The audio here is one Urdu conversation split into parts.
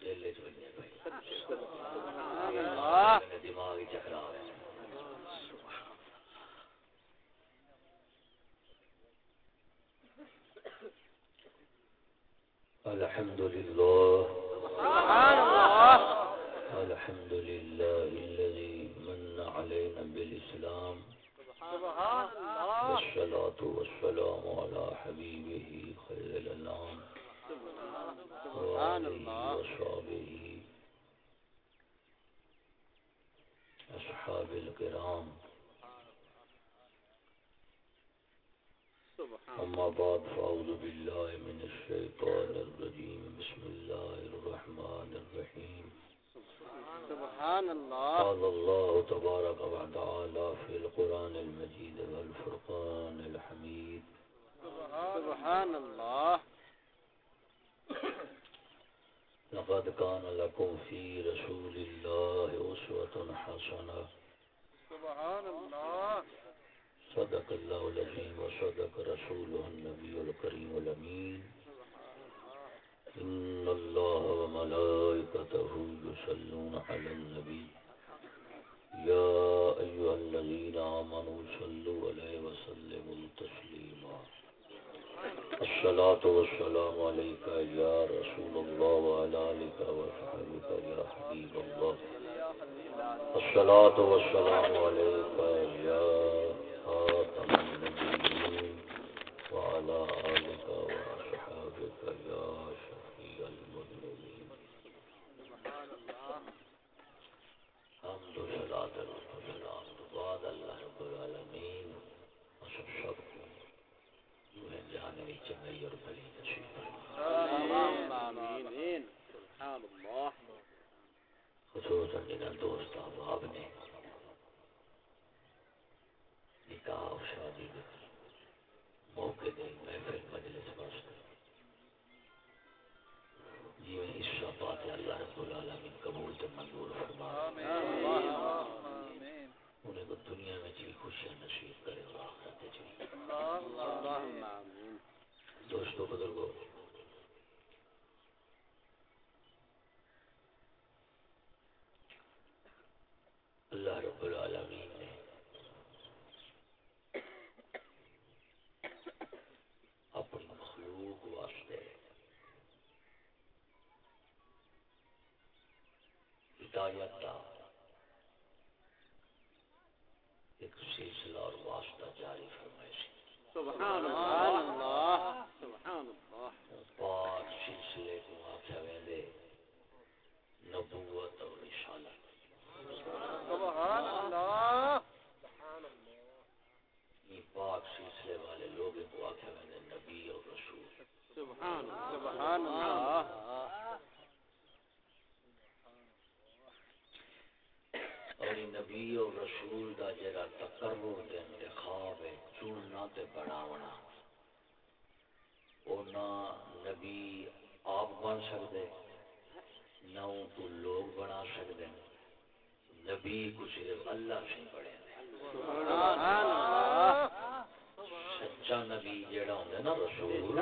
دل دماغ چ خراب أما بعد فأعوذ بالله من الشيطان الرجيم. بسم الله الرحمن الرحيم. سبحان الله. قال الله تبارك وتعالى في القرآن المجيد والفرقان الحميد. سبحان الله. لقد كان لكم في رسول الله أسوة حسنة. سبحان الله. صدق الله العظيم وصدق رسوله النبي الكريم الأمين. إن الله وملائكته يصلون على النبي. يا أيها الذين آمنوا صلوا عليه وسلموا تسليما. الصلاة والسلام عليك يا رسول الله وعلى آلك وصحبك يا حبيب الله. الصلاة والسلام عليك يا وعلى آلك وأصحابك يا شفيع المذنبين. حمد صلاة السلام بعد الله رب العالمين. وسب سب کو ہے جہاں میں چنگئی اور بھلی نصیب فرما آمين. سبحان الله. خصوصاً جنہاں دوست احباب نے نکاح شادی کے موقع دے محفل مجلس واسطے جی میں حصہ پاتے اللہ رب العالمین قبول تے منظور فرما انہیں کو دنیا میں بھی خوشیاں نصیب کرے اور آخرت میں بھی دوستو بزرگو اللہ رب العالمین نے اپنی مخلوق واسطے کا ایک سلسلہ اور واسطہ جاری فرمائے سی۔ سبحان الله پاک سلسلے کو آخیا ویندے نبوت اور رسالت۔ سبحان الله یہ پاک سلسلے والے لوگ کو آخیا ویندے نبی اور رسول۔ سبحان سبحان الله اور یہ نبی اور رسول دا جڑا تقرر تے انتخاب ہے چننا تے بناونا۔ او نہ نبی آپ بن سکدے، نہ ان کو لوگ بنا سکدے۔ نبی کو صرف اللہ سے بڑے سبحان الله سچا نبی جڑا ہوندا نا رسول،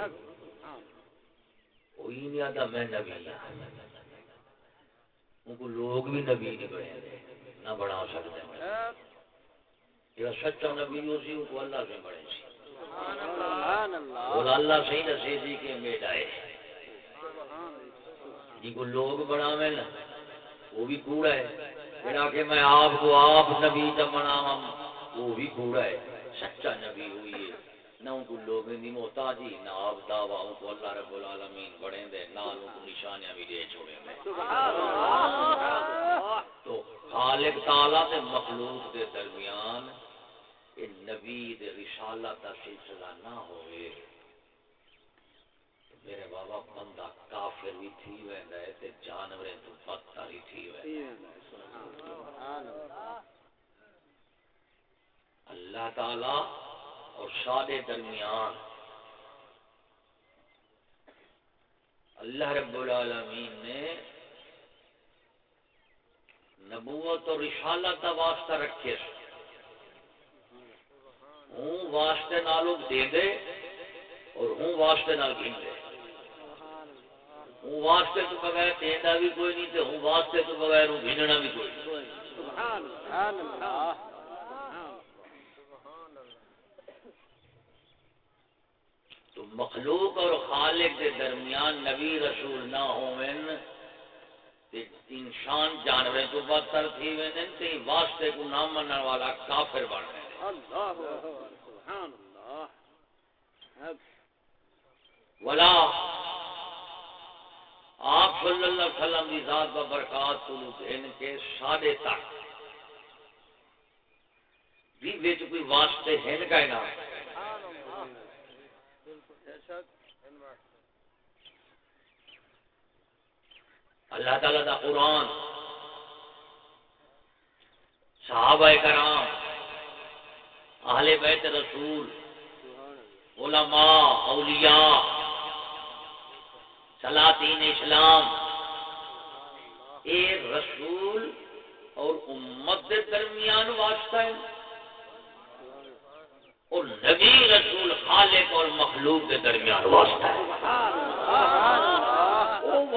وہی نہیں آتا میں نبی ہوں کو لوگ بھی نبی نہیں بنے نہ بنا سکتے۔ جڑا سچا نبی ہو سی کو اللہ سے بڑے سی۔ اور اللہ سے ہی دسے سی کہ میرا ہے جی کو لوگ بناوے نا وہ بھی کوڑا ہے۔ کہ میں آپ کو آپ نبی کا وہ بھی کوڑا ہے۔ سچا نبی ہوئی ہے۔ نہ ان کو لوگ نہیں محتاجی نہ آپ دعوا ان کو اللہ رب العالمین بڑے دے نہ ان کو نشانیاں بھی دے چھوڑے دے۔ تو خالق تعالی تے مخلوق دے درمیان یہ نبی دے رسالت دا سلسلہ نہ ہوئے۔ میرے بابا، بندہ کافر بھی تھی ویندا ہے تے جانوریں تو بدتر ہی تھی ویندا ہے۔ سبحان الله اللہ تعالی اور سادے درمیان۔ اللہ رب العالمین نے نبوت اور رسالت کا واسطہ رکھے۔ ہوں واسطے نالوں دے دے اور ہوں واسطے نال گھن دے ہوں واسطے تو بغیر دینا بھی کوئی نہیں تے ہوں واسطے تو بغیر ہوں گھننا بھی کوئی نہیں سبحان سبحان الله تو مخلوق اور خالق کے درمیان نبی رسول نہ ہوئن تے انسان جانور تو بدتر تھی وین تے واسطے کو نہ منن والا کافر بن گئے اللہ سبحان اللہ۔ ولا آپ صلی اللہ علیہ وسلم کی ذات و برکات تو دین کے سادے تک۔ بھی وچ کوئی واسطے ہیں کا نہ اللہ تعالیٰ دا قرآن۔ صحابہ کرام، اہل بیت رسول، علماء، اولیاء سلاطین اسلام اے رسول اور امت دے درمیان واسطہ ہے۔ اور نبی رسول خالق اور مخلوق کے درمیان واسطہ ہے۔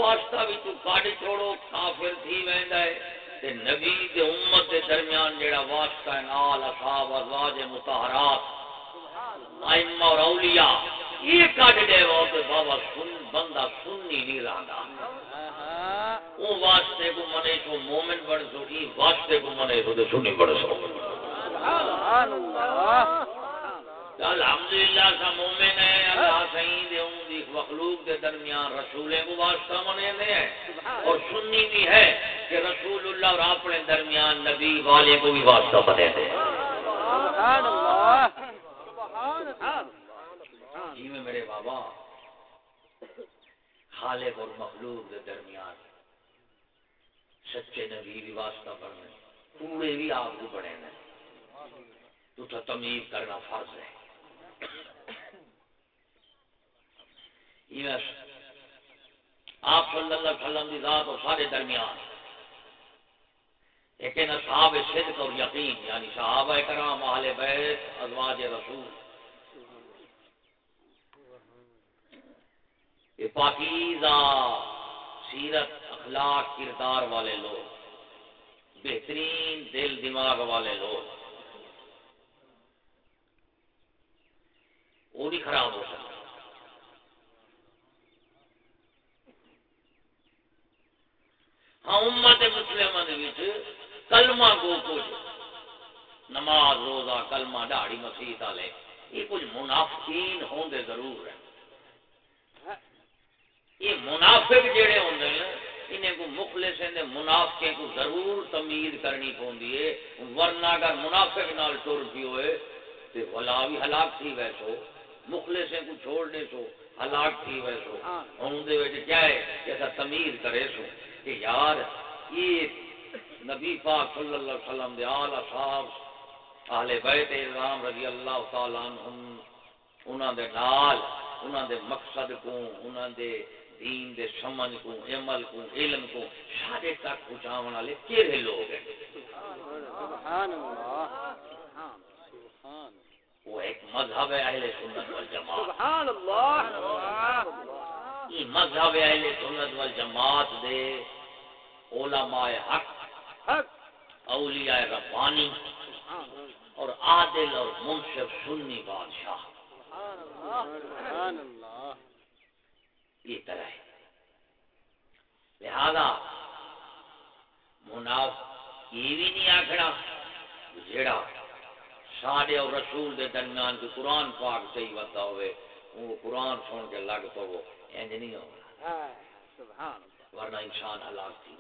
واسطہ بھی تو کاٹ چھوڑو، کافر تھی ویندا ہے۔ تے نبی دے امت دے درمیان جیڑا واسطہ ہے، نال اصحاب ازواج مطہرات، ائمہ اور اولیاء، یہ کاٹ دے وہ تے بابا سن، بندہ سننی نہیں رہندا۔ وہ واسطے کو منے تو مومن بڑھ سو ای واسطے کو منے تو سنی بڑھ سو۔ سبحان اللہ۔ سا مومن ہے اللہ صحیح دے ہوں دی مخلوق دے درمیان رسولیں کو واسطہ منے دے اور سنی بھی ہے کہ رسول اللہ اور اپنے درمیان نبی والے کو بھی واسطہ بنے دے سبحان اللہ۔ سبحان اللہ۔ جی میں میرے بابا خالق اور مخلوق دے درمیان سچے نبی بھی واسطہ بنے پورے بھی آپ کو ہیں۔ تو تمیز کرنا فرض ہے یہ آپ صلی اللہ علیہ وسلم کی ذات اور سارے درمیان۔ لیکن صحاب صدق اور یقین یعنی صحابہ کرام، اہل بیت، ازواج رسول۔ یہ پاکیزہ، سیرت اخلاق کردار والے لوگ، بہترین دل دماغ والے لوگ۔ وہ بھی خراب ہو سکتے۔ ہاں امت کلمہ کچھ۔ نماز روزہ کلمہ داڑھی مسیح والے۔ یہ کچھ منافقین ہوں دے ضرور ہیں۔ یہ منافق جڑے ہوں انہیں کو مخلص ہیں منافقے کو ضرور تمیز کرنی پوندی ہے۔ ورنہ اگر منافق نال ٹر بھی ہوئے تو بلا بھی ہلاک تھی ویسو۔ مخلص کو چھوڑنے سو ہلاک تھی ویسو۔ ہوں دے وچ کیا ہے؟ کہ ایسا تمیز کرے سو۔ کہ یار یہ نبی پاک صلی اللہ علیہ وسلم دے آل اصحاب اہل بیت اعظام رضی اللہ تعالی عنہم انہاں دے نال انہاں دے مقصد کو انہاں دے دین دے سمجھ کو عمل کو علم کو سارے تک پہنچاون والے کیڑے لوگ ہیں؟ سبحان اللہ۔ سبحان وہ ایک مذہب ہے اہل سنت والجماعت۔ سبحان اللہ۔ یہ مذہب اہل سنت والجماعت دے علماء حق اولیاء ربانی اور عادل اور منصف سنی بادشاہ۔ یہ طرح ہے۔ لہذا مناف یہ بھی نہیں آخنا جیڑا ساڈے اور رسول دے درمیان کوئی قرآن پاک صحیح وتا ہوئے وہ قرآن سن کے لگ پو انج نہیں سبحان ورنہ انسان ہلاک تھی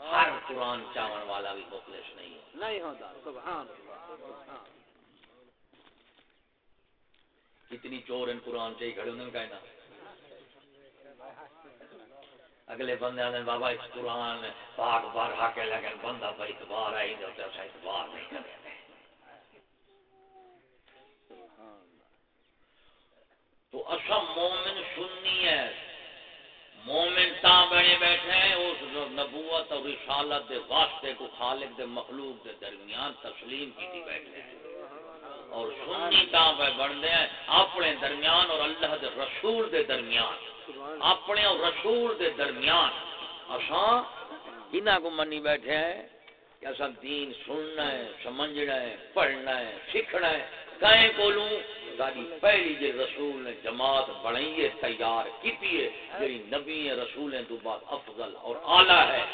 ہر قرآن چاون والا بھی مخلص نہیں ہے۔ نہیں ہوتا سبحان اللہ چور ان قرآن سے ہی کھڑے ہونے کا نا۔ اگلے بندے بابا اس قرآن پاک بار ہا کے لگے بندہ پر اعتبار تو اعتبار نہیں کرے۔ تو اصل مومن سننی ہے۔ مومن تا بنے بیٹھے ہیں، اس نبوت اور رسالت دے واسطے کو خالق دے مخلوق دے درمیان تسلیم کی بیٹھے ہیں۔ اور سنی تا پہ ہیں اپنے درمیان اور اللہ دے رسول دے درمیان۔ اپنے اور رسول دے درمیان۔ اساں انہاں کو منی بیٹھے ہیں کہ اصل دین سننا ہے، سمجھنا ہے، پڑھنا ہے، سیکھنا ہے۔ کہیں کولوں گاڑی پہلی جے رسول نے جماعت بنائی ہے تیار کیتی ہے جی نبی رسول تو بعد افضل اور اعلی ہے۔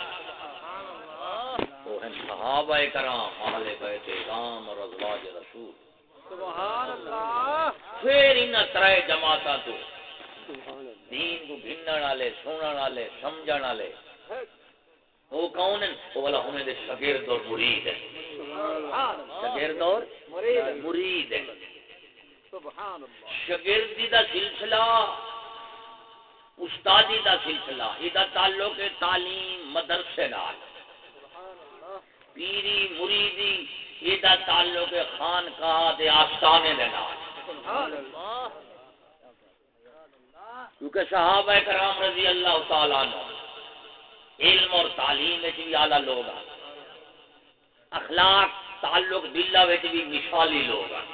وہ ہیں صحابہ کرام اہل بیت کرام اور ازواج رسول۔ سبحان اللہ پھر ان ترے جماعتاں تو دین کو گھنن والے، سنن والے، سمجھن والے۔ وہ کون ہیں؟ وہ والا ہمیں دے شاگرد اور مرید ہیں۔ شاگرد اور مرید. شاگردی دا سلسلہ استادی دا سلسلہ یہ تعلق ہے تعلیم مدرسے نال۔ پیری مریدی یہ تعلق ہے خانقاہ دے آستانے دے نال۔ سبحان اللہ. کیونکہ صحابہ کرام رضی اللہ تعالیٰ عنہ علم اور تعلیم وچ بھی اعلیٰ لوگ ہیں۔ اخلاق تعلق دلہ وچ بھی مثالی لوگ ہیں۔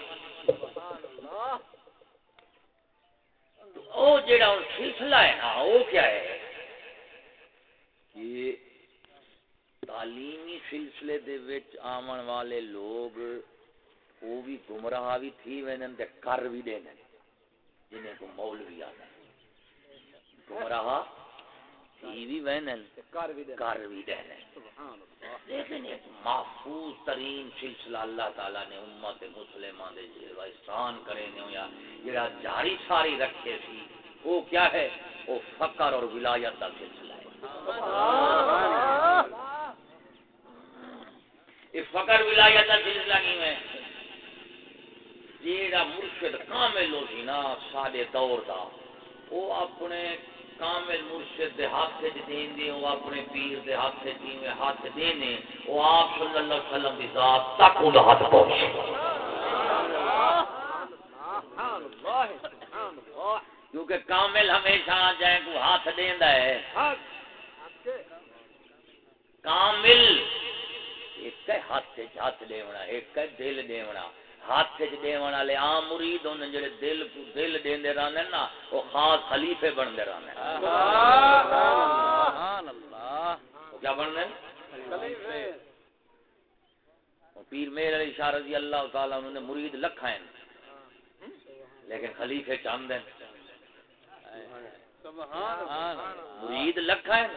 او جڑا ہن سلسلہ ہے نا وہ کیا ہے؟ کہ تعلیمی سلسلے دے وچ آمن والے لوگ وہ بھی گمراہ بھی تھی وینن تے کر بھی دینے جنہیں کو مولوی آتا گمراہ تھی بھی بھی لیکن ایک محفوظ ترین سلسلہ اللہ تعالیٰ نے امت مسلمان دے جلوہ احسان کرے نے یا جڑا جاری ساری رکھے سی۔ وہ کیا ہے؟ وہ فقر اور ولایت کا سلسلہ ہے۔ یہ فقر ولایت کا سلسلہ نہیں ہے؟ جیڑا مرشد کامل ہو سی نا سارے دور دا وہ اپنے کامل مرشد دے ہاتھ وچ دین دی، وہ اپنے پیر دے ہاتھ وچ جویں ہاتھ دینے، وہ آپ صلی اللہ علیہ وسلم دی ذات تک اون ہاتھ پہنچ کیونکہ کامل ہمیشہ آ جائیں کو ہاتھ دیندا ہے۔ کامل، ایک ہے ہاتھ وچ ہاتھ دیونا، ایک ہے دل دیونا۔ ہاتھ وچ دیون والے عام مرید ہون جڑے دل دل دیندے رہندے نا، وہ خاص خلیفے بندے رہندے سبحان اللہ۔ کیا بننے خلیفے پیر میر علی شاہ رضی اللہ تعالی انہوں نے مرید لکھا ہیں لیکن خلیفے چاند ہیں۔ سبحان مرید لکھا ہیں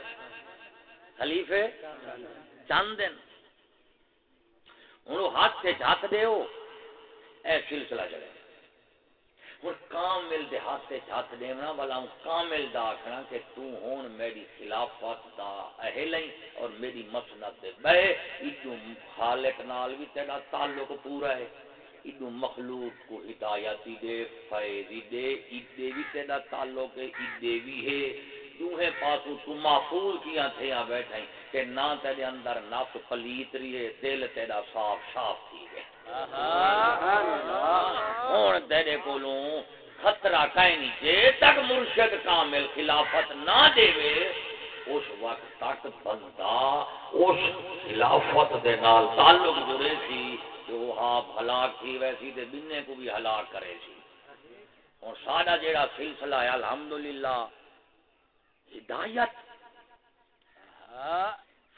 خلیفے چاند ہیں۔ انہوں ہاتھ سے ہاتھ دے ہو اے سلسلہ چلے ہوں کامل دے ہاتھ سے ہاتھ دینا والا ہوں، کامل دا آخنا کہ تو ہون میری خلافت دا اہل ہی اور میری مسنت دے۔ بے ادو خالق نال بھی تیرا تعلق پورا ہے۔ ادو مخلوق کو ہدایتی دے، فیضی دے ادے بھی تیرا تعلق ہے ادے بھی ہے۔ دوہے پاسو تو محفوظ کیا تھے بیٹھے کہ نہ تیرے اندر نفس پلیت رہی ہے دل تیرا صاف صاف تھی ہے ہوں تیرے کولوں خطرہ کہیں نہیں، جے تک مرشد کامل خلافت نہ دے اس وقت تک بندہ اس خلافت دے نال تعلق جڑے سی کہ وہ آپ ہلاک تھی ویسی تے بننے کو بھی ہلاک کرے سی۔ اور سارا جیڑا سلسلہ ہے، الحمدللہ، ہدایت،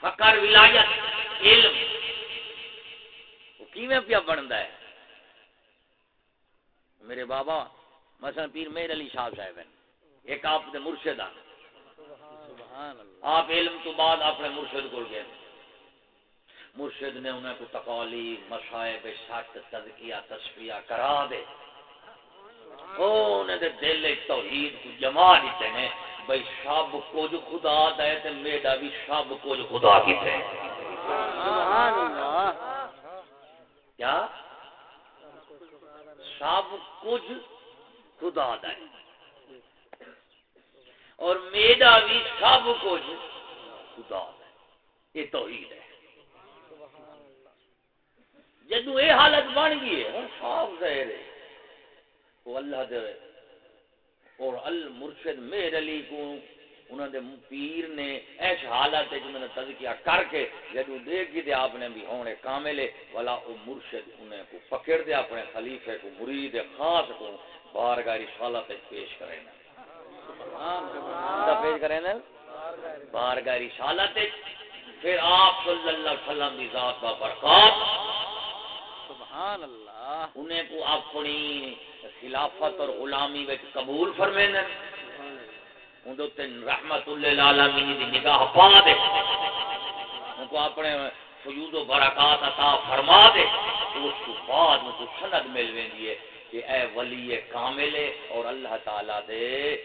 فقر، ولایت، علم۔ کیویں پیا بنتا ہے؟ میرے بابا، مثلا پیر میر علی شاہ صاحب ہیں۔ ایک آپ دے مرشد آ آپ علم تو بعد اپنے مرشد کو گئے۔ مرشد نے انہیں کو تقالی مشائب، شک تزکیہ تشفیہ کرا دے۔ او انہیں دے دل ایک توحید کو جما دیتے ہیں۔ بھئی شب کچھ خدا دے تے میڈا بھی شب کچھ خدا کی تے سبحان اللہ کیا سب کچھ خدا دا ہے۔ اور میرا بھی سب کچھ خدا دا ہے۔ یہ توحید ہے۔ جدو یہ حالت بن گئی ہے ہن صاف ظاہر ہے۔ وہ اللہ دے اور المرشد میر علی کو انہوں نے پیر نے ایس حالت جنہوں نے تذکیہ کر کے جدو دیکھ گی دے آپ نے بھی ہونے کاملے والا او مرشد انہیں کو پکڑ دے اپنے خلیفے کو مرید خاص کو بارگاہ رسالت پیش کریں پیش کریں بارگاہ رسالت پھر آپ صلی اللہ علیہ وسلم کی ذات با برکات۔ سبحان اللہ۔ انہیں کو اپنی خلافت اور غلامی وچ قبول فرمینا ان رحمت للعالمین دی نگاہ پا دے۔ ان کو اپنے فیوز و برکات عطا فرما دے۔ تو اس کو بعد ان کو سند مل ویندی ہے کہ اے ولی کامل اور اللہ تعالی دے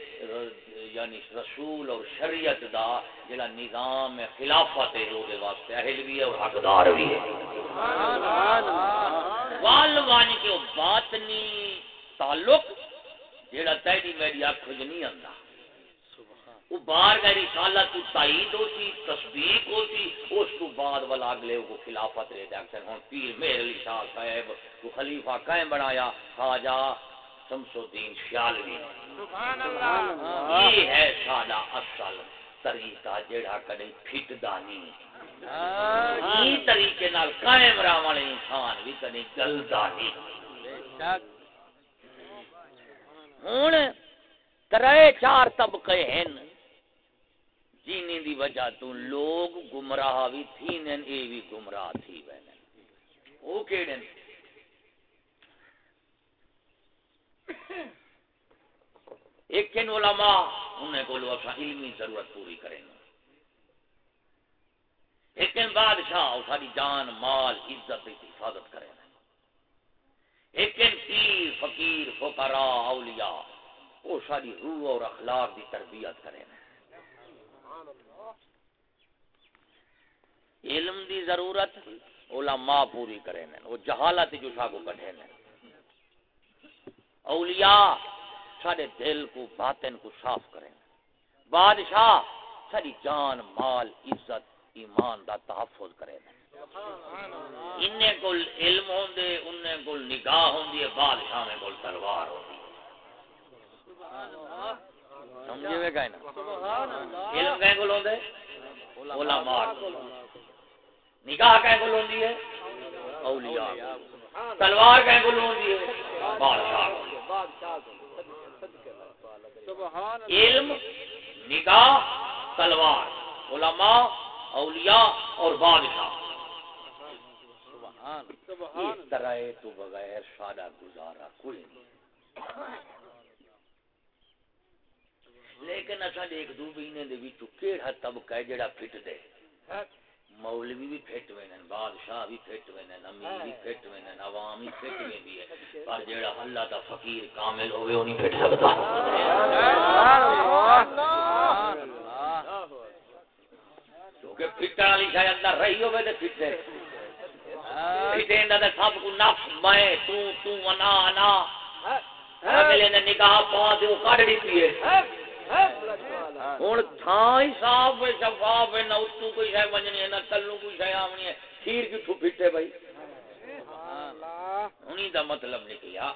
یعنی رسول اور شریعت دا جڑا نظام خلافت ہے او دے واسطے اہل بھی ہے اور حقدار بھی ہے۔ وال وانی کے باطنی تعلق جڑا تیری میری اکھ وچ نہیں آندا۔ وہ باہر کا رسالت تو تائید ہوتی تصدیق ہوتی اس کو بعد والا اگلے کو خلافت رہے ڈاکٹر ہوں پیر میر علی شاہ صاحب کو خلیفہ قائم بنایا خواجہ شمس الدین شیالوی۔ یہ ہے سادہ اصل طریقہ جڑا کدی پھٹدا نہیں۔ یہ طریقے نال قائم راون انسان بھی کدی گلدا نہیں۔ بے شک۔ ہوں ترے چار طبقے ہیں جینی دی وجہ تو لوگ گمراہ بھی تھی نن اے بھی گمراہ تھی وینن او کیڑے ایک کن علماء انہیں کو لو اچھا علمی ضرورت پوری کریں گے۔ ایک کن بادشاہ اور ساری جان، مال، عزت کی حفاظت کریں گے۔ ایک کن پیر، فقیر، فقراء، اولیاء وہ ساری روح اور اخلاق کی تربیت کریں گے علم دی ضرورت علماء پوری کریں گے وہ جہالت جو شاہ کو کٹھے نے اولیاء سارے دل کو باطن کو صاف کریں گے بادشاہ ساری جان مال عزت ایمان دا تحفظ کریں گے انہیں کول علم ہوندے انہیں کول نگاہ ہوندی ہے بادشاہ میں کول تلوار ہوندی سمجھے وے کہیں نا؟ علم کہیں کول ہوندے؟ علماء کول۔ نگاہ کہیں کول ہوندی ہے؟ اولیاء۔ تلوار کہیں کول ہوندی ہے؟ بادشاہ۔ علم، نگاہ، تلوار۔ علماء، اولیاء اور بادشاہ۔ اس طرح تو بغیر سادہ گزارا کوئی نہیں۔ لیکن اصل ایک دو مہینے دے وچوں کیڑا طبقہ ہے جڑا پھٹ دے مولوی بھی پھٹ وینن بادشاہ بھی پھٹ وینن امیر بھی پھٹ وینن عوام بھی پھٹ ویندی ہے۔ پر جڑا اللہ دا فقیر کامل ہوے او نہیں پھٹ سکتا۔ سبحان اللہ۔ کیونکہ پھٹن والی شاید اندر رہی ہوے تے پھٹے پھٹے اندا تے سب کو نفس میں تو تو انا انا۔ اگلے نے نگاہ پا دے او کڈ دتی ہے۔ ہوں تھان ہی صاف ہے شفاف ہے نہ اتو کوئی شے ونجنی ہے نہ تلو کوئی شے آونی ہے۔ کھیر کتھوں پھٹے بھائی؟ انہی دا مطلب نکلیا۔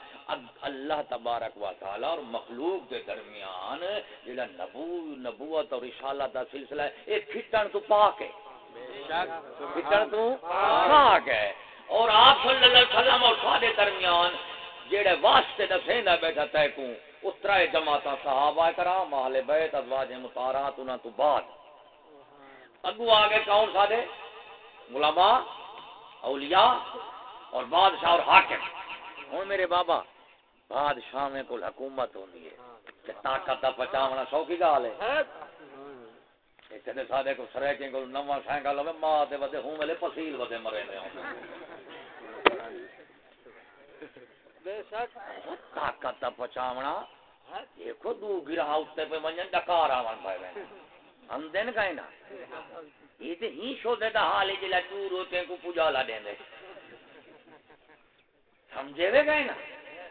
اللہ تبارک و تعالی اور مخلوق کے درمیان جڑا نبو نبوت اور رسالت دا سلسلہ ہے اے پھٹن تو پاک ہے۔ پھٹن تو پاک ہے۔ اور آپ صلی اللہ علیہ وسلم اور سارے درمیان جڑے واسطے دسیندا بیٹھا تے کو اس طرح جماعتاں صحابہ کرام، اہل بیت، ازواج مطہرات انہاں تو بعد۔ اگو آگے کون سارے علماء، اولیاء اور بادشاہ اور حاکم۔ ہوں میرے بابا، بادشاہ میں کوئی حکومت ہوتی ہے۔ کہ طاقت کا پچاونا سو کی گال ہے۔ اتنے سارے کو سریکیں کو نواں سائیکل ہوے، ماں دے ودے ہوں ویلے پسیل ودے مرے نے۔ بے شک طاقت پچاونا دیکھو دو گرا اتنے پہ ونجن ڈکار آون پائے وے ہم دن کہیں نا یہ تے ہی شو دے دا حال ہے جلا دور ہوتے کو پجالا دیں دے سمجھے وے گئے نا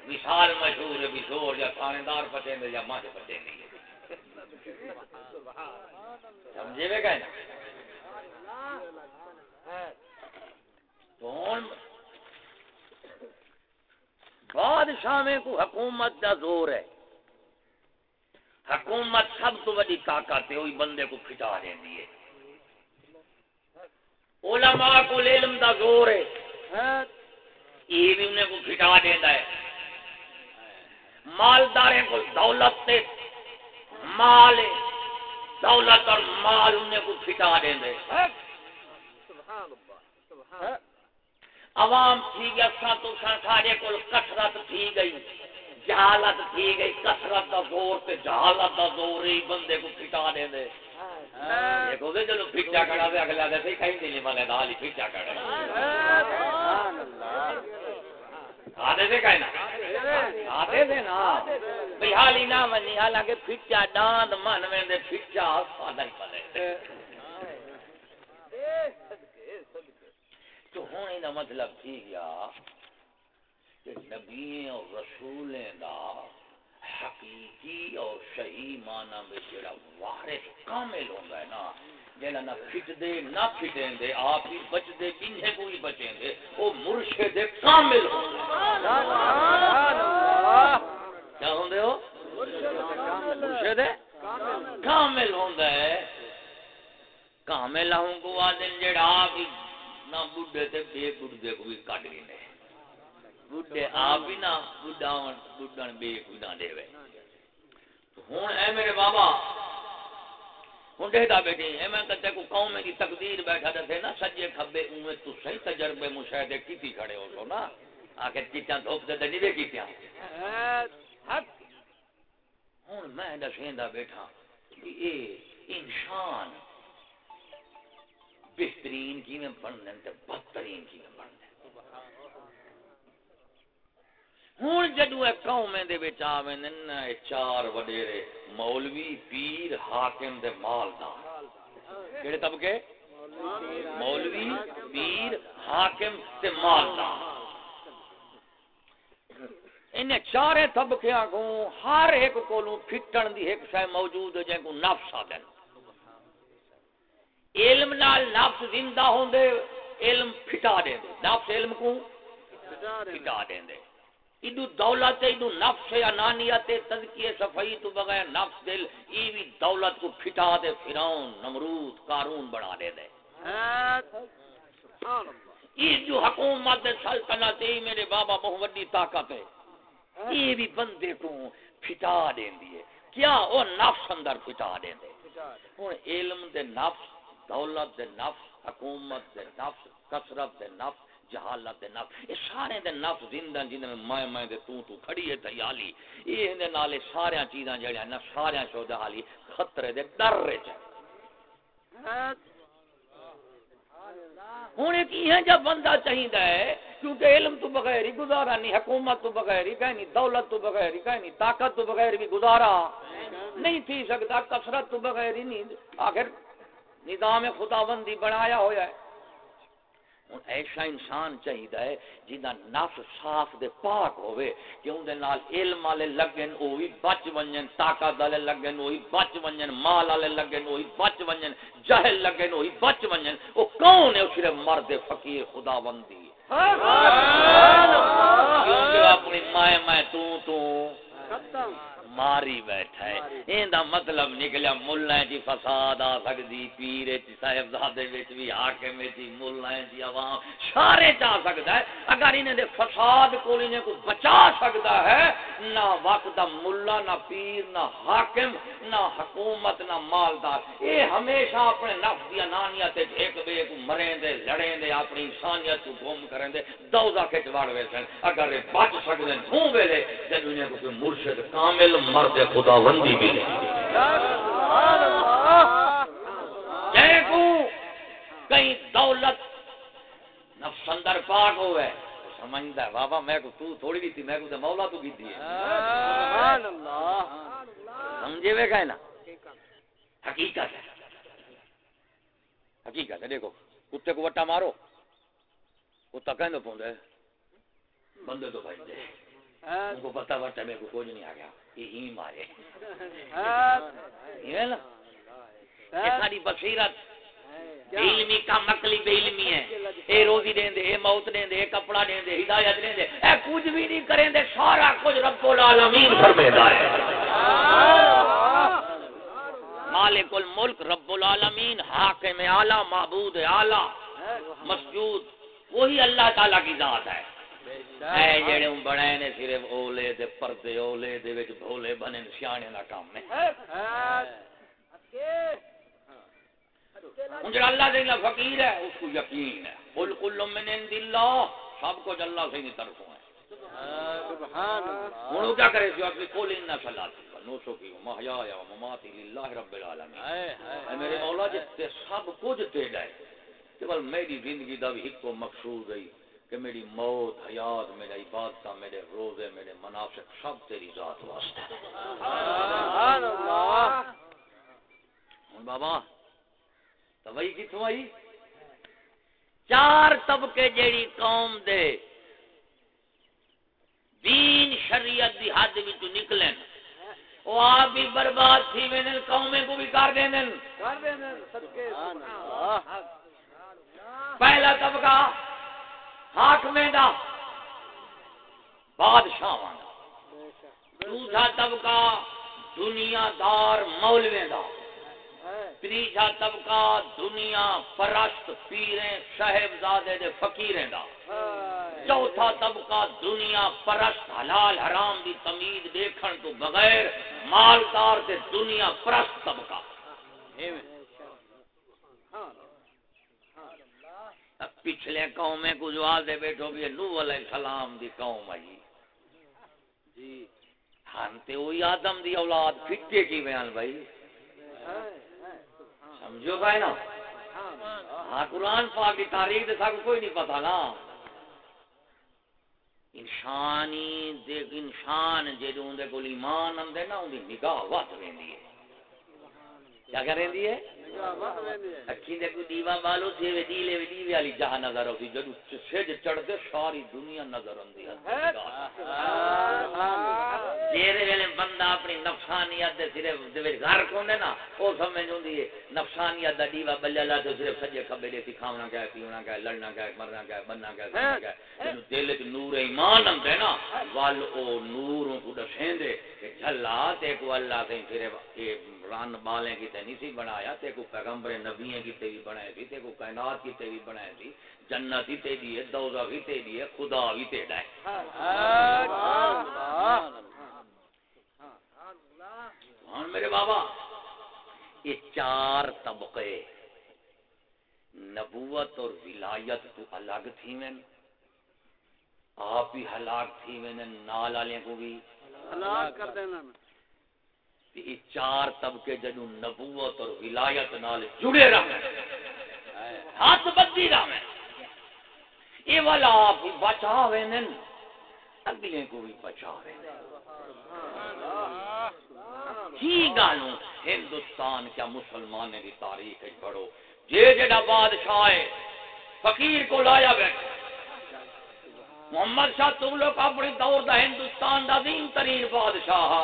مثال مشہور ہے بشور یا تھاندار پتے دے یا ماں پتے نہیں سمجھے وے گئے نا تو بادشاہ کو حکومت دا زور ہے۔ حکومت سب تو بڑی طاقت ہے، وہی بندے کو پھٹا دیندی ہے۔ علماء کو علم دا زور ہے۔ یہ بھی انہیں کو پھٹا دینا ہے۔ مالداریں کو دولت سے مال دولت اور مال انہیں کو پھٹا دیں دے عوام تھی گیا سا تو سارے کو کثرت تھی گئی۔ جہالت تھی گئی کثرت دا زور تے جہالت دا زور ہی بندے کو پھٹا دے دے دیکھو گے چلو پھٹا کڑا دے اگلا دے سی کہیں نہیں ملے دال ہی پھٹا کڑا آدھے دے کہیں نا۔ آدھے دے نا۔ بھئی حالی نہ منی حالانکہ پھٹا ڈاند من میں دے پھٹا سادہ ہی پلے تو ہاں ہونے دا مطلب تھی گیا کہ نبی اور رسولیں دا حقیقی اور صحیح معنی میں جڑا وارث کامل ہوندا ہے نا جڑا نہ پھٹ دے نہ پھٹیں دے آپ ہی بچ دے بنھے کوئی بچیں دے او مرشد کامل ہوندا ہے۔ کیا ہوندے ہو مرشد کامل ہوندا ہے۔ کامل ہوں کو آدن جڑا آپ ہی نہ بڈھے تے بے بڈھے کو بھی کٹ گئے بڈھے آپ ہی نہ بڈھن بے دے وے اے میرے بابا اے میں کہتے کو قوم تقدیر بیٹھا دے نا سجے کھبے اوے تو صحیح تجربے مشاہدے کیتی کھڑے ہو سو نا آخر دھوپ دے نہیں دے ہوں میں دسیندا بیٹھا کہ اے انسان بہترین کی میں بننے تے بدترین کی میں بننے ہوں جدو قوم دے وچ آویں چار وڈیرے، مولوی، پیر، حاکم دے مالدار۔ کہڑے طبقے؟ مولوی، پیر، حاکم تے مالدار۔ ان چارے طبقیاں کو ہر ایک کولوں پھٹن دی ایک شے موجود ہے جن کو نفس آدن علم نال نفس زندہ ہوندے، علم پھٹا دے نفس علم کو پھٹا دے ادو دولت ادو نفس انانیت تزکیہ صفائی تو بغیر نفس دل، ای بھی دولت کو پھٹا دے، فرعون، نمرود، قارون بنا دے دے ای جو حکومت سلطنت ای میرے بابا بہت بڑی طاقت ہے۔ یہ بھی بندے کو پھٹا دین دیے کیا وہ نفس اندر پھٹا دین دے ہوں علم دے نفس دولت دے نفس، حکومت دے نفس، کثرت دے نفس، جہالت دے نفس، یہ سارے دے نفس زندہ جن میں میں میں دے تو تو کھڑی ہے تیالی یہ دے نالے سارے چیزاں جڑیاں نا سارے شودا حالی، خطرے دے ڈر وچ۔ ہوں ایک یہ جب بندہ چاہیے ہے؟ کیونکہ علم تو بغیر ہی گزارا نہیں حکومت تو بغیر ہی کہیں دولت تو بغیر ہی کہیں طاقت تو بغیر بھی گزارا۔ نہیں تھی سکتا، کثرت تو بغیر ہی نہیں۔ آخر نظام خدا بندی بنایا ہوا ہے۔ ہوں ایسا انسان چاہیے جہاں نفس صاف دے پاک ہوئے کہ اندر نال علم والے لگن وہ بھی بچ ونجن طاقت والے لگن وہ بچ ونجن مال والے لگن وہ بچ ونجن جہل لگن وہ بچ ونجن۔ وہ کون ہے صرف مرد فقیر خدا بندی اپنی مائے میں تو تو ماری بیٹھا ہے۔ این دا مطلب نکلیا ملائیں جی فساد آ سکتی پیرے جی صاحبزادے وچ بھی حاکم جی ملائیں جی عوام سارے چاہ سکتا ہے۔ اگر انہیں دے فساد کو انہیں کو بچا سکتا ہے نہ وقت دا ملا نہ پیر نہ حاکم نہ حکومت نہ مالدار۔ اے ہمیشہ اپنے نفس دی انانیت ایک بے کو مریں دے لڑیں دے اپنی انسانیت کو گم کریں دے دوزہ کے جواڑ ویسن۔ اگر بچ سکتے ہوں ویلے جب انہیں کو کوئی مرشد کامل مرد خدا بندی بھی کہیں دولت نفس اندر پاک ہوئے، سمجھتا ہے، بابا میں کو تو تھوڑی بھی تھی، میں کو تو مولا تو کی تھی۔ سمجھے ہوئے کہنا حقیقت ہے۔ حقیقت ہے، دیکھو، کتے کو وٹا مارو۔ کتا کہنے پوندے بندے تو بھائی دے۔ ان کو پتا وٹا میرے کو کچھ نہیں آ گیا۔ ہی مارے ساری بصیرت۔ علمی کا مکلی بے علمی ہے۔ اے روزی دیں دے اے موت دیں دے اے کپڑا دیں دے ہدایت دیں دے۔ اے کچھ بھی نہیں کریں دے سارا کچھ رب العالمین فرمیدا ہے۔ مالک الملک رب العالمین حاکم اعلی معبود اعلی مسجود وہی اللہ تعالی کی ذات ہے۔ اے جڑے بڑے نے صرف اولے دے پردے اولے دے وچ بھولے بنے سیانے دا کام ہے جڑا اللہ دے فقیر ہے اس کو یقین ہے۔ قل کل من عند اللہ سب کچھ اللہ سے ہی طرفوں ہے سبحان اللہ۔ وہ کیا کرے سی اپنی قول ان صلاتی نو سو کی محیا یا مماتی للہ رب العالمین۔ اے میرے مولا تے سب کچھ تیرا ہے کیول میری زندگی دا بھی ایک مقصود ہے۔ کہ میری موت حیات میرا عبادت میرے روزے میرے منافق سب تیری ذات واسطے ہوں بابا توئی کتوں آئی؟ چار طبقے جیڑی قوم دے دین شریعت دی حد وچ نکلن وہ آپ بھی برباد تھی وینن قومیں کو بھی کر دینن۔ سبحان اللہ۔ پہلا طبقہ حاکمیں دا بادشاہاں دا۔ دوسرا طبقہ دنیا دار مولویں دا۔ تیسرا طبقہ دنیا پرست پیریں، صاحبزادے دے فقیریں دا۔ چوتھا طبقہ دنیا پرست حلال حرام دی تمیز دیکھن تو بغیر مالدار تے دنیا پرست طبقہ اب پچھلے قومیں کو جو آدھے بیٹھو بھی نو علیہ السلام دی قوم آئی جی۔ ہم تے وہی آدم دی اولاد پھٹے کی بیان بھائی؟ سمجھو بھائی نا؟ ہاں قرآن پاک کی تاریخ دے سب کوئی نہیں پتا نا۔ انسانی دے انسان جدوں دے کول ایمان آندے نا اون دی نگاہ وت ویندی ہے۔ کیا کر رہی ہے؟ اکھی دے کو دیوا بالو تھے وی دیلے وی دیوی والی جہاں نظر آتی جدو سج چڑھتے ساری دنیا نظر آندی ہے۔ جیرے ویلے بندہ اپنی نفسانیت دے صرف دے وچ گھر کونے نا او سمجھ ہوندی ہے نفسانیت دا دیوا بلیا لا تو صرف سجے کھبے دے کھاونا کیا پیونا کیا لڑنا کیا مرنا کیا بننا کیا کرنا کیا جنوں دل وچ نور ایمان اندے نا وال او نور کو دسیندے کہ جھلا تے کو اللہ تے پھر اے رن بالیں کی تے نہیں سی بنایا تے کو پیغمبر نبییں کی تے بھی بنائے سی تے کو کائنات کی تے بھی بنائے سی جنت ہی تے دی ہے، دوزخ ہی تے دی ہے، خدا بھی تیرا ہے۔ ہاں میرے بابا، یہ چار طبقے، نبوت اور ولایت تو الگ تھی میں، آپ بھی ہلاک تھی میں نے نال والے کو بھی۔ ہلاک کر دینا تے یہ چار طبقے جدو نبوت اور ولایت نال جڑے رہے ہاتھ بدی رہے یہ والا آپ بھی بچاوے اگلے کو بھی بچاوے ہی گالوں؟ ہندوستان کیا مسلمان کی تاریخ پڑھو۔ جے جڑا بادشاہ ہے، فقیر کو لایا بیٹھا محمد شاہ تغلق اپنی دور دا ہندوستان دا عظیم ترین بادشاہ۔ ہا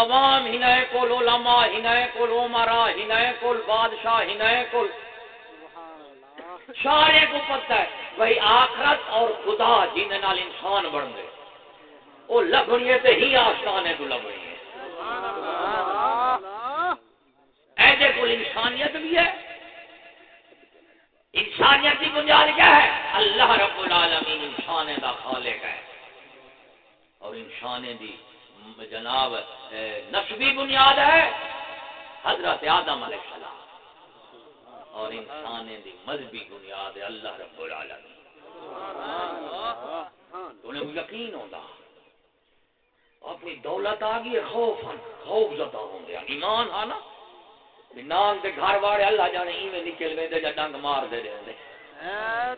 عوام ہنائے کول علماء ہنائے کول عمرا ہنائے کول بادشاہ ہنائے کول سارے کو پتہ ہے۔ بھائی آخرت اور خدا جن نال انسان بن گئے۔ وہ لگنی تے ہی آستانے کو لگنی ہے ایسے کول انسانیت بھی ہے۔ انسانیت کی بنیاد کیا ہے؟ اللہ رب العالمین انسان دا خالق ہے۔ اور انسان دی جناب نسبی بنیاد ہے حضرت آدم علیہ السلام۔ اور انسان دی مذہبی بنیاد ہے اللہ رب العالمین۔ تو انہیں یقین ہوتا۔ اپنی دولت آ گئی ہے خوف خوف زدہ ہوں گے۔ ایمان ہاں نا؟ نام دے گھر والے اللہ جانے ایویں نکل ویندے جا ڈنگ مار دے رہے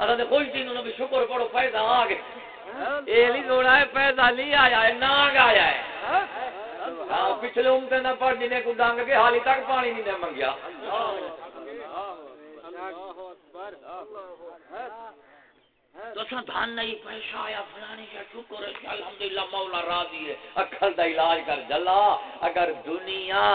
اصل تے کوئی چیز نوں بھی شکر پڑھو پیدا آ گئے اے، نہیں سونا ہے پیدا نہیں آیا ہے، ناگ آیا ہے۔ ہاں پچھلے امتے نہ پڑ جنے کو ڈنگ کے حالی تک پانی نہیں دے منگیا تو سن دھن نہیں پیسہ آیا فلانی کا شکر ہے الحمدللہ مولا راضی ہے اکھل دا علاج کر جلا اگر دنیا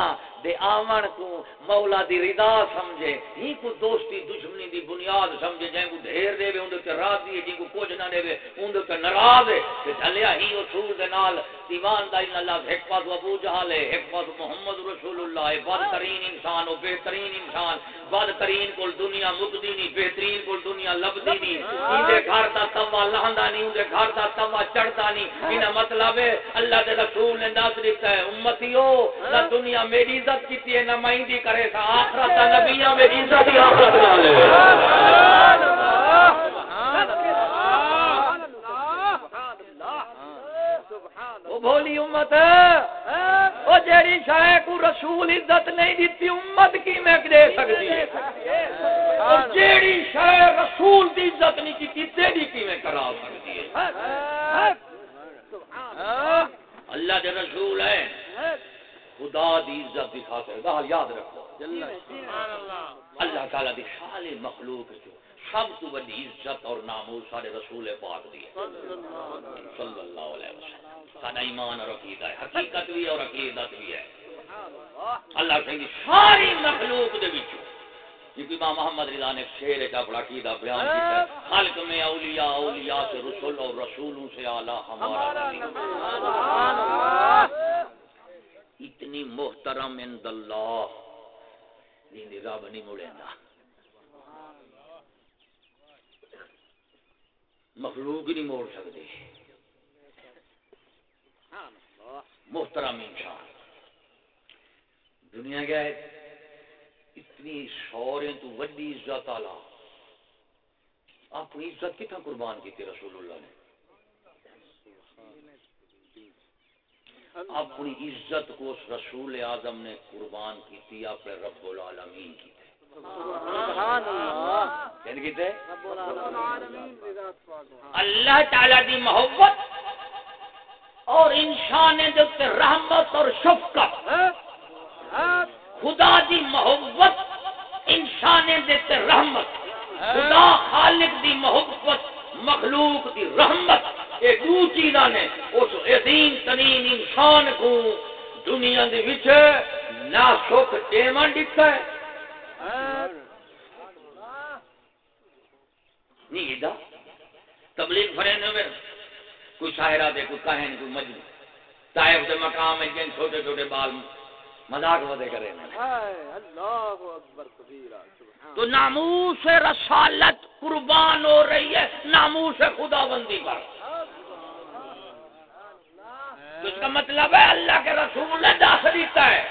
تے آمن کو مولا دی رضا سمجھے، ہی کو دوستی دشمنی دی بنیاد سمجھے، جائیں کو ڈھیر دے وے اندے تے راضی ہے جی کو کچھ نہ دے وے اندے تے ناراض ہے۔ تے چلیا ہی اصول دے نال ایمان دا ان اللہ حکمت ابو جہل ہے۔ حکمت محمد رسول اللہ ہے۔ بدترین انسان او بہترین انسان۔ بدترین کول دنیا مکدی نہیں بہترین کول دنیا لبدی نہیں اندے گھر دا توا لہندا نہیں اندے گھر دا توا چڑھدا نہیں انہاں مطلب ہے، اللہ دے رسول نے ناس دیتا ہے امتیو نہ دنیا میری عزت کیتی ہے نہ میں دی کرے تھا آخرت دا نبیاں میری عزت ہی آخرت نال ہے وہ بولی امت وہ جیڑی شاہ کو رسول عزت نہیں دیتی امت کی میں دے سکتی ہے؟ اور جیڑی شاہ رسول دی عزت نہیں کی تیری کی میں کرا سکتی ہے؟ اللہ۔ دے رسول ہے۔ خدا دی عزت دی خاطر گال یاد رکھو۔ اللہ تعالی دی خالی مخلوق جو سب تو بڑی عزت اور ناموس سارے رسول پاک دی ہے۔ صلی اللہ علیہ وسلم۔ سارا ایمان اور عقیدہ ہے۔ حقیقت بھی اور عقیدت بھی ہے۔ اللہ سے ساری مخلوق دے وچوں۔ جی امام محمد رضا نے شیر کا بڑا عقیدہ بیان کیا ہے خلق میں اولیاء اولیاء سے رسول اور رسولوں سے اعلی ہمارا۔ نبی۔ اتنی محترم عند اللہ۔ دین دی رب نہیں مڑیندا مخلوق نہیں موڑ سکتے محترم انسان۔ دنیا کیا اتنی شوریں تو وڈی عزت آلا اپنی عزت کتنا قربان کی رسول اللہ نے؟ اپنی عزت کو اس رسول اعظم نے قربان کی تھی، اپنے رب العالمین کی تھی۔ یعنی اللہ تعالی دی محبت اور انسان دے رحمت اور شفقت۔ خدا دی محبت، انسان دے رحمت۔ خدا خالق دی محبت، مخلوق دی رحمت۔ یہ دو چیزاں نے اس عظیم ترین انسان کو دنیا دے وچ نہ سکھ ٹیمن دتا ہے۔ نہیں دا تبلیغ فرین میں کوئی شاعرہ دے، کوئی کہن کوئی مجنون۔ طائف دے مقام میں جن چھوٹے چھوٹے بال مذاق ودے کرے اللہ اکبر کبیرہ تو ناموس رسالت قربان ہو رہی ہے، ناموس خدا بندی پر۔ تو اس کا مطلب ہے اللہ کے رسول نے داخ دیتا ہے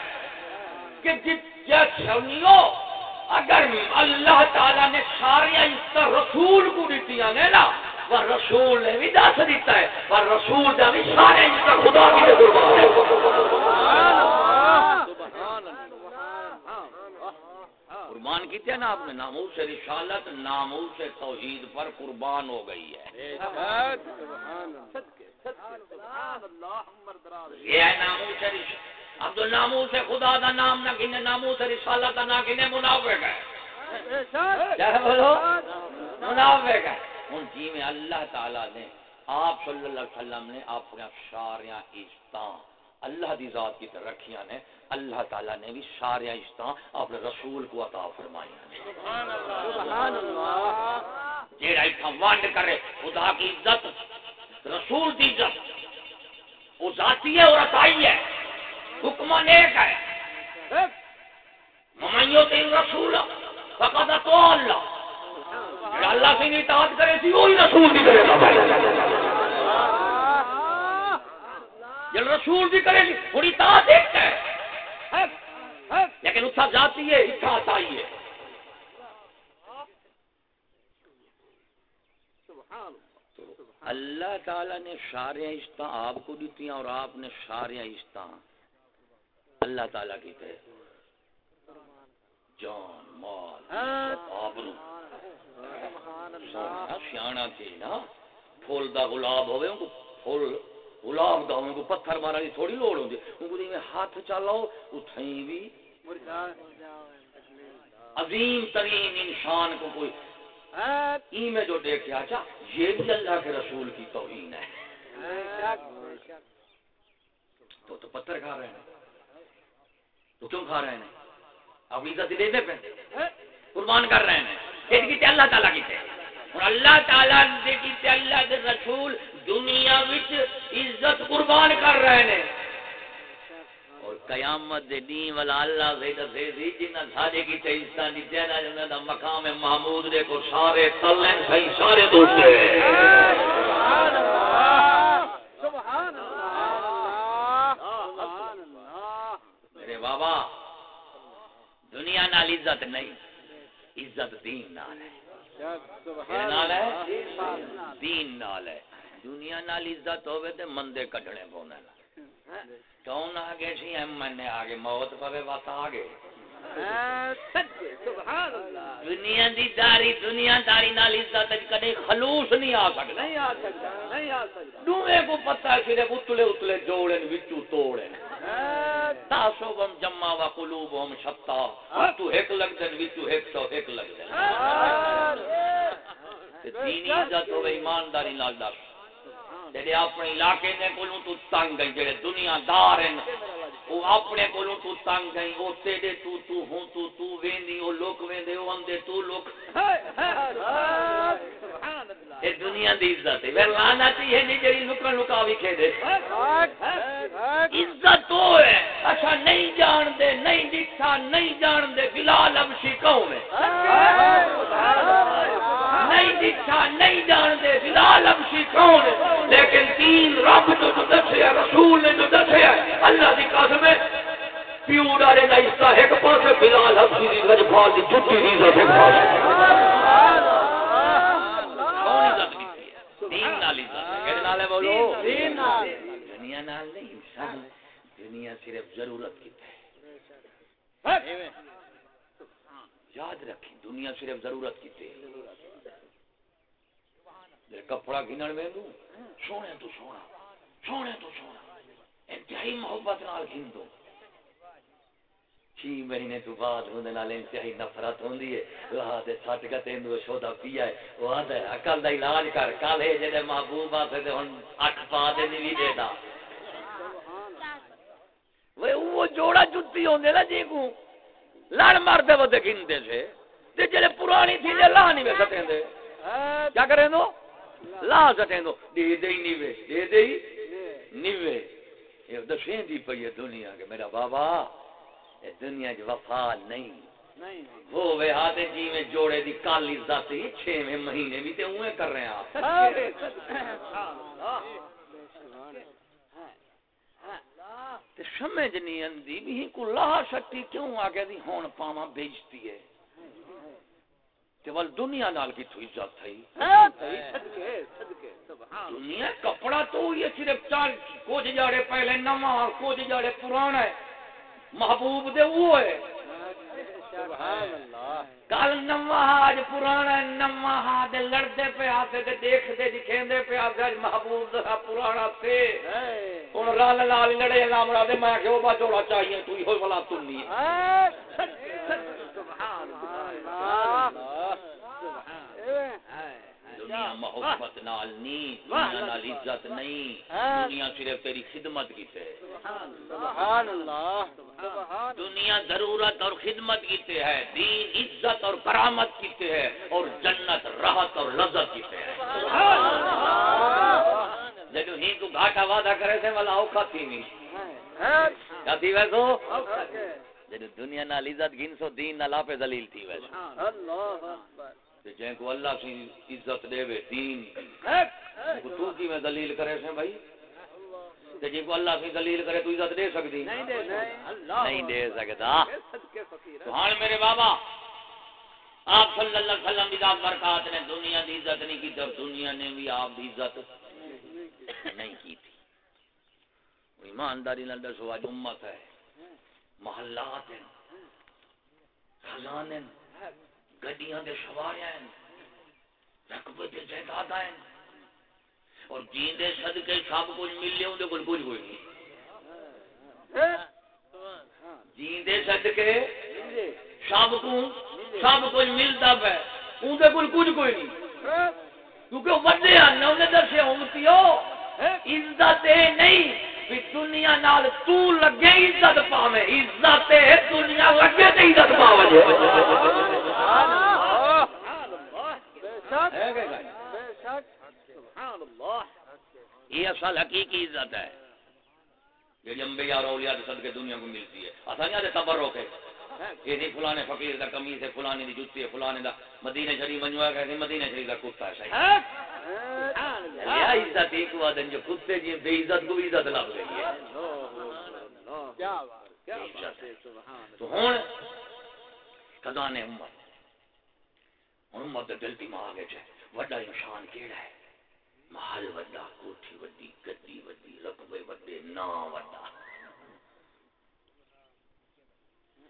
کہ جتنی اگر اللہ تعالیٰ نے ساریا اس رسول کو دیتی نے نا، وہ رسول نے بھی دس دیتا ہے پر رسول کا بھی سارے اس خدا کی قربان ہے۔ قربان کی تھے نا آپ نے؟ ناموس رسالت ناموس توحید پر قربان ہو گئی ہے۔ یہ ہے ناموس ناموس خدا کا نام نہ گنے ناموس رسالت کا نہ گنے منافق ہے۔ کیا بولو؟ منافق ہے۔ ہوں جی میں اللہ تعالیٰ نے آپ صلی اللہ علیہ وسلم نے اپنے سارا عزتاں اللہ دی ذات کی طرح رکھیاں نے۔ اللہ تعالیٰ نے بھی سارے عزتاں اپنے رسول کو عطا فرمائی جیڑا اتنا ونڈ کرے خدا کی عزت رسول دی عزت۔ وہ ذاتی ہے اور عطائی ہے۔ حکم نیک ہے۔ ممائیو تین رسول فقط تو اللہ۔ جڑا اللہ سے نہیں اطاعت کرے تھی وہی رسول بھی کرے گا۔ جب رسول بھی کرے گی تھوڑی اطاعت ایک ہے۔ لیکن اتھا جاتی ہے، اتھا آئی ہے۔ سبحان اللہ تعالی نے سارے عشتہ آپ کو دیتی اور آپ نے سارے عشتہ اللہ تعالیٰ کی تے جان مال آبرو۔ سیاح تھی نا۔ پھول دا گلاب ہوئے ان کو پھول گلاب دا ان کو پتھر مارا دی تھوڑی لوڑ ہوندی۔ ان کو میں ہاتھ چلاؤ اتھیں بھی عظیم ترین انسان کو کوئی ای میں جو دیکھا چا یہ بھی اللہ کے رسول کی توہین ہے۔ تو تو پتھر کھا رہے ہیں۔ تو کیوں کھا رہے ہیں؟ آپ عزت دے دے پہ قربان کر رہے ہیں۔ یہ کیتے اللہ تعالیٰ کیتے اور اللہ تعالیٰ دے کیتے اللہ دے رسول دنیا وچ عزت قربان کر رہے ہیں۔ قیامت دے دین والا اللہ دے دے دی جنہ سارے کی تے عزت دی جنہ دا مقام محمود دے کو سارے تلن صحیح سارے دوسرے۔ سبحان اللہ سبحان اللہ میرے بابا، دنیا نال عزت نہیں، عزت دین نال ہے۔ سبحان نال ہے؟ اللہ دین نال ہے۔ دنیا نال عزت ہوے تے مندے کڈنے پوندے کون آگے سی ایم این اے آگے موت پوے بات آگے۔ اللہ۔ دنیا دی داری دنیا داری نال عزت کدے خلوص نہیں آ سکدا۔ نہیں آ سکتا نہیں آ سکتا دوے کو پتہ ہے صرف اتلے اتلے جوڑن وچوں توڑن تاسوبم جمع و قلوبهم شتا تو ایک لگ دن وچوں ایک سو ایک لگ دن دینی عزت ہوے ایمانداری نال دس۔ جڑے اپنے علاقے دے کولوں تو تنگ گئی جڑے دنیا دار ہیں۔ وہ اپنے کولوں تو تنگ گئی او تیرے تو تو ہوں تو تو ویندی او لوک ویندے او اندے تو لوک۔ اے دنیا دی عزت ہے۔ ور لانا چاہیے نہیں، جڑی لکن لکاوی کھیدے عزت تو ہے۔ اچھا نہیں جان دے نہیں دکھا نہیں جان دے بلال ابشی بلال ابشی دی رجفال دی جھٹی دی عزت ایک پاس کون عزت کیتی ہے؟ دین نال عزت ہے۔ کہنے نال ہے بولو؟ دین نال۔ دنیا نال نہیں سب دنیا صرف ضرورت کی ہے۔ یاد رکھیں دنیا صرف ضرورت کی کپڑا ویندو سونے تو سونا سونے تو سونا۔ انتہائی محبت نال گھن دو چھ مہینے تو بعد ہوندے نال انتہائی نفرت ہوندی ہے۔ واہ تے سٹ کے تینو شودا پیا ہے۔ وہ آندا ہے، عقل دا علاج کر۔ کل ہے جے محبوب آ تے ہن اکھ پا دے نہیں دے دا۔ وہ وہ جوڑا جُتی ہوندے نا جی کو لڑ مردے ودے گھندے سے۔ تے جڑے پرانی تھی جے لا نہیں وے سٹیندے کیا کریں دو؟ لا سٹیں دو۔ دے دے ہی نیوے، دے دے ہی نیوے۔ یہ دسیں دی پئی دنیا کے۔ میرا بابا دنیا جو وفا نہیں۔ وہ وے جی میں جوڑے دی ذات ہی چھویں مہینے بھی تے اوے کر رہے ہیں آپ۔ تے سمجھ نہیں اندی بھی کو لا سکتی کیوں آگے دی ہون ہے؟ تے ول دنیا نال کی تو عزت تھی صدقے صدقے سبحان دنیا کپڑا تو یہ صرف چار کچھ جاڑے پہلے نواں کچھ جاڑے پرانا ہے۔ محبوب دے وہ ہے سبحان اللہ۔ کل نواں آج پرانا نواں لڑتے پہ تے دیکھتے دکھیندے پہ آتے آج محبوب دا پرانا تھے ہن رال لال لڑے نام را دے میں کہ وہ با جوڑا چاہیے تو ہی سبحان اللہ۔ دنیا محبت نال نہیں دنیا نال عزت نہیں دنیا صرف تیری خدمت کی تے سبحان اللہ سبحان دنیا ضرورت اور خدمت کی تے ہے دین عزت اور کرامت کی تے ہے اور جنت راحت اور لذت کی تے ہے۔ جدو ہی کو گھاٹا وعدہ کرے تھے والا اوکھا تھی نہیں۔ کیا تھی ویسو؟ جدو دنیا نال عزت گن سو دین نال آپ ذلیل تھی ویسو۔ اللہ۔ اکبر جن کو اللہ سے عزت دے وے دین تو کی میں دلیل کرے سے بھائی؟ تے جن کو اللہ سے دلیل کرے تو عزت دے سکتی نہیں دے اللہ۔ نہیں دے سکتا۔ تو ہاں میرے بابا آپ صلی اللہ علیہ وسلم کی ذات برکات نے دنیا دی عزت نہیں کی جب دنیا نے بھی آپ دی عزت نہیں کی تھی۔ وہ ایمانداری نال دسو آج امت ہے محلات ہیں خزانے ہیں۔ گڈیاں دے سواریاں ہیں رقبے دے جائیداد ہیں۔ اور جیندے صدقے سب کچھ ملے ہوں دے کچھ کچھ کوئی نہیں۔ جیندے صدقے سب کو، سب کچھ ملتا پہ اندر کول کچھ کوئی نہیں۔ کیونکہ وہ بڑے ہیں انہیں دسے امتیو عزت اے نہیں بھی دنیا نال تو لگے عزت پاوے، عزت دنیا لگے تے عزت پاوے۔ یہ اصل حقیقی عزت ہے یہ امبے یار اولیاء صدقے دنیا کو ملتی ہے۔ اساں نہیں قبر روکے یہ نہیں فلانے فقیر دا کمیز ہے، فلانے دی جوتی ہے، فلانے دا مدینہ شریف منجوا کہ مدینہ شریف دا کتا ہے صحیح یہ عزت ایک وادن جو کتے جی بے عزت کو عزت لگ گئی ہے۔ کیا بات تو ہن کدا نے امت۔ امت دل دماغ ہے وڈا انسان کیڑا ہے؟ محل وڈا کوٹھی وڈی گڈی وڈی رقبے وڈے نا وڈا۔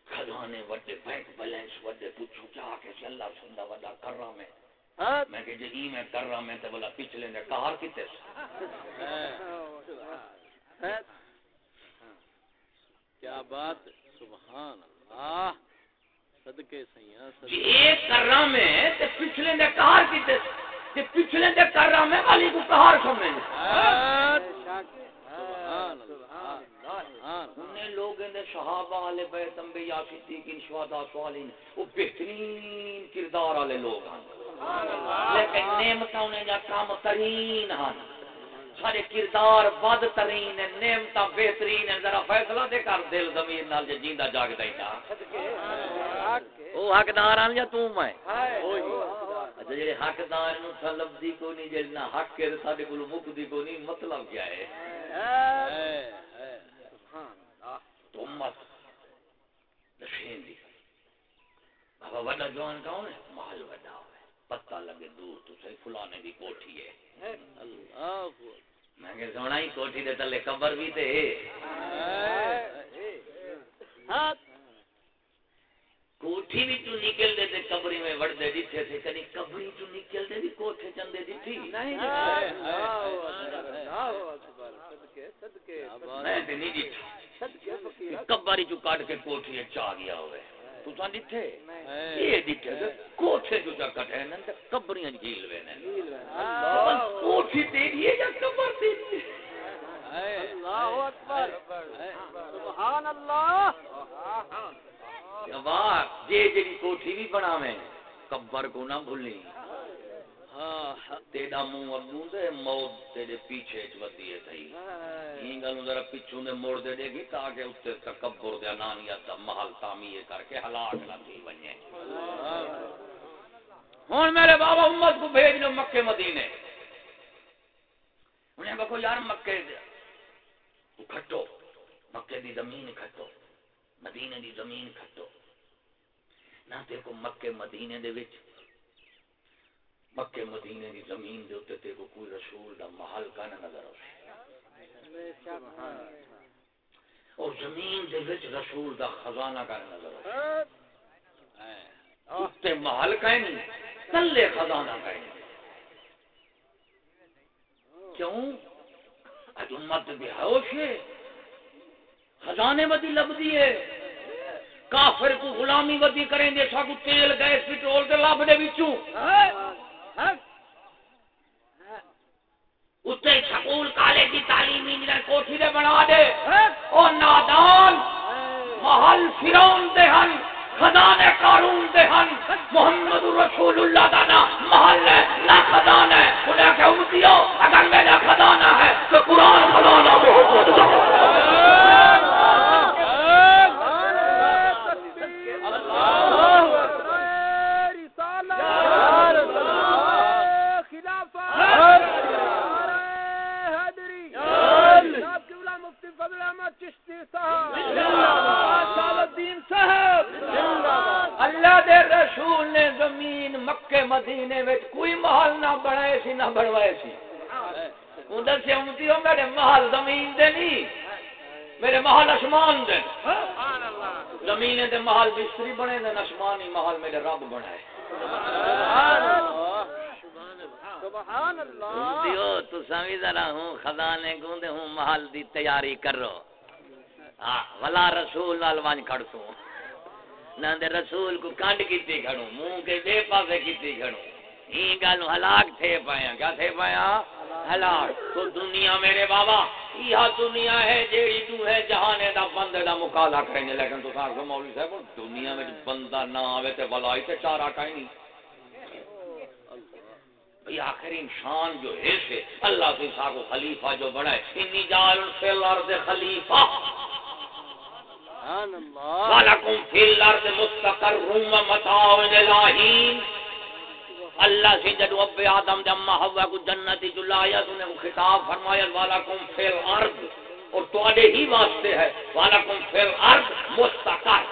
خزانے وڈے بینک بیلنس وڈے پوچھو کیا کہ اللہ سندا وڈا کر رہا میں میں کہ جی میں کر رہا میں تے بولا پچھلے نے کار کتے کیا بات؟ سبحان اللہ۔ صدقے سیاں جی ایک کر رہا میں تے پچھلے نے کار کتے تے پچھلے نے کر رہا میں والی کو کار سمجھ انہیں لوگ اندے صحابہ والے بیت انبیاء صدیقین شہداء صالحین وہ بہترین کردار والے لوگ ہیں۔ لیکن نعمتاں انہیں جا کام ترین ہیں۔ سارے کردار بد ترین ہیں، نعمتاں بہترین ہیں۔ ذرا فیصلہ دے کر دل ضمیر نال جے جیندا جاگدا ہی تا او حقدار ہیں یا تو میں؟ اچھا جڑے حقدار نو طلب دی کو نہیں، جڑے نہ حق کے ساڈے کول مکدی کو نہیں مطلب کیا ہے؟ تو امت دشین دی۔ بابا وڈا جوان کون ہے؟ محل وڈا۔ ہوئے پتہ لگے دور تو صحیح فلانے دی کوٹھی ہے۔ اللہ میں کہ سونا ہی کوٹھی دے تلے قبر بھی تے۔ کوٹھی بھی تو نکل دے تے قبری میں وڑ دے دیتے تھے۔ کدی قبری تو نکل دے بھی کوٹھے چندے دیتی نہیں میں تے نہیں دیتا کباری چو کاٹ کے کوٹھی چا گیا ہوئے۔ تو سان یہ دیتے کوٹھے جو جا کٹے نن تے قبریاں جھیل وے نن کوٹھی تے یہ جا قبر تے اللہ اکبر۔ سبحان اللہ۔ واہ جے جڑی کوٹھی بھی بناویں قبر کو نہ بھولیں ہاں تیرا منہ اگوں دے موت تیرے پیچھے چ ودی ہے این گل ذرا دے موڑ دے دے گی تاکہ اوتے تکبر دے انانیت دا محل تعمیر کر کے ہلاک نہ تھی ونجے۔ ہن میرے بابا امت کو بھیج مکے مدینے۔ انہیں بکو یار مکے دے تو کھٹو مکے دی زمین کھٹو مدینے دی زمین کھٹو۔ نہ دیکھو مکے مدینے دے وچ مکے مدینے دی زمین دے اوتے تے کوئی رسول دا محل کا نہ نظر آوے۔ اور زمین دے وچ رسول دا خزانہ کا نظر آوے۔ اوتے محل کا نہیں کلے خزانہ کا نہیں۔ کیوں؟ اج امت بے ہوش ہے۔ خزانے بدی لبدی ہے۔ کافر کو غلامی ودی کریں گے سب تیل گیس پٹرول کے لب دے وچوں اتنے سکول کالج کی تعلیم انجینئر کوٹھی دے بنا دے۔ او نادان محل فرعون دے ہن خزانے قارون دے ہن۔ محمد رسول اللہ دا نا محل ہے نہ خزانہ ہے۔ انہیں کہ امتیو اگر میرا خزانہ ہے تو قرآن خزانہ محمد اللہ دے رسول نے زمین مکے مدینے وچ کوئی محل نہ بنائے سی نہ بنوائے سی ادھر سے امتی ہو میرے محل زمین دے نہیں میرے محل آسمان دے زمین دے محل بستری بنے دے آسمانی محل میرے رب بنائے سبحان اللہ دیو تو سمجھ ذرا ہوں خزانے گوندے ہوں محل تیاری کرو۔ ہاں ولا رسول نال وان کھڑ تو نہ دے رسول کو کانڈ کیتی کھڑو منہ کے بے پاسے کیتی کھڑو این گل ہلاک تھے پایا۔ کیا تھے پایا؟ ہلاک۔ تو دنیا میرے بابا یہ دنیا ہے جیڑی تو ہے جہانے دا بندے دا مقابلہ کریں لیکن تو سار مولوی صاحب، دنیا میں بندہ نہ آوے تے بلائی تے چارہ کہیں نہیں بھئی آخر انسان جو ہے سے اللہ سے سا کو خلیفہ جو بنائے انی جال فی الارض خلیفہ۔ سبحان اللہ۔ فِي الْأَرْضِ مُسْتَقَرٌّ اللہ سے جدو اب آدم جب اما ہوا کو جنتی جو لایا تو نے خطاب فرمایا وَلَكُمْ فِي الْأَرْضِ۔ اور تواڈے ہی واسطے ہے وَلَكُمْ فِي الْأَرْضِ مُسْتَقَرٌ۔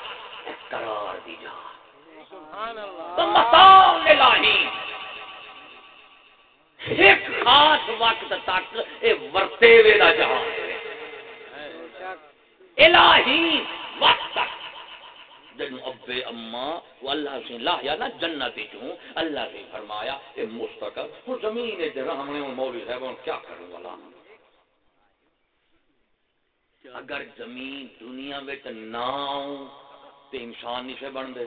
قرار دی جا سبحان اللہ۔ حِينٍ ایک خاص وقت تک اے ورتے وے دا جہان الہی وقت تک۔ ابے اما وہ اللہ سے نا جنتی اللہ سے فرمایا، اے مستقل وہ زمین ہے جہاں ہم نے مولوی صاحب کیا کروں والا؟ اگر زمین دنیا میں نہ تو انسان نہیں سے بن دے۔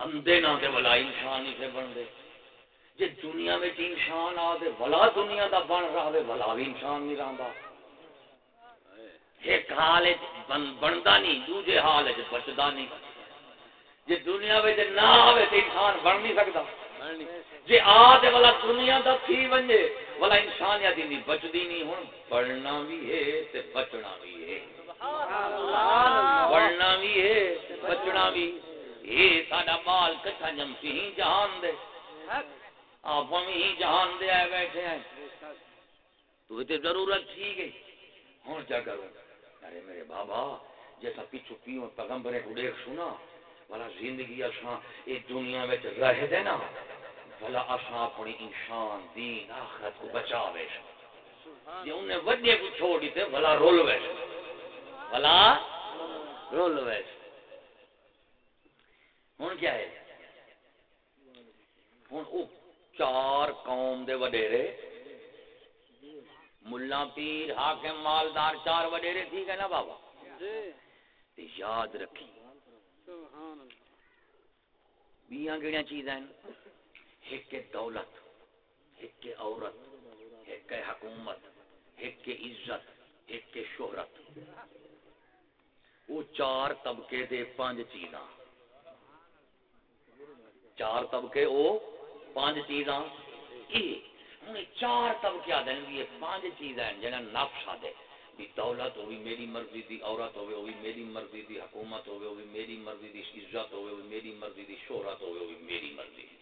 اندے نہ تے ولا انسان ہی سے بن دے۔ جے دنیا میں انسان آ دے ولا دنیا دا بن رہا دے ولا بھی انسان نہیں رہندا۔ ایک حال وچ بن بندا نہیں دوجے حال وچ بچدا نہیں۔ جے دنیا وچ نہ آوے تے انسان بن نہیں سکدا۔ جے آ تے ولا دنیا دا تھی ونجے ولا انسانیت دی بچدی نہیں۔ ہن پڑھنا بھی ہے تے بچنا بھی ہے۔ پڑھنا بھی ہے تے بچنا بھی یہ ساڈا مال کٹھا جمسی ہی جہان دے۔ آپ ہی جہان دے آئے بیٹھے ہیں۔ تو تے ضرورت تھی گئی۔ ہوں کیا کروں ارے میرے بابا جیسا پیچھو پیوں پیغمبر ڈیر سنا والا زندگی اساں یہ دنیا میں رہ دے نا۔ بھلا اساں اپنی انسان دین آخرت کو بچا وے جی انہیں وڈے کو چھوڑ دیتے بھلا رول وے بھلا رول وے ہوں کیا ہے ہوں وہ چار قوم دے وڈیرے ملا پیر حاکم مالدار چار وڈیرے ٹھیک ہے نا بابا یاد رکھی بیاں کہڑیاں چیزاں ہیں ایک دولت ایک عورت ایک حکومت ایک عزت ایک شہرت وہ چار طبقے دے پانچ چیزاں چار طبقے او پانچ چیزاں۔ یہ ہوں چار طبقے آدھے بھی یہ پانچ چیزاں ہیں جنہیں نفس آدھے۔ بھی دولت ہوئی میری مرضی دی عورت ہوئے ہوئی میری مرضی دی حکومت ہوئے ہوئی میری مرضی دی عزت ہوئے ہوئی میری مرضی دی شہرت ہوئے ہوئی میری مرضی دی۔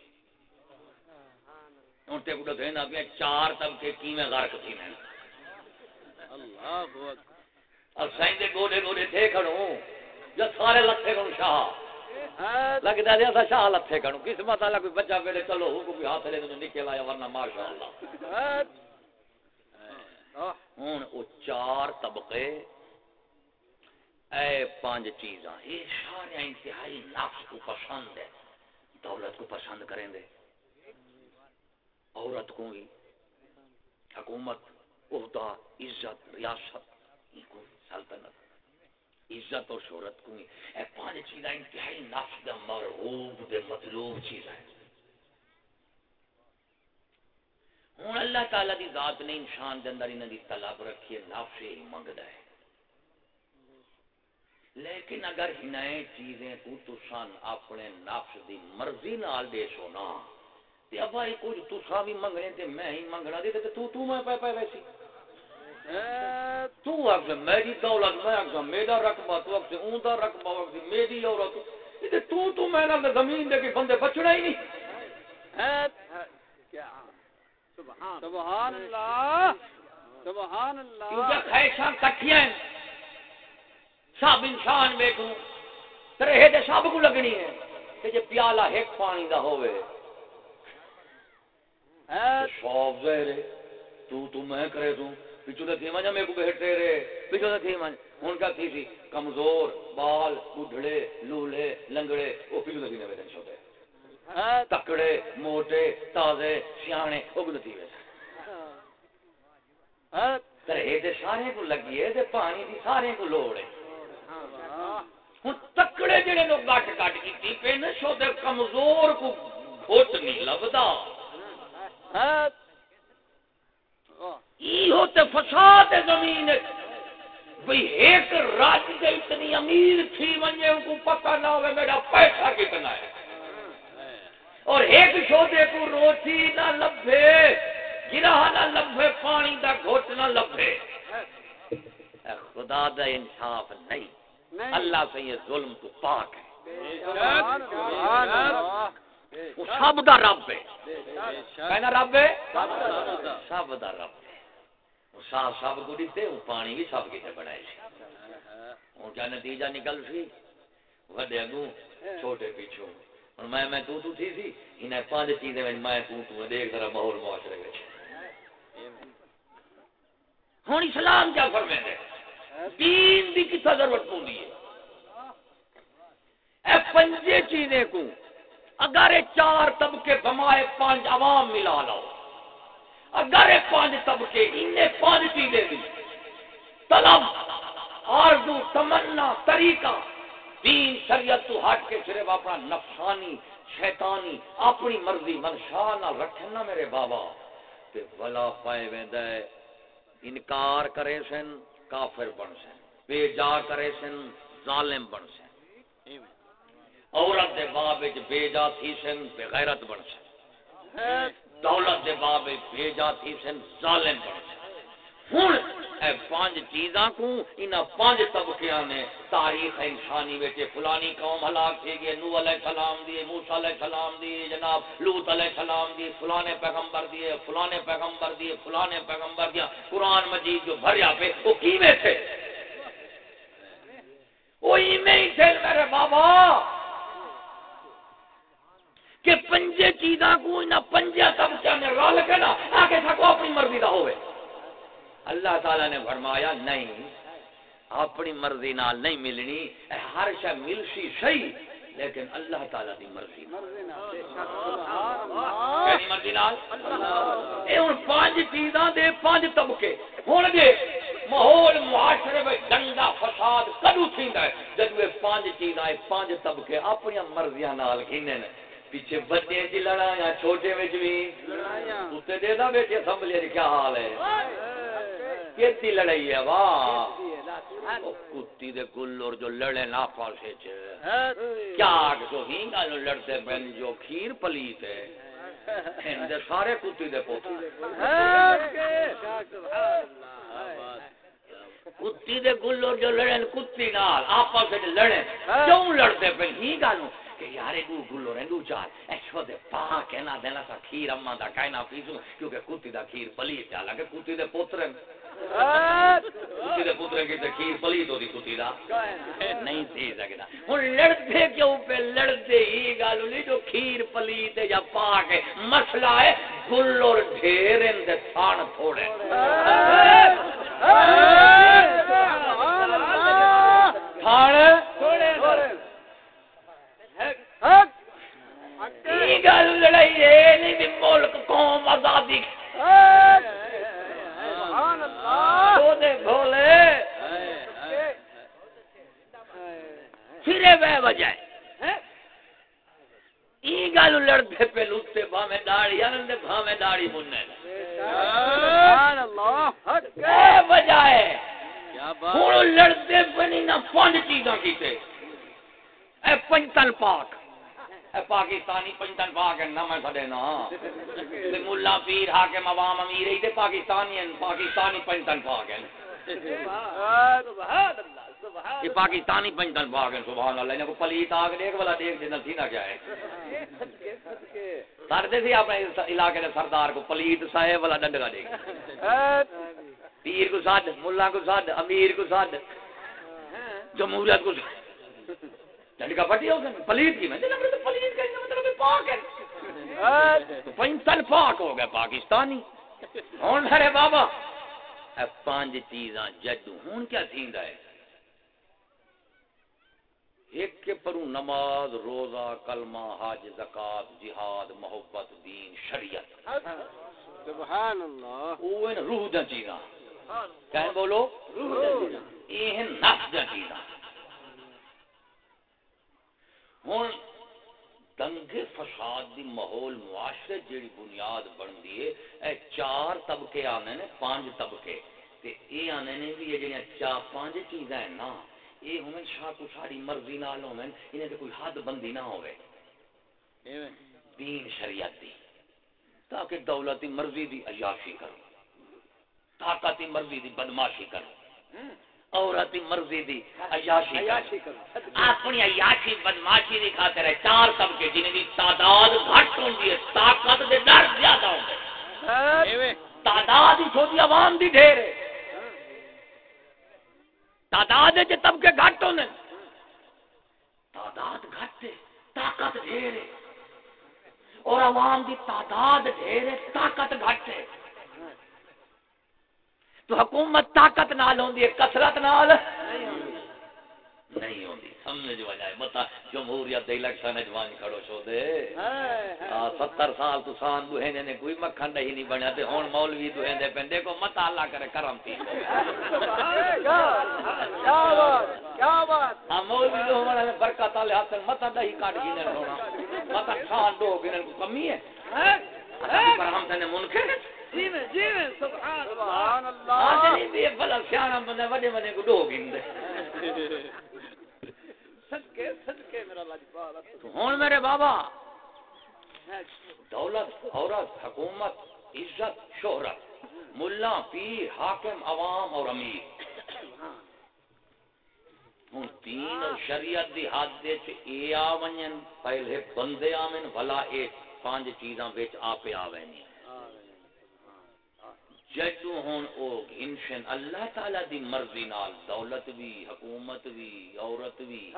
ہوں تے کو کہنا بھی چار طبقے کی میں غرق تھی میں۔ اللہ اکبر۔ اب سائیں دے گوڑے گوڑے تھے کھڑوں یا سارے لکھے کھڑوں شاہ۔ لگتا شاہ لتھے کھڑوں قسمت والا کوئی بچہ میرے چلو حکم بھی ہاتھ لے تو نکل آیا ورنہ ماشاء اللہ ہوں وہ چار طبقے اے پانچ چیزاں یہ سارے انتہائی نفس کو پسند ہے دولت کو پسند کریں گے عورت کو بھی حکومت عہدہ عزت ریاست سلطنت عزت اور شہرت کو بھی اے پانچ چیزاں انتہائی نفس دے مرغوب، دے مطلوب چیزاں ہیں۔ ہوں اللہ تعالی دی ذات نے انسان دے اندر انہاں دی طلب رکھی ہے، نفس ہی منگدا ہے۔ لیکن اگر نئے چیزیں تو تسان اپنے نفس دی مرضی نال دے سونا، تے ابا، یہ کچھ تسا بھی منگنے تے میں ہی منگنا دے تے تو تو میں پے پے ویسی۔ تو اگر میری دولت میں اگر میرا رقبہ تو اگر اون دا رقبہ اگر میری عورت۔ تے تو تو میں نال زمین دے کے بندے بچنا ہی نہیں۔ کیا؟ سبحان سبحان اللہ۔ سبحان اللہ۔ کیونکہ خیشاں کٹھیاں ہیں؟ سب انسان ویکھوں۔ ترے دے سب کو لگنی ہے کہ جے پیالہ ایک پانی دا ہوئے شوق ظاہر ہے۔ تو تو میں کرے تو پچھو تھیما جا میرے کو بیٹھے رے پچھو تے تھیما ہن کیا تھی سی؟ کمزور بال بڈھڑے لولے لنگڑے او پچھو تے تھینے میں چھوٹے۔ تکڑے موٹے تازے سیانے او کو تھی ویسے ترے دے سارے کو لگی ہے تے پانی دی سارے کو لوڑ ہے۔ ہن تکڑے جڑے لوگ گٹ گٹ کیتی پے نہ سو دے کمزور کو گھٹ نہیں لبدا۔ تے فساد زمین بھئی ایک راج دے اتنی امیر تھی ونجے ان کو پتہ نہ ہوئے میرا پیسہ کتنا ہے۔ اور ایک شودے کو روٹی نہ لبھے گرہ نہ لبھے پانی دا گھوٹ نہ لبھے۔ خدا دا انصاف نہیں۔ اللہ سے یہ ظلم تو پاک ہے۔ وہ سب دا رب ہے۔ کہنا رب ہے؟ سب دا رب۔ ہے سب کو دیتے وہ پانی بھی سب کتے بنائے سی ہوں کیا نتیجہ نکل سی وڈے اگوں چھوٹے پیچھوں اور میں میں تو تو تھی سی انہیں پانچ چیزیں میں میں تو تو دیکھ ذرا ماحول معاشرے میں ہوں اسلام کیا فرمے دے دین دی کتا ضرورت پوندی ہے اے پنجے چیزیں کو اگر چار طبقے بمائے پانچ عوام ملا لو اگر پانچ طبقے انہیں پانچ چیزیں دی طلب، آرزو، تمنا، طریقہ، دین، شریعت تو ہٹ کے صرف اپنا نفسانی، شیطانی، اپنی مرضی منشا نہ رکھنا میرے بابا۔ تے بلا پائے ویندا ہے، انکار کرے سن، کافر بن سن بے جا کرے سن، ظالم بن سن۔ عورت دے باب وچ بے جا تھی سن، بے غیرت بن سن۔ ہاں۔ دولت دے باب وچ بے جا تھی، سن ظالم بن ہن اے پانچ چیزاں کو انہاں پانچ طبقیاں نے تاریخ انسانی وچ فلانی قوم ہلاک تھی گئی، نوح علیہ السلام دی، موسی علیہ السلام دی، جناب لوط علیہ السلام دی، فلانے پیغمبر دی، فلانے پیغمبر دی، فلانے پیغمبر دی قرآن مجید جو بھریا پہ وہ کیویں تھے؟ وہ ایویں ہی تھے، میرے بابا! کہ پنجے چیزاں کو انہاں پنجے طبقیاں نے رل کے نا آگے تھکو اپنی مرضی دا ہوئے اللہ تعالی نے فرمایا نہیں اپنی مرضی نال نہیں ملنی اے ہر شے ملسی صحیح لیکن اللہ تعالی دی مرضی کیڑی مرضی نال؟ اے ہن پانچ چیزاں دے پانچ طبقے۔ ہن جے ماحول معاشرے میں دنگا فساد کدو تھیندا ہے؟ جد وہ پانچ چیزاں اے پانچ طبقے اپنی مرضیاں نال گھنن پیچھے بچے لڑائیاں چھوٹے بھی دے دا بیٹے اسمبلی دی کیا حال ہے۔ کیتی لڑائی ہے واہ۔ کتی دے گل اور جو لڑے نا پاسے چ۔ کیا جو ہینگا نو لڑتے بن جو کھیر پلیت ہے۔ سارے کتی دے پوتے کتی دے گل اور جو لڑے کتی نال آپس کیوں لڑتے پے ہینگا نو کہ یار دو گلو رہندو چار ایسو دے پاک ہے نا دینا سا کھیر اما دا کائنا پیسو کیونکہ کتی دا کھیر پلیت ہے لگے کتی دے پوترن کتی دے پوترن کی تے کھیر پلیت ہوتی کتی دا۔ نہیں تھی سکتا ہن لڑتے کیوں پہ لڑتے ہی گالو نہیں جو کھیر پلیت ہے یا پاک ہے مسئلہ ہے گل اور ڈھیر ان دے تھان تھوڑے۔ تھان تھوڑے۔ گل لڑائی ہے؟ نہیں بھی ملک قوم آزادی۔ بھولے۔ پھرے بہ وجہ ای گل لڑتے پہ لوٹتے بھاویں داڑھی آنندے بھاویں داڑھی مننے وجہ ہے۔ ہوں لڑتے پہ نہیں نہ پانچ چیزاں کیتے۔ اے پاک۔ پاکستانی پنچتن پاک ہے نہ میں سڑے نا۔ تے ملا پیر حاکم عوام امیر ہی تے پاکستانی ہیں، پاکستانی پنچتن پاک ہیں یہ پاکستانی پنچتن پاک ہیں سبحان اللہ انہیں کو پلیت آگ دیکھ والا دیکھ دینا تھی نہ کیا ہے سردے تھی اپنے علاقے کے سردار کو پلیت صاحب والا ڈنڈگا دیکھ پیر کو ساتھ ملا کو ساتھ امیر کو ساتھ جمہوریت کو ساتھ ڈنڈگا پٹی ہو گئے پلیت کی میں۔ پلیت کا مطلب پاک ہے۔ پنچتن پاک ہو گئے پاکستانی۔ ہوں میرے بابا۔ اے پانچ چیزاں جدو ہوں کیا تھیندا ہے؟ ایک کے پرو نماز روزہ کلمہ حج زکات جہاد محبت دین شریعت۔ سبحان اللہ۔ روح دا چیزاں۔ کہیں بولو؟ یہ ہیں نفس دا چیزاں۔ ہوں۔ دنگے فساد دی ماحول معاشرے جیڑی بنیاد بنتی ہے اے چار طبقے آنے نے پانچ طبقے۔ تے اے آنے نے بھی یہ جڑیاں چار پانچ چیزاں ہیں نا۔ یہ ہومن شاہ کو ساری مرضی نال ہومن انہیں تے کوئی حد بندی نہ ہوے دین شریعت دی۔ تاکہ دولتی مرضی دی عیاشی کرو۔ طاقتی مرضی دی بدماشی کرو۔ عورت مرضی دی عیاشی اپنی عیاشی بدماشی دی خاطر ہے۔ چار سب کے جن دی تعداد گھٹ ہوندی ہے طاقت دے ڈر زیادہ ہوندے۔ تعداد ہی چھوٹی عوام دی ڈھیر ہے۔ تعداد ہے طبقے گھٹ ہونے تعداد گھٹ ہے طاقت ڈھیر ہے۔ اور عوام دی تعداد ڈھیر ہے طاقت گھٹ ہے۔ تو حکومت طاقت نال ہوندی ہے کثرت نال؟ نہیں ہوندی سمجھ وجائے بتا جمہوریت الیکشن وچ وان کھڑو چھو دے۔ 70 سال تو سان دو ہیں نے کوئی مکھن نہیں نہیں بنیا تے ہن مولوی دو ہیں دے پندے کو مت اللہ کرے کرم تھی۔ کیا بات کیا بات مولوی دو ہمارا برکت اللہ ہاتھ مت دہی کاٹ گنے ہونا مت کھان دو گنے کو کمی ہے۔ پر ہم تے منکر۔ جی میں جی میں سبحان سبحان اللہ۔ ہاں نہیں بھی بلا سیاںا بندہ وڈے وڈے کو دو گندے صدقے صدقے میرا لاجواب ہن میرے بابا۔ دولت عورت حکومت عزت شہرت۔ ملا پیر حاکم عوام اور امیر۔ ہوں دین اور شریعت دی حد اے آ ونجن پہلے بندے آمن بھلا اے پانچ چیزاں وچ آپے آویں جدو ہوں او گھنشن اللہ تعالی دی مرضی نال، دولت بھی حکومت بھی عورت بھی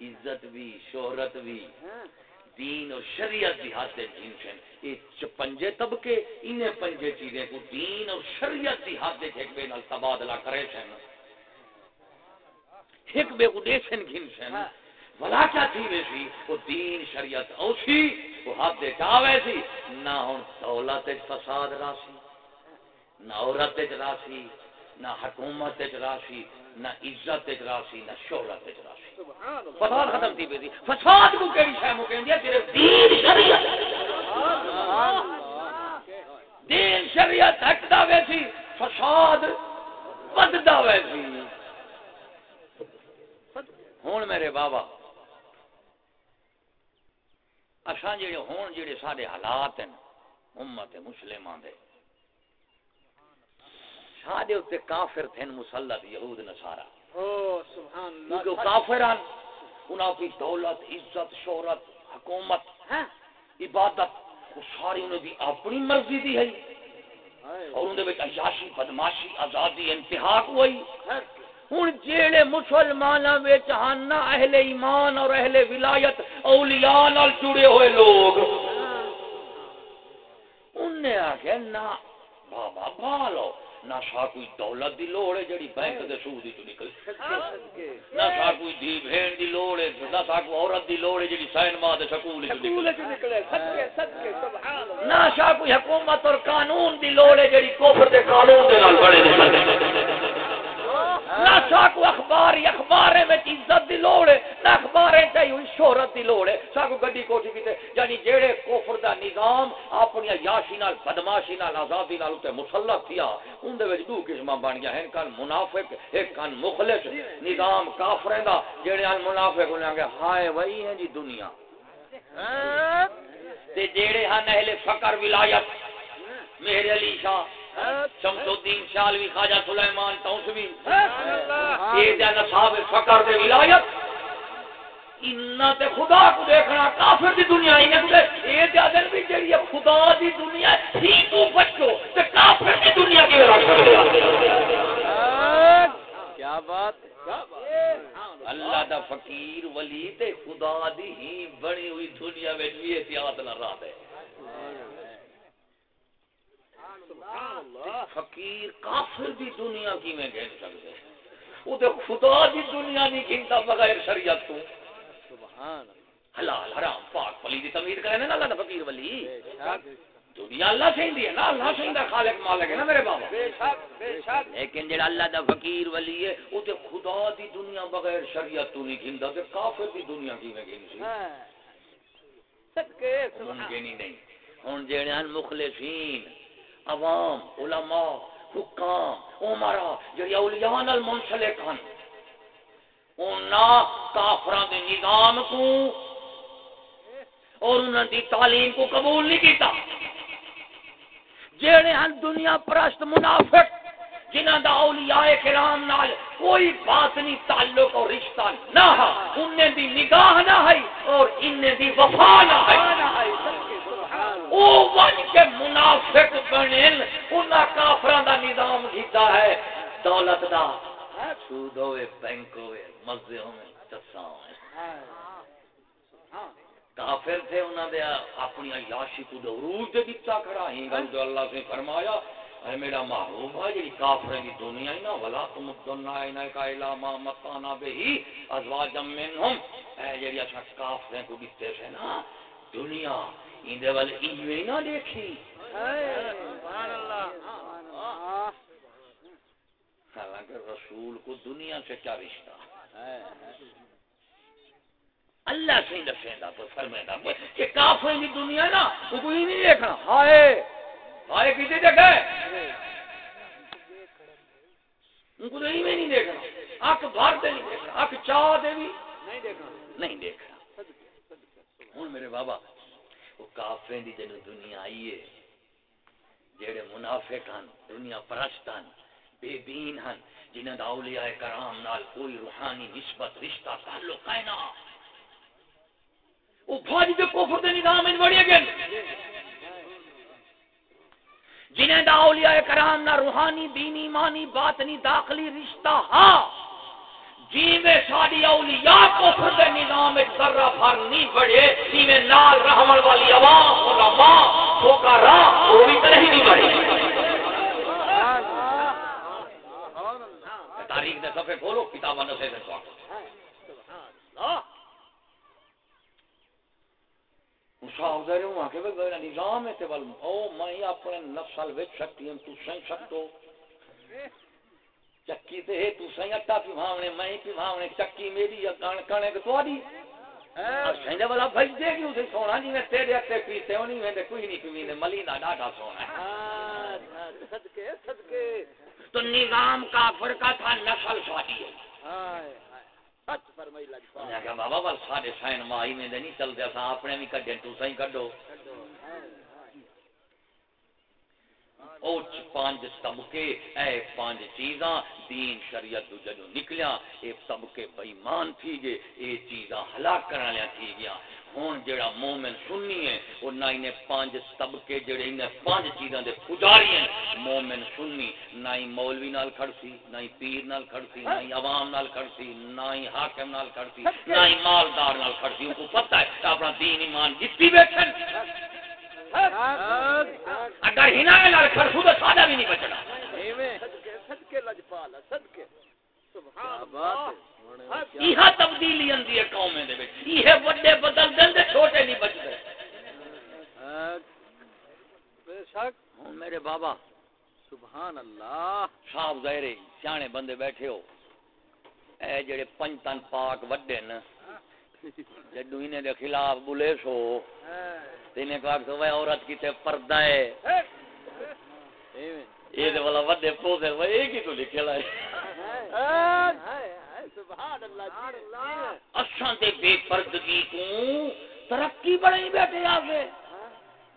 عزت بھی شہرت بھی دین اور شریعت بھی ہاتھ گھنشن یہ پنجے طبقے، انہیں پنجے چیزیں کو دین اور شریعت دی ہاتھ ایک بے نال تبادلہ کرے سن۔ ایک بے کو دیسن گھنشن بلا کیا تھی ویسی؟ وہ دین، شریعت، اوسی وہ ہاتھ دے چاوے سی۔ نہ ہوں دولت فساد راسی۔ نہ عورت راسی نہ حکومت راسی نہ عزت راسی نہ شہرت راسی فساد ختم تھی پی فساد کو کیڑی شے مو کہندی صرف دین شریعت۔ دین شریعت ہٹدا ویسی فساد بددا ویسی ہن میرے بابا اساں جڑے ہون جڑے سارے حالات ہیں امت مسلمان دے۔ سارے اتنے کافر تھے مسلط یہود نصارا کیونکہ کافران انہاں کی دولت عزت شہرت حکومت ہاں، عبادت وہ ساری انہیں دی اپنی مرضی دی ہے۔ اور انہیں بیچ عیاشی بدماشی آزادی انتہا ہوئی۔ ہوں جیڑے مسلمان ہن اہل ایمان اور اہل ولایت اولیاء نال جڑے ہوئے لوگ۔ انہیں آخیا نہ بابا بالو نہ کوئی دولت دی لوڑ ہے جڑی بینک دے سود وچ نکل۔ نہ شاہ کوئی دی بہن دی لوڑ ہے نہ شاہ کوئی عورت دی لوڑ ہے جڑی سائن ماں دے سکول وچ نکلے نہ شاہ کوئی حکومت اور قانون دی لوڑ ہے جڑی کفر دے قانون دے نال بڑے نہ ساکو اخبار ہی اخبار میں عزت دی لوڑ ہے، نہ اخبار چاہیے ہوئی شہرت دی لوڑ ہے۔ ساکو گڈی کوٹھی کیتے یعنی جیڑے کفر دا نظام اپنی یاشی نال، بدماشی نال، آزادی نال تے مسلط تھیا، اون دے وچ دو قسماں بن گیا ہیں۔ کان منافق، ایک کان مخلص۔ نظام کافریں دا، جیڑے ان منافق ہونے گے ہائے وہی ہیں جی دنیا۔ ہاں؟ تے جیڑے ہن اہل فقر ولایت میرے علی شاہ شمس الدین شالوی خواجہ سلیمان توسوی یہ دے نصاب فقر دے ولایت انہاں تے خدا کو دیکھنا کافر دی دنیا ہی نے اے تے ادن بھی جڑی خدا دی دنیا ہی تو بچو تے کافر دی دنیا کی رکھ کیا بات اللہ دا فقیر ولی تے خدا دی ہی بڑی ہوئی دنیا وچ بھی احتیاط نہ رہا ہے فقیر کافر دی دنیا کی میں گھن سکتے وہ تو خدا دی دنیا نہیں گھنتا بغیر شریعت تو سبحان حلال حرام پاک ولی دی تمید کرے نا اللہ دا فقیر ولی۔ دنیا اللہ سے دی ہے نا اللہ سے دا خالق مالک ہے نا میرے بابا۔ بے شک بے شک۔ لیکن جڑا اللہ دا فقیر ولی ہے وہ تے خدا دی دنیا بغیر شریعت تو نہیں گھنتا تے کافر دی دنیا کی میں گھن سی ممکن ہی نہیں ہوں جہاں مخلصین۔ عوام، علماء، حکام، عمرا جڑی اولیاء نال منسلک ہیں انہاں کافراں دے نظام کو اور انہاں دی تعلیم کو قبول نہیں کیتا۔ جڑے ہیں دنیا پرست منافق جنہ دا اولیاء کرام نال کوئی بات نہیں، تعلق اور رشتہ نہ انہیں دی نگاہ نہ ہے اور انہیں دی وفا نہ ہے۔ او ون کے منافق بنے انہاں کافراں دا نظام کیتا ہے، دولت دا۔ ہاں، سود ہوئے، بینک ہوئے، مزے ہوئے چسا ہوئے کافر تھے انہوں نے اپنی عیاشی کو عروج دے دیتا کھڑا۔ ہی گل جو اللہ سے فرمایا، اے میرا محبوب ہے جی کافر کی دنیا ہی نا، ولا تم دنیا ہی کا الا ما مکانا بے ہی ازواجم منہم اے جڑی اچھا کافر کو دیتے سے نا، دنیا ایندے ول ایویں نہ دیکھی سبحان اللہ حالانکہ رسول کو دنیا سے کیا رشتہ۔ اللہ سے ہی دسے گا تو فرمے گا کہ کافر کی دنیا نا وہ کوئی نہیں دیکھنا ہائے۔ ہائے کسی جگہ ان کو نہیں میں نہیں دیکھنا آنکھ بھر دے نہیں دیکھنا آنکھ چاہ دے بھی۔ نہیں دیکھنا نہیں دیکھنا ہوں میرے بابا وہ کافر دی جنو دنیا آئی ہے۔ جڑے منافق ہیں دنیا پرست ہیں بے دین ہیں جنہاں دا اولیاء کرام نال کوئی روحانی نسبت، رشتہ، تعلق ہے نا وہ بھاجی دے کفر دے نظام وچ وڑی گئے۔ جنہیں دا اولیاء کرام نہ روحانی، دینی، مانی، باطنی، داخلی رشتہ ہا۔ جی میں ساری اولیاء کفر دے نظام وچ ذرہ بھر نہیں بڑھے جی میں نال رحمن والی عوام، علماء فقراء وہ بھی کہیں نہیں بڑھے۔ تاریخ دے صفحے کھولو، کتاباں نسے دے تو صاحب دے رہوں کہ وہ میرا نظام ہے تے ول او، میں اپنے نسل وچ سکتی ہوں تو سہی سکتو چکی تے ہے اٹا پیواونے میں پیواونے چکی میری یا کان کانے کہ تو دی سہی والا بھج دے گی اسے سونا جی میں تیرے اتے پیتے ہو نہیں میں کوئی نہیں پیوی ملینا ڈاڈا سونا ہے صدقے صدقے تو نظام کافر کا تھا نسل شادی ہے بابا بل سارے سائن مائی میں نہیں چلتے اصا اپنے بھی کڈے تو سی کڈو پانچ طبقے اے پانچ چیزاں، دین، شریعت جدو نکلیا اے طبقے بےمان تھی گئے، اے چیزاں ہلاک کرنے تھی گیا ہوں جڑا مومن سننی ہے وہ نہ انہیں پانچ طبقے جڑے انہیں پانچ چیزاں دے پجاری ہیں، مومن سننی، نہ ہی مولوی نال کھڑسی، نہ ہی پیر نال کھڑسی، نہ ہی عوام نال کھڑسی، نہ ہی حاکم نال کھڑسی، نہ ہی مالدار نال کھڑسی، ان کو پتہ ہے کہ اپنا دین ایمان جتنی بیٹھن۔ اگر ہنا نال کھڑسو تو سادہ بھی نہیں بچنا۔ صدقے لجپال صدقے۔ سبحان اللہ۔ یہ تبدیلی آتی ہے قومیں یہ وڈے بدل دیں چھوٹے نہیں بچتے ہوں میرے بابا۔ سبحان اللہ۔ صاحب ظاہرے سیانے بندے بیٹھے ہو۔ اے جڑے پنجتن پاک وڈے نا جدو انہیں دے خلاف بولے سو، تینے کہا کہ وہ عورت کی تے پردہ ہے۔ یہ دے والا وڈے پودے وہ ایک ہی تو لکھے لائے؟ اساں دے بے پردگی کو ترقی بڑی بیٹھے آگے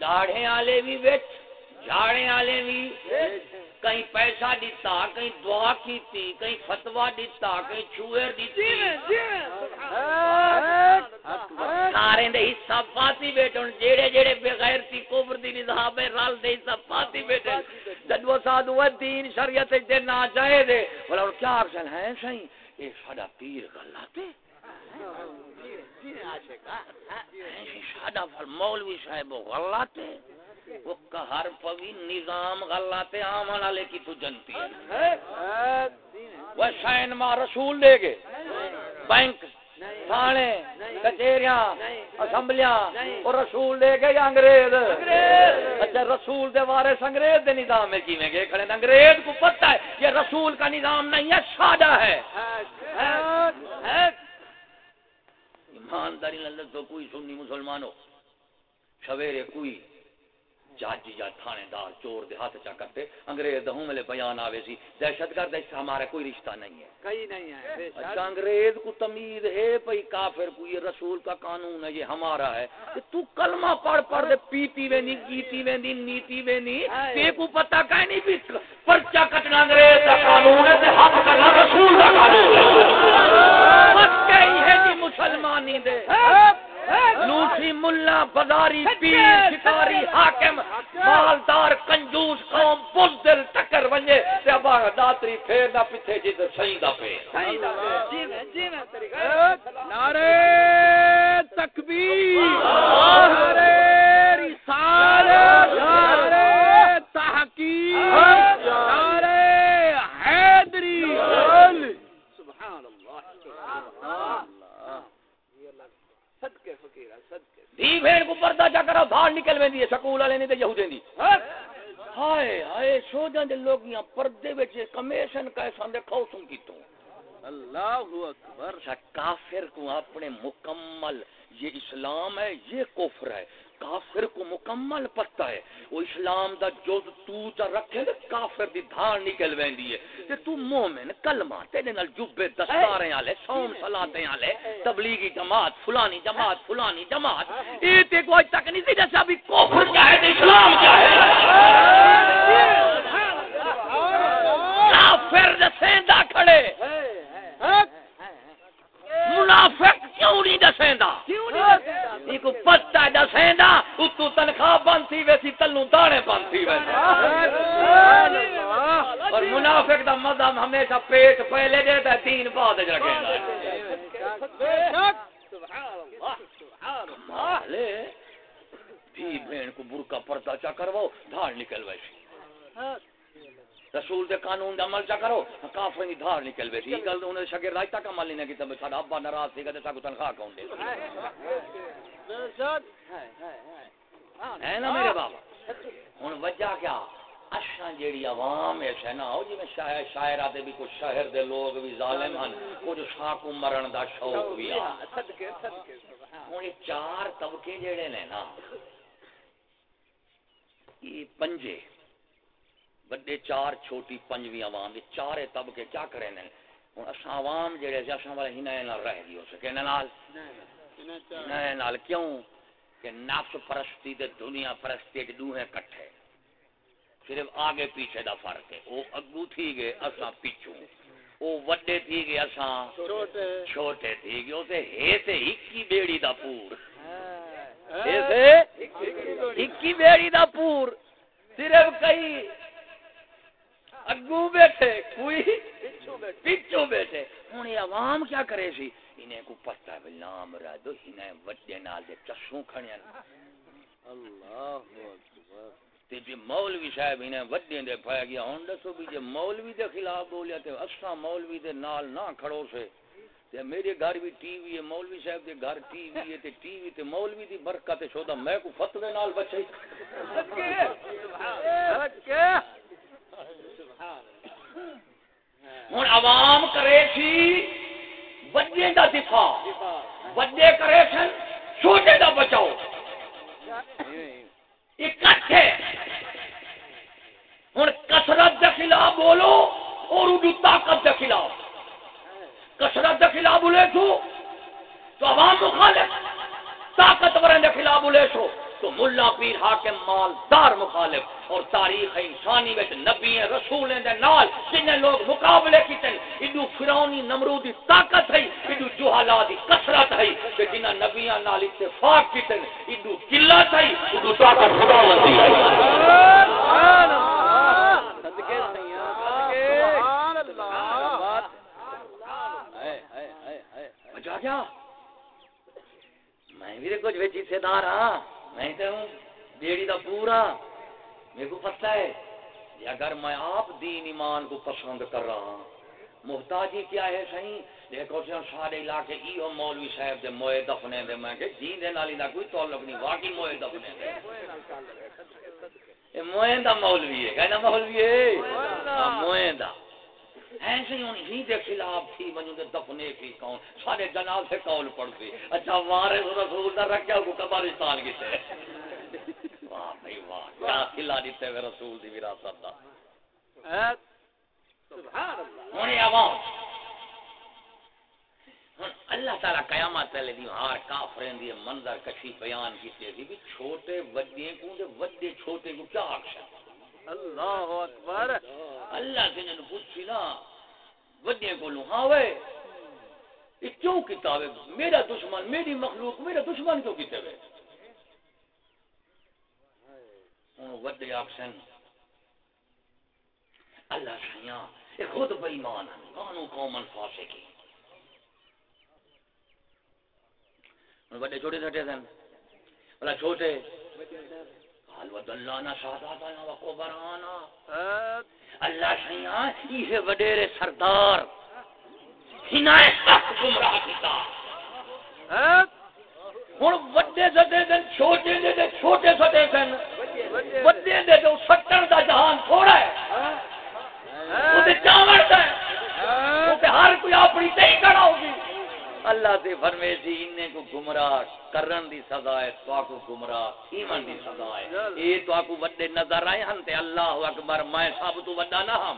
داڑھے والے بھی بیٹھ جھاڑے والے بھی۔ کہیں پیسہ دیتا کہیں دعا کیتی کہیں فتوا دیتا کہیں چھوئر دیتی۔ سارے دے حصہ پاتی بیٹھن جیڑے جیڑے بغیر تی کفر دی نظام رل دے حصہ پاتی بیٹھن جدو وہ دین شریعت دے نہ جائے دے بولا کیا اکشن ہے صحیح یہ ساڈا پیر ساڈا مولوی صاحب غلطے وہ ہر پوی نظام غلطے عام والے کی تو جنتی ہے۔ وہ سائن ما رسول دے گے۔ بینک، تھانے، کچہریاں، اسمبلیاں اور رسول دے گئے یا انگریز؟ اچھا رسول دے وارث انگریز دے نظام میں کیویں گئے کھڑے انگریز کو پتہ ہے یہ رسول کا نظام نہیں ہے، سادہ ہے۔ ایمانداری لندن تو کوئی سنی مسلمان ہو سویرے کوئی۔ جج یا تھانے دار چور دے ہاتھ چا کرتے انگریز دہوں ملے بیان آوے سی دہشت گرد اس ہمارا کوئی رشتہ نہیں ہے۔ کئی نہیں ہے اچھا انگریز کو تمید ہے پئی کافر کو یہ رسول کا قانون ہے یہ ہمارا ہے۔ کہ تو کلمہ پڑھ پڑھ دے پیتی وینی گیتی وینی نیتی وینی تے کو پتہ کہیں نہیں بھی پرچہ کٹنا انگریز کا قانون ہے تے حق کرنا رسول کا قانون ہے۔ بس کہیں ہے جی مسلمانی دے۔ لوسی ملا بازاری پیر شکاری حاکم مالدار کنجوس قوم بزدل ٹکر ونجے۔ تے ابا داتری پھیر نہ پیچھے جی تے سہی دا پھیر۔ نعرے تکبیر نعرے رسالت نعرے تحقیق نعرے حیدری سبحان اللہ سبحان اللہ صدقے فقیرہ دی بھین کو پردہ چا کرو دھار نکل ویندی ہے سکول والے نہیں تے یہودیں دی۔ ہائے ہائے سو جاندے لوگیاں پردے وچ کمیشن کیسا دے کھوسوں کیتوں اللہ اکبر۔ اچھا کافر کو اپنے مکمل یہ اسلام ہے یہ کفر ہے۔ کافر کو مکمل پتہ ہے۔ وہ اسلام دا جو تو چا رکھے تے کافر دی دھار نکل ویندی ہے۔ تے تو مومن کلمہ تیرے نال جبے دستاریں والے سوم صلاتیں والے تبلیغی جماعت، فلانی جماعت فلانی جماعت۔ اے تے کوئی تک نہیں سی دسا بھی کفر کیا ہے تے اسلام کیا ہے۔ کافر دسیندا کھڑے منافق کیوں نہیں دسیندا کو پتہ دسیندا اتو تنخواہ بند تھی ویسی تلو دانے بند تھی ویسی اور منافق دا مذہب ہمیشہ پیٹ پہلے دیتا ہے تین بعد رکھے کمال ہے بھی بہن کو برکا پردہ چا کرواؤ دھاڑ نکل ویسی رسول دے قانون دا عمل چا کرو کافر دی دھار نکل ویسی۔ یہ گل انہوں نے شاگرد اج تک عمل نہیں کیتا ساڈا ابا ناراض سی تے ساکو تنخواہ کون دے۔ ہے نا میرے بابا؟ ہن وجہ کیا؟ اشاں جیڑی عوام ہے نا او جویں شاعر شاعرہ دے بھی کچھ شہر دے لوگ بھی ظالم ہن کچھ ساکو مرن دا شوق بھی آ۔ صدقے صدقے۔ ہن چار طبقے جڑے نے نا یہ پنجے۔ بڑے چار چھوٹی پنجویں عوام یہ چارے طبقے کیا نے ہن اساں عوام جڑے سے اساں والے ہنے نال رہ گئی ہو سکے نال؟ ہنے نال کیوں؟ کہ نفس پرستی تے دنیا پرستی دے دوہے کٹھے۔ صرف آگے پیچھے دا فرق ہے۔ او اگو تھی گئے اساں پیچھوں۔ او وڈے تھی گئے اساں چھوٹے۔ چھوٹے تھی گئے۔ او تے ہے تے ہکی بیڑی دا پور۔ ہے تے ہکی بیڑی دا پور۔ صرف کئی اگو بیٹھے کوئی پچھو بیٹھے ہوں یہ عوام کیا کرے سی؟ انہیں کو پتہ ہے نام رہ دو انہیں وڈے نال دے چسوں کھڑیاں۔ اللہ اکبر۔ تے جی مولوی صاحب انہیں وڈے دے پایا گیا ہن دسو بھی جے مولوی دے خلاف بولیا تے اساں مولوی دے نال نہ کھڑو سے۔ تے میرے گھر بھی ٹی وی ہے مولوی صاحب دے گھر ٹی وی ہے تے ٹی وی تے مولوی دی برکت ہے شودا میں کو فتوی نال بچائی۔ ہن عوام کرے سی وڈے دا دفاع وڈے کرے سن، چھوٹے دا بچاؤ۔ اکٹھے۔ ہوں کسرت کے خلاف بولو اور اردو طاقت کے خلاف۔ کسرت کے خلاف بولے سو تو عوام مخالف طاقتور کے خلاف بولے سو۔ تو ملا پیر حاکم مالدار مخالف اور تاریخ انسانی وچ نبی رسول دے نال جن لوگ مقابلے کیتے ایڈو فرعونی نمرودی طاقت ہے ایڈو جوہلا دی کثرت ہے کہ جنہ نبیاں نال اتفاق کیتے ایڈو قلت ہے ایڈو طاقت خداوند دی سبحان اللہ صدقے سیاں صدقے سبحان اللہ۔ ہے ہے ہے ہے مجا کیا میں بھی کچھ وچ حصے دار ہاں میں تو ہوں، بیڑی دا پورا میرے کو پتہ ہے کہ اگر میں آپ دین ایمان کو پسند کر رہا ہوں محتاجی کیا ہے صحیح؟ دیکھو سے سارے علاقے ای ہو مولوی صاحب دے موئے دفنے دے، میں کہ دین دے نالی دا کوئی تعلق نہیں، واقعی موئے دفنے دے۔ موئے دا مولوی ہے، کہنا مولوی ہے؟ ہاں، موئے دا۔ ایسے ہی ہی دے خلاف تھی دے دفنے کی کون۔ سارے جناب سے قول اچھا وارث رسول دا رکھیا کو قبرستان کیتے واہ بھائی واہ کیا کھلا دیتے ہوئے رسول دی وراثت دا۔ سبحان اللہ۔ ہوں عوام ہن اللہ تعالی قیامت دی ہار کافرین دی منظر کشی بیان کیتے۔ بھی چھوٹے وڈے کو وڈے چھوٹے کو کیا آکھشن اللہ اکبر۔ اللہ سے نے پوچھی نا وڈے کو ہاں وے، یہ کیوں کتاب ہے میرا دشمن، میری مخلوق، میرا دشمن کیوں کیتے ہوئے ہوں وڈے آکشن اللہ سیاں یہ خود بےمان ہے کانو قومن فاسقین۔ ہن وڈے چھوٹے چھوٹے سن۔ بلا چھوٹے۔ قال ودلانا شہاداتنا وقبرانا اللہ سیاں یہ وڈیرے سردار. ہنائے حق گمراہ کیتا ہن وڈے سٹے سن چھوٹے دے تے چھوٹے سٹے سن. وڈے دے تو سٹن دا جہان تھوڑا ہے. وہ تے چاوڑ دا ہے. وہ تے ہر کوئی اپنی تے ہی کھڑا ہوگی. اللہ سے فرمے جی انہیں کو گمراہ کرن دی سزا ہے، تو کو گمراہ، ایمان دی سزا ہے۔ اے تو کو وڈے نظر آئے ہن تے اللہ اکبر، میں سب تو وڈا نہ ہم۔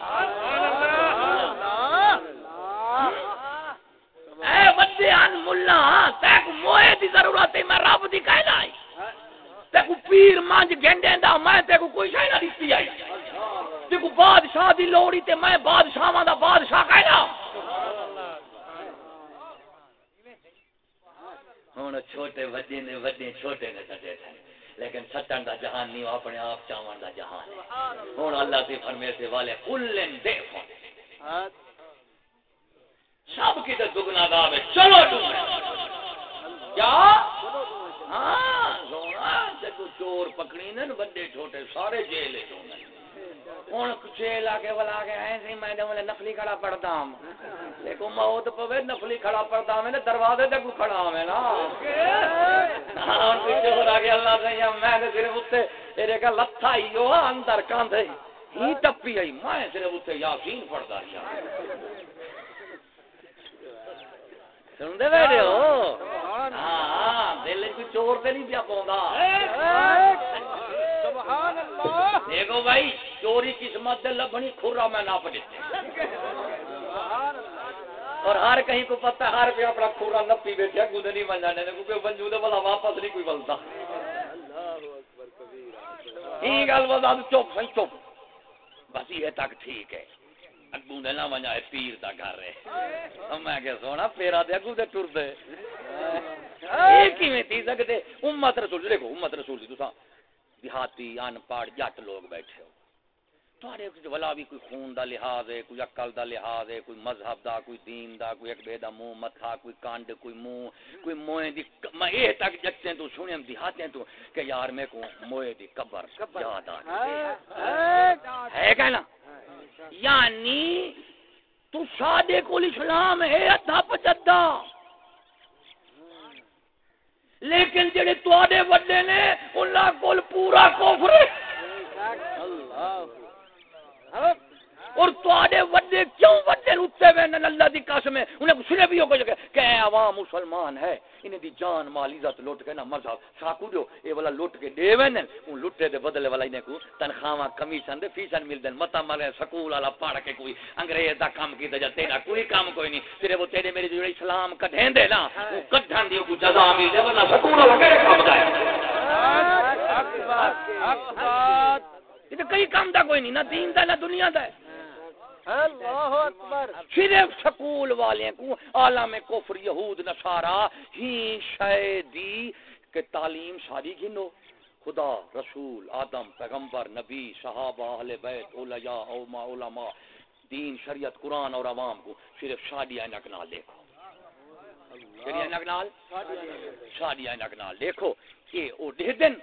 اے وڈے ان مولا تے کو موئے دی ضرورت ہے، میں رب دی کہنا ہے تے کو پیر مانج گھنڈے دا، میں تے کو کوئی شے نہ دتی آئی۔ تے کو بادشاہ دی لوڑی تے میں بادشاہاں دا بادشاہ کہنا ہوں چھوٹے وڈے نے وڈے چھوٹے نے سٹے تھے۔ لیکن سٹن دا جہان نہیں اپنے آپ چاون دا جہان ہے۔ ہوں اللہ۔ سے فرمے سے والے کلن دے سب کی تو دگنا دا ہے چلو ڈوبے کیا؟ ہاں چور پکڑی نے وڈے چھوٹے سارے جیل چ ہوں جیل آ کے بلا کے آئے سی میں نے نفلی کھڑا پڑتا ہوں۔ لیکن موت پوے، نفلی کھڑا پڑتا ہوں دروازے تک کھڑا ہوں نا۔ ہاں پیچھے ہو رہا اللہ سے میں نے صرف اتنے تیرے کا لتھا ہی ہو ہاں، اندر کاندھ ہی ٹپی آئی، میں صرف اتنے یاسین پڑھتا ہاں۔ پڑتا سنتے بیٹھے ہو؟ ہاں, ہاں، دل چور سے نہیں پیا پاؤں دیکھو بھائی چوری قسمت دے لبنی کھرا میں ناپ دیتے اور ہر کہیں کو پتہ ہر کوئی اپنا کھورا نپی بیٹھے گود نہیں بن جانے کیونکہ بنجو دے والا واپس نہیں کوئی بولتا یہ گل بتا چپ بھائی چپ۔ بس یہ تک ٹھیک ہے۔ اگو دے نہ بنجا پیر دا گھر ہے۔ میں کہ سونا پھیرا دے اگو دے ٹر دے یہ کیویں تھی سکتے؟ امت رسول دیکھو امت رسول دی تساں۔ دیہاتی ان پڑھ جٹ لوگ بیٹھے ہو۔ تھوڑے بلا بھی کوئی خون دا لحاظ ہے، کوئی عقل دا لحاظ ہے، کوئی مذہب دا، کوئی دین دا، کوئی ایک بے دا منہ متھا، کوئی کانڈ کوئی منہ، کوئی موئے دی میں اے تک جچتے تو سنیں دیہاتے تو کہ یار میں کو موئے دی قبر یاد آ ہے۔ کہنا یعنی تو سادے کو اسلام ہے ادھا پچدا لیکن جڑے تواڈے وڈے نے انہاں کول پورا کفر ہے۔ اللہ اور تواڈے وڈے کیوں وڈے رتے وے نن اللہ دی قسم ہے۔ انہیں سنے بھی ہو کہ کہ عوام مسلمان ہے انہیں دی جان مال عزت لوٹ کے نہ مذہب ساکو جو اے والا لوٹ کے دے وے ان لٹے دے بدلے والا انہیں کو تنخواہ کمیشن دے فیسن مل دین متا ملے سکول والا پڑھ کے کوئی انگریز دا کام کیتا جا تیرا کوئی کام کوئی نہیں۔ تیرے وہ تیرے میرے جو اسلام کڈھیں دے نا وہ کڈھن دی کو جزا مل دے ورنہ سکول والا کہے کام جائے؟ اکبر اکبر یہ کئی کام دا کوئی نہیں نہ دین دا نہ دنیا دا۔ ہے اللہ اکبر۔ صرف سکول والے کو عالم کفر یہود نصارا ہی شہدی کہ تعلیم ساری گنو۔ خدا رسول آدم پیغمبر نبی صحابہ اہل بیت اولیاء اوما علماء دین شریعت قرآن اور عوام کو۔ صرف شادیاں نکنال دیکھو۔ شادیاں نکنال شادیاں نکنال دیکھو کہ او دے دن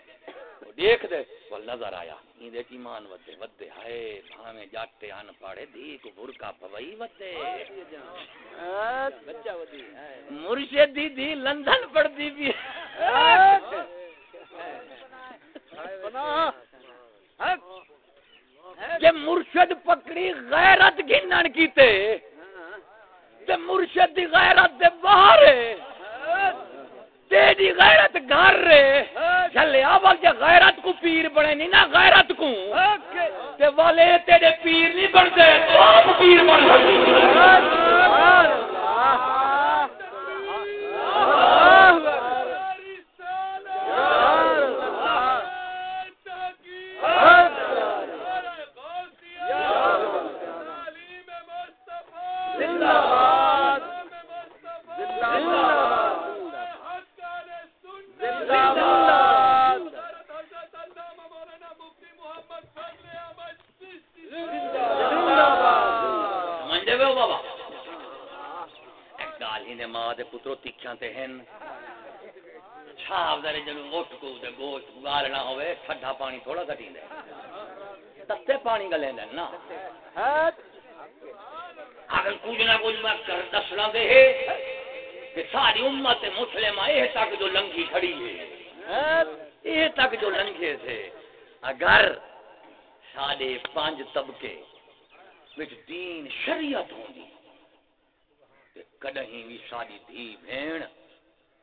دیکھ دے ول نظر آیا۔ این دے ایمان ودے ودے ہائے بھاویں جاٹے ان پاڑے دی کو برکا پوئی ودے۔ بچہ ودی مرشد دی دی لندن پڑ دی بھی کہ مرشد پکڑی غیرت گنن کیتے۔ تے مرشد دی غیرت دے باہر ہے تیری غیرت گھر رے۔ چلے آبا کے غیرت کو پیر بنے نہیں نا غیرت کو۔ تے والے تیرے پیر نہیں بنتے تو آپ پیر بن سمجھتے ماں دے پترو تکھیاں تے ہن۔ چھاپ دے جنوں اٹھ کو تے گوشت گال ہوے ٹھڈا پانی تھوڑا کٹیندے تتے پانی گلے نا۔ اگر کچھ نہ کچھ میں کر دسنا دے ہے، کہ ساری امت مسلمہ یہ تک جو لنگھی کھڑی ہے۔ یہ تک جو لنگھے تھے اگر سارے پانچ طبقے وچ دین شریعت ہوندی کدہیں بھی ساری دھی بھیڑ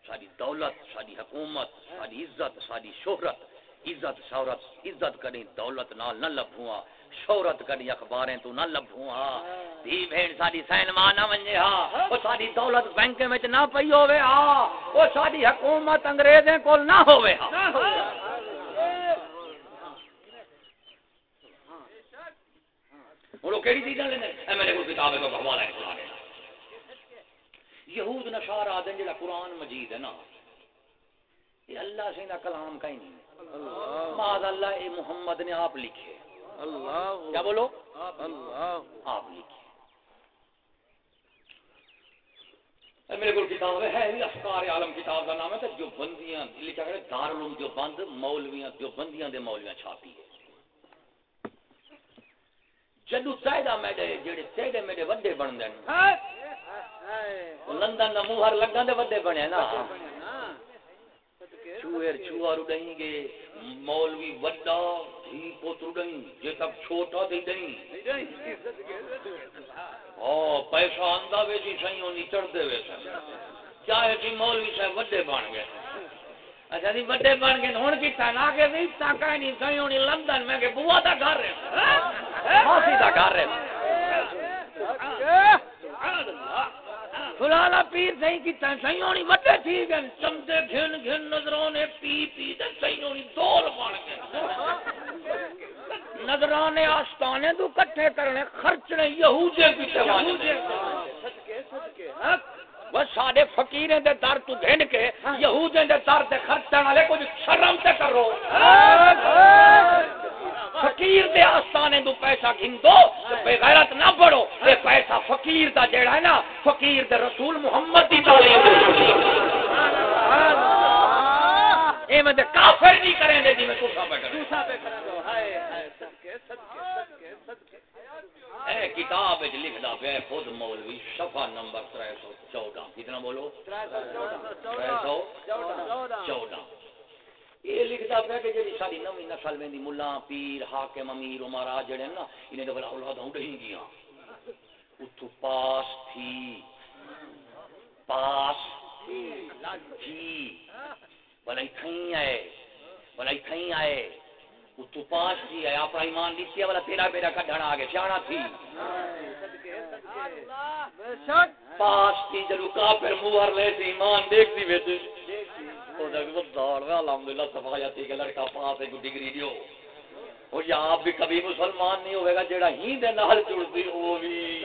ساری دولت ساری حکومت ساری عزت ساری شہرت، عزت شہرت، عزت کدیں دولت نال نہ لبھوا شہرت کدیں اخباریں تو نہ لبھوا دھی بھیڑ ساری سینما نہ ونجے ہا، او ساری دولت بینک وچ نہ پئی ہوے ہا، او ساری حکومت انگریزیں کول نہ ہوے ہا۔ وہ کہڑی چیزاں لینے اے میرے کو کتاب ہے حوالہ ہے قرآن یہود نشار آدم جڑا قرآن مجید ہے نا۔ یہ اللہ سے نہ کلام کا ہی نہیں بعد اللہ۔ اے محمد نے آپ لکھے؟ اللہ۔ کیا بولو؟ اللہ۔ آپ لکھے۔ میرے کو کتاب ہے افکار عالم کتاب کا نام ہے جو بندیاں لکھا گیا دارالعلوم جو بند مولویاں جو بندیاں دے مولویاں چھاپی ہے۔ جدو تیدا میڈے جڑے تیڈے میڈے وڈے بن دے لندن دا موہر لگا دے وڈے بنے نا چوہر چوہر اڑیں گے مولوی وڈا دھی پوت اڑیں جے تک چھوٹا دے دیں او پیسہ آندا وے جی سائیں نہیں چڑھدے وے سن چاہے جی مولوی صاحب وڈے بن گئے اچھا جی وڈے بن گئے ہن کی تنا کے نہیں تاکا نہیں سائیں نہیں لندن میں کہ بوا دا گھر ہے ماسی دا گھر ہے فلانا پیر صحیح کیتا صحیح ہونی وڈے ٹھیک ہیں چمتے گھن گھن نظرانے پی پی تے صحیح ہونی دول بن گئے۔ نظرانے آستانے تو کٹھے کرنے، خرچنے یہودے پیتے واجنے بس سارے فقیریں دے در تو گھن کے یہودیں دے در تے خرچنے والے کچھ شرم تے کرو۔ فقیر دے آستانے تو پیسہ گھن دو بے غیرت نہ پڑو یہ پیسہ فقیر دا جیڑا ہے نا فقیر دے رسول محمد دی تعلیم اے میں دے کافر نہیں کریں دے جی میں تسا پہ کریں اے کتاب وچ لکھدا پیا ہے خود مولوی صفحہ نمبر 314 کتنا بولو؟ 314 یہ لکھدا پیا کہ جڑی ساری نویں نسل ویندی ملا پیر حاکم امیر عمرا جڑے نا انہیں دے بلا اولاداں اڈھیں گیاں۔ اتو پاس تھی۔ پاس تھی۔ بلا اتھیں آئے۔ بلا اتھیں آئے۔ اتو پاس تھی۔ آئے اپنا ایمان لیتی ہے بلا تیرا بیرا کڈھنا آگے۔ سیانا تھی۔ پاس تھی جلو کافر موہر تھی ایمان دیکھ دی بیٹے وہ لڑکا پاس ایک ڈگری دیو یا آپ بھی کبھی مسلمان نہیں ہوئے گا جیڑا ہی دے نال وہ بھی۔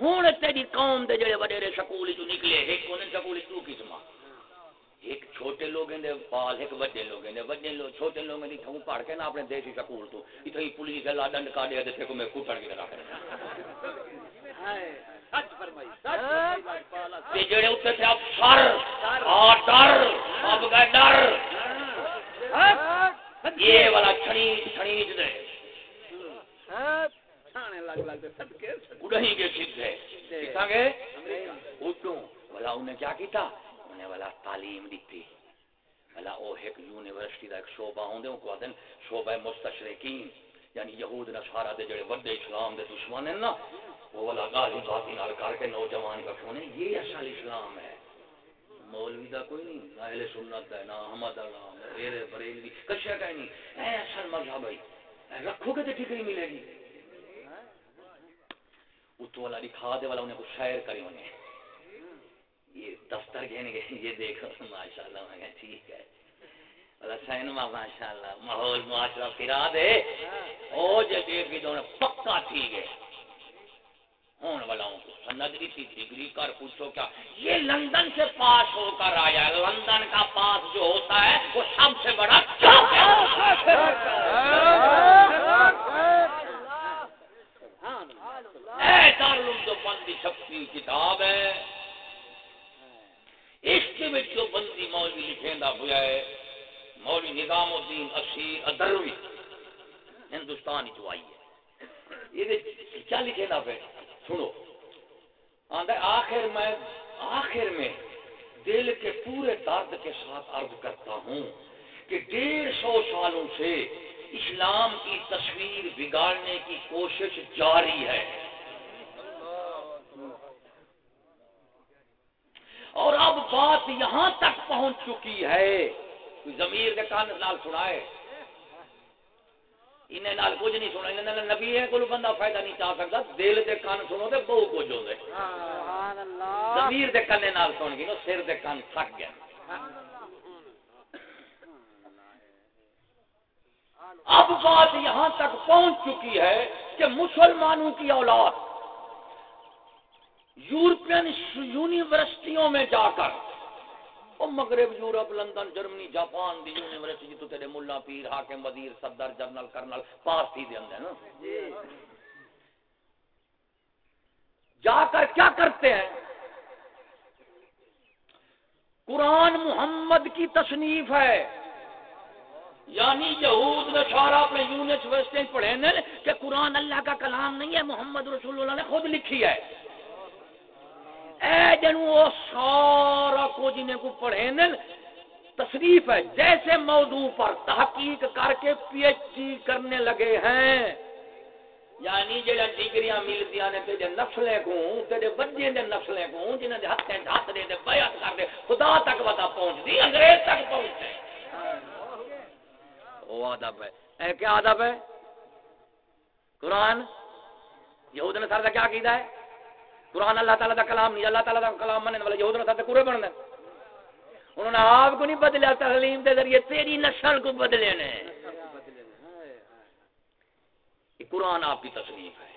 ہوں تیری قوم دے جڑے وڈیرے سکول نکلے ایک انہیں سکول تو قسم۔ ایک چھوٹے لوگ دے پال ایک بڑے لوگ دے۔ بڑے لوگ چھوٹے لوگ دی تھوں پڑھ کے نا اپنے دیسی سکول تو۔ اتھے پولیس لا ڈنڈ کاڈیا تے کو میں کٹڑ کے رکھ تے جڑے اوتے تھے اب سر آ ڈر اب گئے ڈر۔ یہ والا چھڑی چھڑی دے اڑہیں گے سیدھے۔ کتنا گے اٹھوں بلا انہیں کیا کیتا؟ انہیں والا تعلیم دیتی۔ بلا او ایک یونیورسٹی دا ایک شعبہ ہوندے ان کو آدن شعبہ مستشرقین یعنی یہود نصارہ دے جڑے وڈے اسلام دے دشمن ہیں نا وہ والا گالی باتیں نال کر کے نوجوان کا کھونے یہ اصل اسلام ہے۔ مولوی دا کوئی نہیں اہل سنت ہے نہ احمد نام میرے بریلوی کچھ کا نہیں۔ اے اصل مذہب ہے رکھو گے تو ٹھیک ہی ملے گی۔ اتو والا دکھا دے والا انہیں کچھ شاعر کرے انہیں یہ دفتر گھن گئے یہ دیکھو ماشاء اللہ میں ٹھیک ہے۔ ماشاء اللہ ماحول معاشرہ پھرا دے او کے پکا تھی گئے ہون والاؤں کو سند کی ڈگری کر پوچھو کیا۔ یہ لندن سے پاس ہو کر آیا ہے۔ لندن کا پاس جو ہوتا ہے، وہ سب سے بڑا جو بندی شکتی کتاب ہے، اس کے میں جو بندی مولوی لکھے ہوا ہے، مولوی نظام الدین اشیر ادروی ہندوستان چ آئی ہے۔ یہ کیا لکھے پہ سنو۔ آخر میں آخر میں دل کے پورے درد کے ساتھ عرض کرتا ہوں کہ ڈیڑھ سو سالوں سے اسلام کی تصویر بگاڑنے کی کوشش جاری ہے۔ اور اب بات یہاں تک پہنچ چکی ہے۔ زمیر کے کان لال سنائے۔ انہیں نال کچھ نہیں سنا انہیں نبی ہے کوئی بندہ فائدہ نہیں چاہ سکتا۔ دل دے کان سنو تے بہو کچھ ہو دے۔ کنے نال سن گئی سر دے کان تھک گیا۔ اب بات یہاں تک پہنچ چکی ہے کہ مسلمانوں کی اولاد یورپین یونیورسٹیوں میں جا کر مغرب Europe London Germany Japan the university تو تیرے ملا پیر حاکم وزیر صدر جنرل کرنل پاس تھی دے اندر نا۔ جا کر کیا کرتے ہیں؟ قرآن محمد کی تصنیف ہے۔ یعنی یہود نشارہ اپنے یونیورسٹی پڑھے کہ قرآن اللہ کا کلام نہیں ہے محمد رسول اللہ نے خود لکھی ہے۔ اے جنو سارا کو جنہیں کو پڑھے تصریف ہے، جیسے موضوع پر تحقیق کر کے پی ایچ ڈی کرنے لگے ہیں۔ یعنی جڑا ڈگریاں ملتی نے تیرے نسلیں کو تیرے بچے دے نسلیں کو جنہیں دے ہتھیں ڈھات دے دے بیعت کر دے، خدا تک بتا پہنچ دی، انگریز تک پہنچے وہ ادب ہے۔ اے کیا ادب ہے؟ قرآن، یہود نے سر کا کیا کیدا ہے؟ قرآن اللہ تعالیٰ دا کلام نہیں، اللہ تعالیٰ دا کلام مننے والا یہود نے کورے بننا انہوں نے آپ کو نہیں بدلیا تعلیم دے ذریعے تیری نسل کو بدلے نے۔ قرآن آپ کی تصنیف ہے۔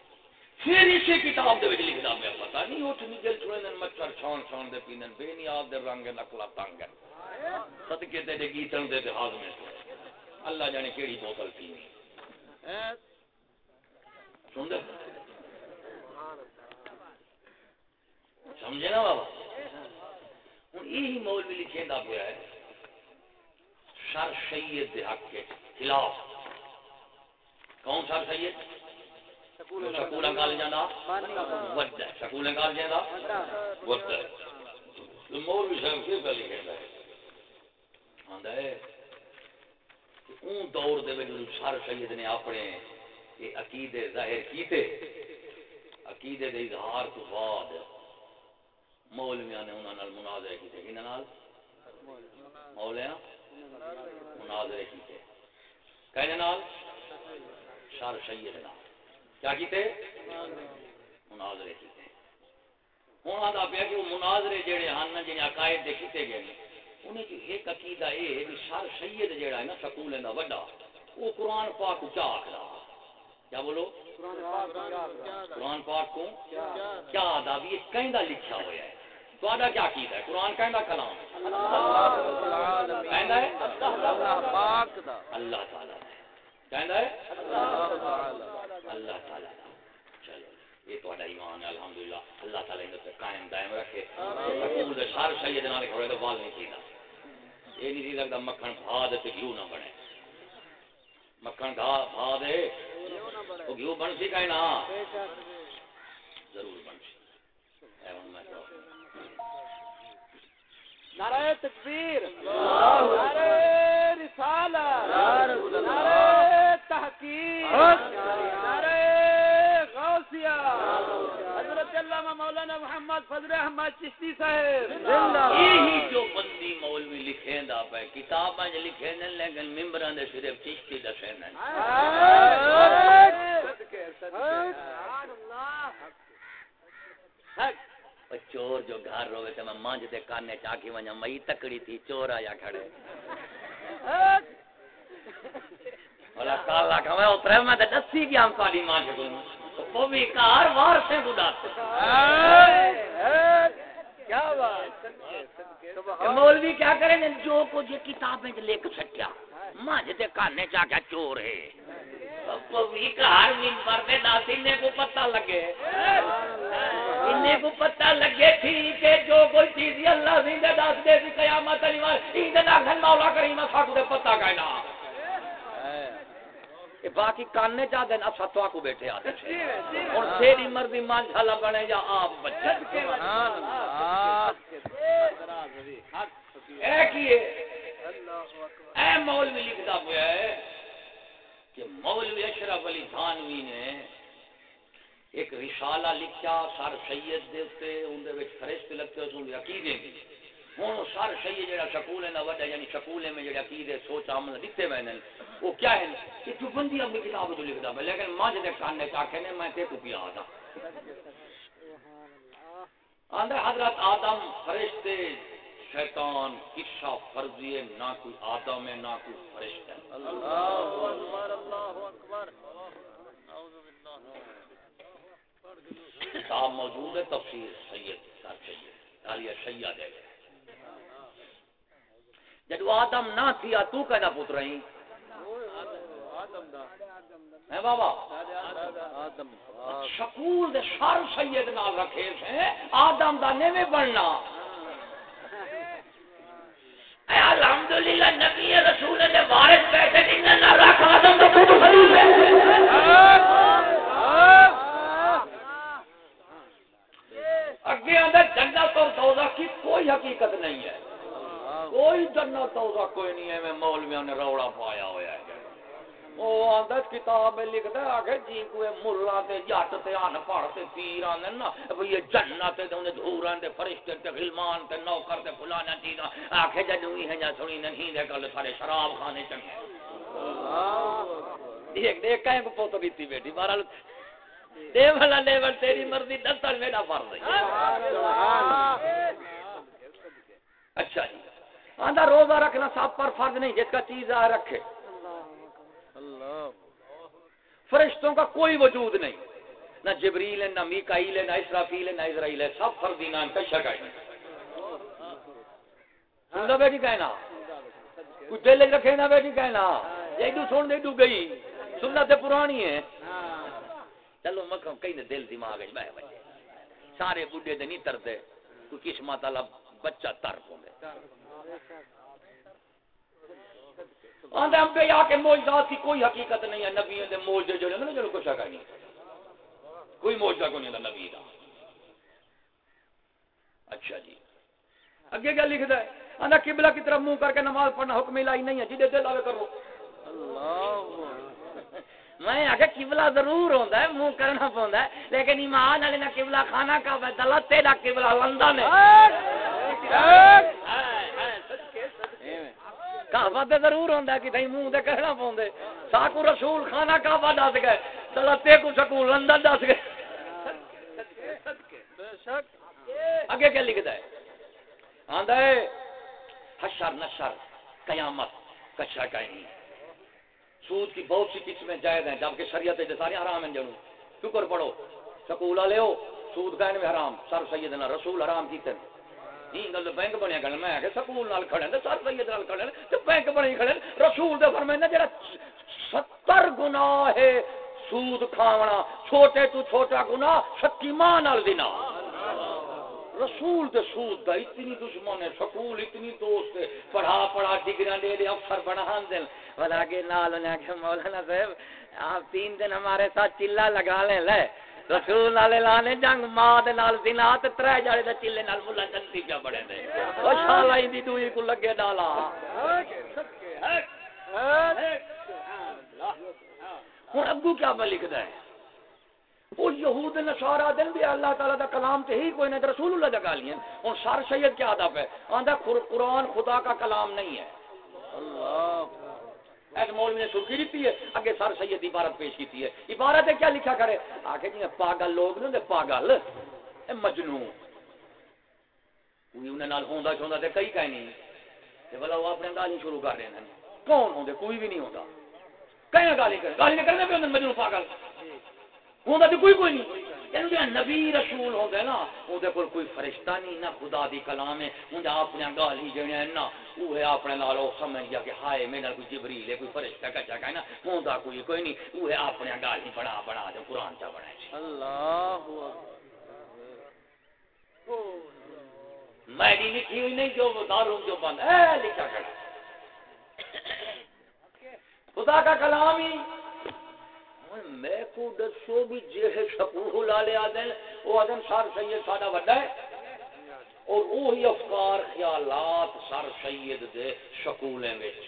پھر اسی کتاب دے وچ لکھدا میں، پتہ نہیں اٹھ نہیں دل چھوڑے نے، مچھر چھان چھان دے پینن بے نیاز دے رنگ نقلا تنگ ہے۔ صدقے تے گیتن دے تے ہاضمے اللہ جانے کیڑی بوتل پینی۔ سن دے۔ سمجھے نا بابا؟ ہوں یہی مولوی لکھے دا پیا ہے سر سید دے حق کے خلاف۔ کون سر سید؟ سکول کالج وڈ ہے۔ سکول کالج ہے۔ مولوی صاحب کی گل لکھے آندا ہے اون دور دے وچ سر سید نے اپنے یہ عقیدے ظاہر کیتے عقیدے دے اظہار تو بعد مولویا نے انہوں نے مناظرے کیتے کن مولیا مناظرے کیتے۔ کہنے نال؟ شر سید نال۔ کیا کیتے؟ مناظرے کیتے۔ ہوں آتا پیا کہ وہ مناظرے جڑے ہیں عقائد دے کیتے گئے انہیں ایک عقیدہ یہ ہے کہ سید جڑا ہے نا سکول دا وڈا وہ قرآن پاک کیا آخر کیا بولو؟ قرآن پاک کو کیا؟ کہیں لکھا ہوا ہے۔ تو کیا عقیدہ ہے؟ قرآن کہنا کلام ہے۔ اللہ تعالیٰ ہے۔ اللہ تعالیٰ چلو، یہ ایمان ہے، الحمدللہ۔ اللہ تعالیٰ قائم دائم رکھے۔ نال کھڑے تو نہیں کیتا۔ یہ نہیں لگتا مکھن بھا دے گھیو نہ بنے۔ مکھن گھا بھا دے گھیو بن سی کہنا ضرور بن نعرہ تکبیر نعرہ رسالہ نعرہ تحقیق نعرہ غوثیہ حضرت علامہ مولانا محمد فضل احمد چشتی صاحب یہی جو بندی مولوی لکھیں دا پہ کتاباں لکھیں لیکن ممبران دے صرف چشتی دسیں دے او چور جو گھر روے تے میں مانج دے کانے چاکی ونجا مئی تکڑی تھی چور آیا کھڑے۔ بولا کالا کھا میں اترے میں تے دسی گیا ہم تاری ماں کے وہ بھی کار وار سے گدا کیا بات مولوی کیا کریں گے جو کچھ کتابیں لکھ سکیا مجھ دے کانے کیا چور ہے۔ وہ بھی کار ممبر دے دس انہیں کو پتہ لگے۔ انہیں کو پتہ لگے ٹھیک ہے جو کوئی چیز اللہ زندہ دس دے دی قیامت علی مار این دے ناکھن مولا کریم ساکو دے پتہ کہنا یہ باقی کانے چاہ دیں اب ستوا کو بیٹھے آتے ہیں۔ اور تیری مرضی مان جھالا بنے یا آپ بچے۔ اے کیے اے مولوی لکھتا ہوا ہے کہ مولوی اشرف علی تھانوی نے ایک رسالہ لکھا سر سید دے تے ان دے وچ فرشتے لگتے اس ان عقیدے دی ہوں سر سید جڑا سکول ہے نا وڈا یعنی سکول میں جڑا عقیدے سوچ عمل دتے میں نے۔ وہ کیا ہے کہ تو بندی اپنی کتاب جو لکھدا ہے لیکن ماں دے کانے چاکے نے میں تے کو پیا دا اندر حضرت آدم فرشتے شیطان قصہ فرضی ہے نہ کوئی آدم ہے نہ کوئی فرشتہ ہے۔ اللہ اکبر اللہ اکبر۔ کتاب موجود ہے، تفسیر سید سر سید عالیہ سید ہے جدو آدم نہ تھیا، تو کہنا پوت رہی ہے بابا؟ شکول دے سر سید نال رکھے سے آدم دا نیویں بننا۔ اے الحمدللہ، نبی رسول دے وارث بیٹھے نہیں نہ رکھ آدم دا خود خلیل اگے اندر جنت اور دوزخ کی کوئی حقیقت نہیں ہے۔ کوئی جنت دوزخ کوئی نہیں ہے۔ میں مولویوں نے روڑا پایا ہوا ہے۔ وہ کتاب میں لکھدا ہے، آگے جی کوئی ملا تے جٹ تے ان پڑھ تے پیر نا، بھئی یہ جنت تے تے فرشتے تے غلمان تے نوکر تے فلانا چیزاں آکھے جا سنی نہیں دے سارے شراب خانے چنگے۔ دیکھ کہیں کو پوت بیتی بیٹی بہرحال دے والا لیول تیری مرضی دستر میرا فرض ہے اچھا جی۔ آندہ روزہ رکھنا سب پر فرض نہیں، جس کا چیز آ رکھے۔ فرشتوں کا کوئی وجود نہیں۔ نہ جبریل ہے، نہ میکائیل ہے، نہ اسرافیل ہے، نہ اسرائیل ہے، سب فردی نام کا شکا ہے۔ سندا بیٹی کہنا۔ کچھ دل رکھے نہ بیٹی کہنا۔ یہ تو سن دے تو گئی۔ سننا تے پرانی ہے۔ چلو مکم کئی نے دل دماغ بہ بچے سارے بڈھے دے نہیں ترتے، کوئی قسمت والا بچہ تر پوندے۔ آندے پہ کے کی کوئی حقیقت نہیں ہے نبی دے جو نے جو کچھ نہیں۔ کوئی موجزہ کو نہیں ہے نبی دا۔ اچھا جی۔ اگے کیا لکھ ہے؟ آندا قبلہ کی طرف منہ کر کے نماز پڑھنا حکم الہی نہیں ہے، جدے دل آوے کرو۔ میں آگے قبلہ ضرور ہوندا ہے، منہ کرنا پوندا ہے، لیکن ایمان والے نہ قبلہ کھانا کا بدلا تیرا قبلہ لندن ہے کعبہ تے ضرور ہوندا ہے کہ تھئی منہ تے کہنا پوندے ساکو رسول خانہ کعبہ دس گئے چلا تے کو سکول لندن دس گئے۔ اگے کیا لکھدا ہے؟ آندا ہے، حشر نشر، قیامت کچھ کا نہیں سود کی بہت سی قسمیں جائز ہیں، جبکہ شریعت ہے سارے حرام ہیں جنوں۔ شکر پڑھو سکول والے ہو سود کا میں حرام، سر سیدنا رسول حرام کیتے ہیں۔ جی، گل بینک بنیا کھڑے میں کہ سکول نال کھڑے تے سر سید نال کھڑے تے بینک بنی کھڑے رسول دے فرمائے جڑا 70 گناہ ہے سود کھاونا، چھوٹے تو چھوٹا گناہ سکی ماں نال دینا رسول دے سود دا اتنی دشمن ہے سکول اتنی دوست ہے پڑھا پڑھا ڈگریاں دے دے افسر بنا دیں بلا کے نال نے کہ مولانا صاحب آپ تین دن ہمارے ساتھ چلا لگا لیں لے رسول نالے لانے جنگ ماں دے نال زنا تے ترے جڑے دے چلے نال ملا جنتی پیا بڑے دے او شالا دی دوئی کو لگے ڈالا ہن ابو کیا لکھدا ہے وہ یہود نصارا دن بھی اللہ تعالیٰ دا کلام تے ہی کوئی نہیں رسول اللہ دا گالی ہیں۔ اور سر سید کیا ادب ہے؟ آندا قرآن خدا کا کلام نہیں ہے۔ اللہ۔ ایک مولوی نے سرخی دیتی ہے، اگے سر سید عبارت پیش کی ہے۔ عبارت ہے کیا لکھا کرے؟ آگے جی پاگل لوگ نے پاگل۔ اے مجنو کوئی انہیں نال ہوندا چوندا تے کئی کہیں نہیں۔ تے بلا وہ اپنے گالی شروع کر رہے ہیں۔ کون ہوندے کوئی بھی نہیں ہوندا۔ کہیں گالی کر گالی نہیں کرنے پہ مجنو پاگل۔ ہوندا تے کوئی کوئی نہیں۔ یعنی نبی رسول ہوندے نا اودے کول کوئی فرشتہ نہیں نہ خدا دی کلام ہے۔ اپنے گالی جڑے نا وہ ہے اپنے نال او سمجھ گیا کہ ہائے میرا کوئی جبریل ہے کوئی فرشتہ کچا کہنا۔ ہوندا کوئی کوئی نہیں وہ ہے اپنے گالی بڑا بڑا دے قران چا بڑا اللہ میں لکھی ہوئی نہیں جو داروں جو بند ہے لکھا کھڑا۔ خدا کا کلام ہی۔ میں کو دسو بھی جے سکول والے آدن وہ آدن سر سید ساڈا وڈا ہے۔ اور وہی افکار، خیالات سر سید دے سکولیں وچ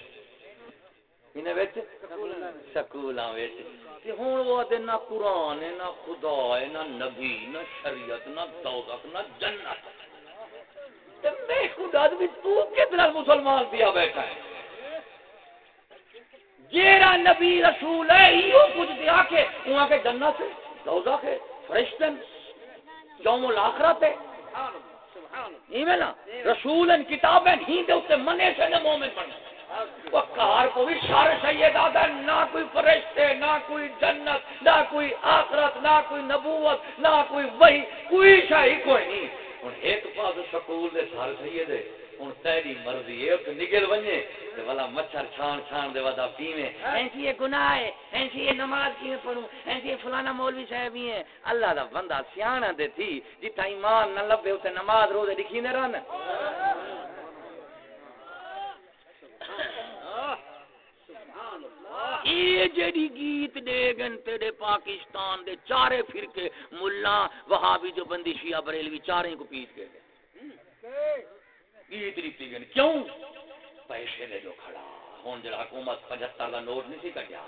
انہیں وچ سکولاں وچ کہ ہن وہ آدن نہ قرآن ہے، نہ خدا ہے، نہ نبی، نہ شریعت، نہ دوزخ، نہ جنت۔ تے میں کو داد بھی تو کتنا مسلمان پیا بیٹھا ہے؟ جیرا نبی رسول ہے یہ کچھ دیا کے وہاں کے جنت ہے روزہ کے فرشتن، یوم الاخرت ہے۔ ایویں نا رسول کتابیں ہی دے اوتے منے سے نہ مومن بننا وہ کار کو بھی سارے سید آدھا نہ کوئی فرشتے، نہ کوئی جنت، نہ کوئی آخرت، نہ کوئی نبوت، نہ کوئی وہی کوئی شاہی کوئی نہیں۔ ہوں ایک پاس سکول دے سارے سید ہوں تیری مرضی ہے کہ نکل بنے تے والا مچھر چھان چھان دے ودا پیویں ایسی یہ گناہ ہے ایسی یہ نماز کیویں پڑھوں ایسی یہ فلانا مولوی صاحب ہی ہیں۔ اللہ دا بندہ سیاںا دے تھی جتھا ایمان نہ لبے اوتے نماز روزے لکھی نہ رہن۔ یہ جڑی گیت دے گن تیرے پاکستان دے چارے فرقے ملا وہابی جو بندی شیعہ بریلوی چارے کو پیٹ گئے عید لیتی گئی کیوں؟ پیسے دے جو کھڑا، ہوں جڑا حکومت پچہتر کا نوٹ نہیں سی کٹیا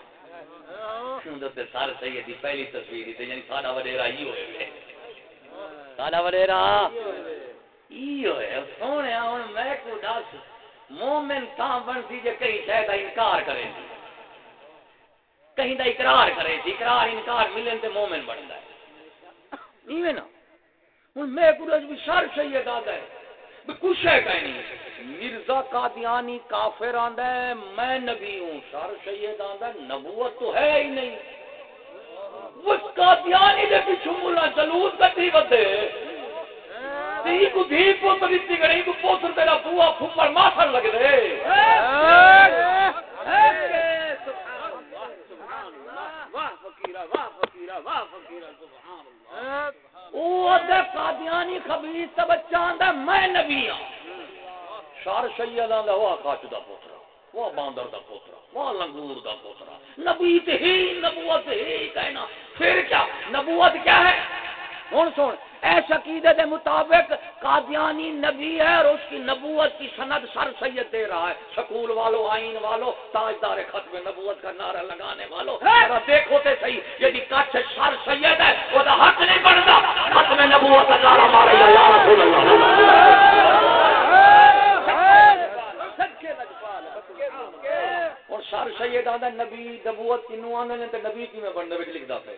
سر سید پہلی تصویر تھی یعنی ساڈا وڈیرا ہی ہوئے ساڈا وڈیرا سونے ہوں میں کو دس، مومن تاں بنتی جے کئی شاید انکار کرے تھی کہیں دا اقرار کرے تھی اقرار، انکار ملن تے مومن بنتا ہے۔ نہیں نا۔ ہوں میں کو دس بھی سر سید آتا ہے کچھ ہے کہیں نہیں۔ مرزا قادیانی کافر آندا ہے، میں نبی ہوں، سر سید آندا ہے، نبوت تو ہے ہی نہیں۔ اس قادیانی دے پیچھے مولا جلوس کٹی ودے تی کو بھی کو بریتی گڑی کو پوتر تیرا بوا پھپڑ ماسر لگ دے۔ واہ فقیرہ واہ فقیرہ واہ فقیرہ، سبحان اللہ۔ قادیانی خبیث تے بچہ میں نبی ہاں۔ شار کاچ دا پوترا، وہ باندر دا پوترا، وہ لنگور دا پوترا۔ ہی، نبوت ہی کہنا۔ پھر کیا؟ نبوت کیا ہے؟ سن ایس عقیدے دے مطابق قادیانی نبی ہے اور اس کی نبوت کی سند سر سید دے رہا ہے۔ سکول والو آئین والو تاجدار ختم نبوت کا نعرہ لگانے والو۔ دیکھو تے صحیح یہ کچھ سر سید ہے وہ حق نہیں بنتا۔ ختم نبوت کا نعرہ مارے۔ اللہ رسول اللہ اور سر سید آدھا نبی نبوت کنو آدھے نبی کی میں بننے لکھتا پہ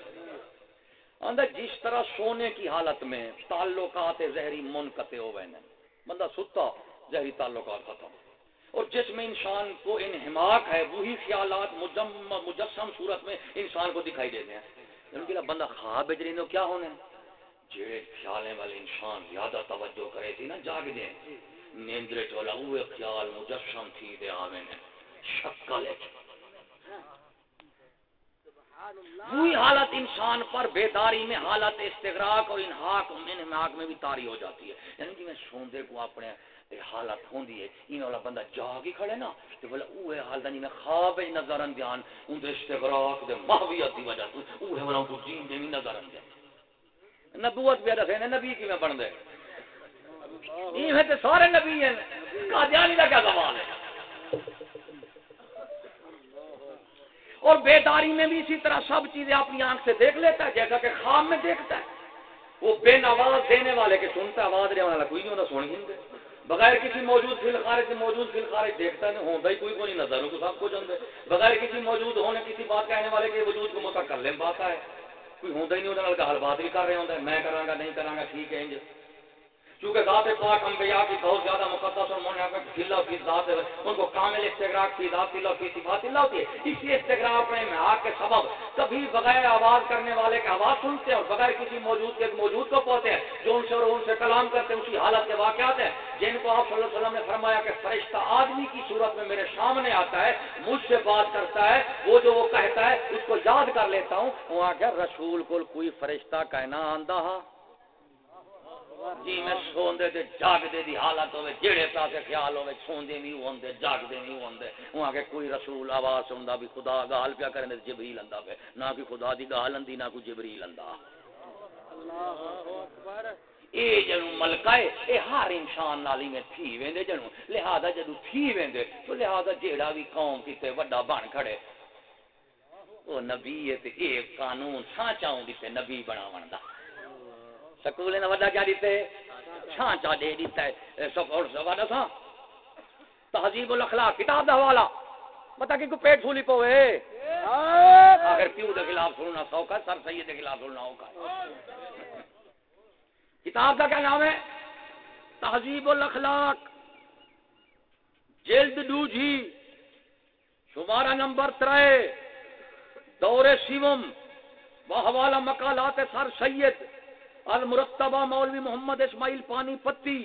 اندر جس طرح سونے کی حالت میں تعلقات زہری منقطع ہو گئے بندہ ستا، زہری تعلقات ختم۔ اور جس میں انسان کو انہماک ہے، وہی خیالات مجسم صورت میں انسان کو دکھائی دیتے ہیں۔ یعنی ان بندہ خواب بجری نے کیا ہونے جڑے خیالیں والے انسان زیادہ توجہ کرے تھی نا، جاگ دیں۔ نیندرے چولا وہ خیال مجسم تھی دے آوے نے شکل ہے۔ وہی حالت انسان پر بیداری میں حالت استغراق اور انحاق انحاق میں بھی تاری ہو جاتی ہے۔ یعنی جی میں سوندے کو اپنے حالت ہوندی ہے۔ ان والا بندہ جاگ ہی کھڑے نا تو بولا اوہ حالت نہیں میں خواب نظر اندیان ان دے استغراق دے محویت دی وجہ سے اوہ والا ان کو جین دے بھی نظر اندیان نبوت بھی رکھے نے نبی کی میں بن دے یہ تے سارے نبی ہیں۔ قادیانی دا کیا سوال ہے؟ اور بیداری میں بھی اسی طرح سب چیزیں اپنی آنکھ سے دیکھ لیتا ہے، جیسا کہ خواب میں دیکھتا ہے۔ وہ بے نواز دینے والے کے سنتا ہے، آواز دینے والا کوئی نہیں ہوتا سونی ہندے بغیر کسی موجود فی الخارج، موجود فی الخارج دیکھتا نہیں ہوتا ہی کوئی کوئی نظر ہو تو سب کچھ اندر بغیر کسی موجود ہونے، کسی بات کہنے والے کے وجود کو متکلم پاتا ہے۔ کوئی ہوتا ہی نہیں ہوتا ہر بات بھی کر رہے ہوتا ہے۔ میں کراں گا، نہیں کراں گا، ٹھیک ہے چونکہ ذات پاک انبیاء کی بہت زیادہ مقدس اور منع فی فی ذات ان کو کامل استغراق فی ذات اللہ فی صفات اللہ ہوتی ہے۔ اسی استغراق میں محاق کے سبب کبھی بغیر آواز کرنے والے کے آواز سنتے ہیں اور بغیر کسی موجود کے موجود کو پہنچتے ہیں۔ جو ان سے اور ان سے کلام کرتے ہیں، اسی حالت کے واقعات ہیں۔ جن کو آپ صلی اللہ علیہ وسلم نے فرمایا کہ فرشتہ آدمی کی صورت میں میرے سامنے آتا ہے، مجھ سے بات کرتا ہے، وہ جو وہ کہتا ہے، اس کو یاد کر لیتا ہوں۔ وہاں کیا؟ رسول کو کوئی فرشتہ کہنا آندہ ہاں جی میں سوندے تے جاگدے دی حالت ہوے جڑے پاسے خیال ہوے، سوندے نہیں ہوندے، جاگدے نہیں ہوندے۔ وہاں کے کوئی رسول آواز سندا بھی خدا گال پیا کرن تے جبریل اندا پہ نہ کوئی خدا دی گال اندی نہ کوئی جبریل اندا اللہ اکبر اے جنو ملکہ ہے، اے ہر انسان نالی میں تھی ویندے جنو لہذا جدو تھی ویندے، تو لہذا جیڑا بھی قوم کیتے وڈا بن کھڑے۔ او نبی ہے تے اے قانون سانچاؤں دیتے نبی بناون دا۔ سکول نے وڈا کیا دیتے چھانچا دے دیتا ہے سب اور سوال تھا تہذیب الاخلاق، کتاب دا حوالہ۔ بتا کہ کو پیٹ پھولی پوے؟ اگر پیو دے خلاف سننا سوکا سر سید دے خلاف سننا ہوگا کتاب کا کیا نام ہے؟ تہذیب الاخلاق۔ جلد دو جی شمارہ نمبر ترے۔ دور سیوم۔ حوالہ مقالات سر سید۔ المرتبہ مولوی محمد اسماعیل پانی پتی،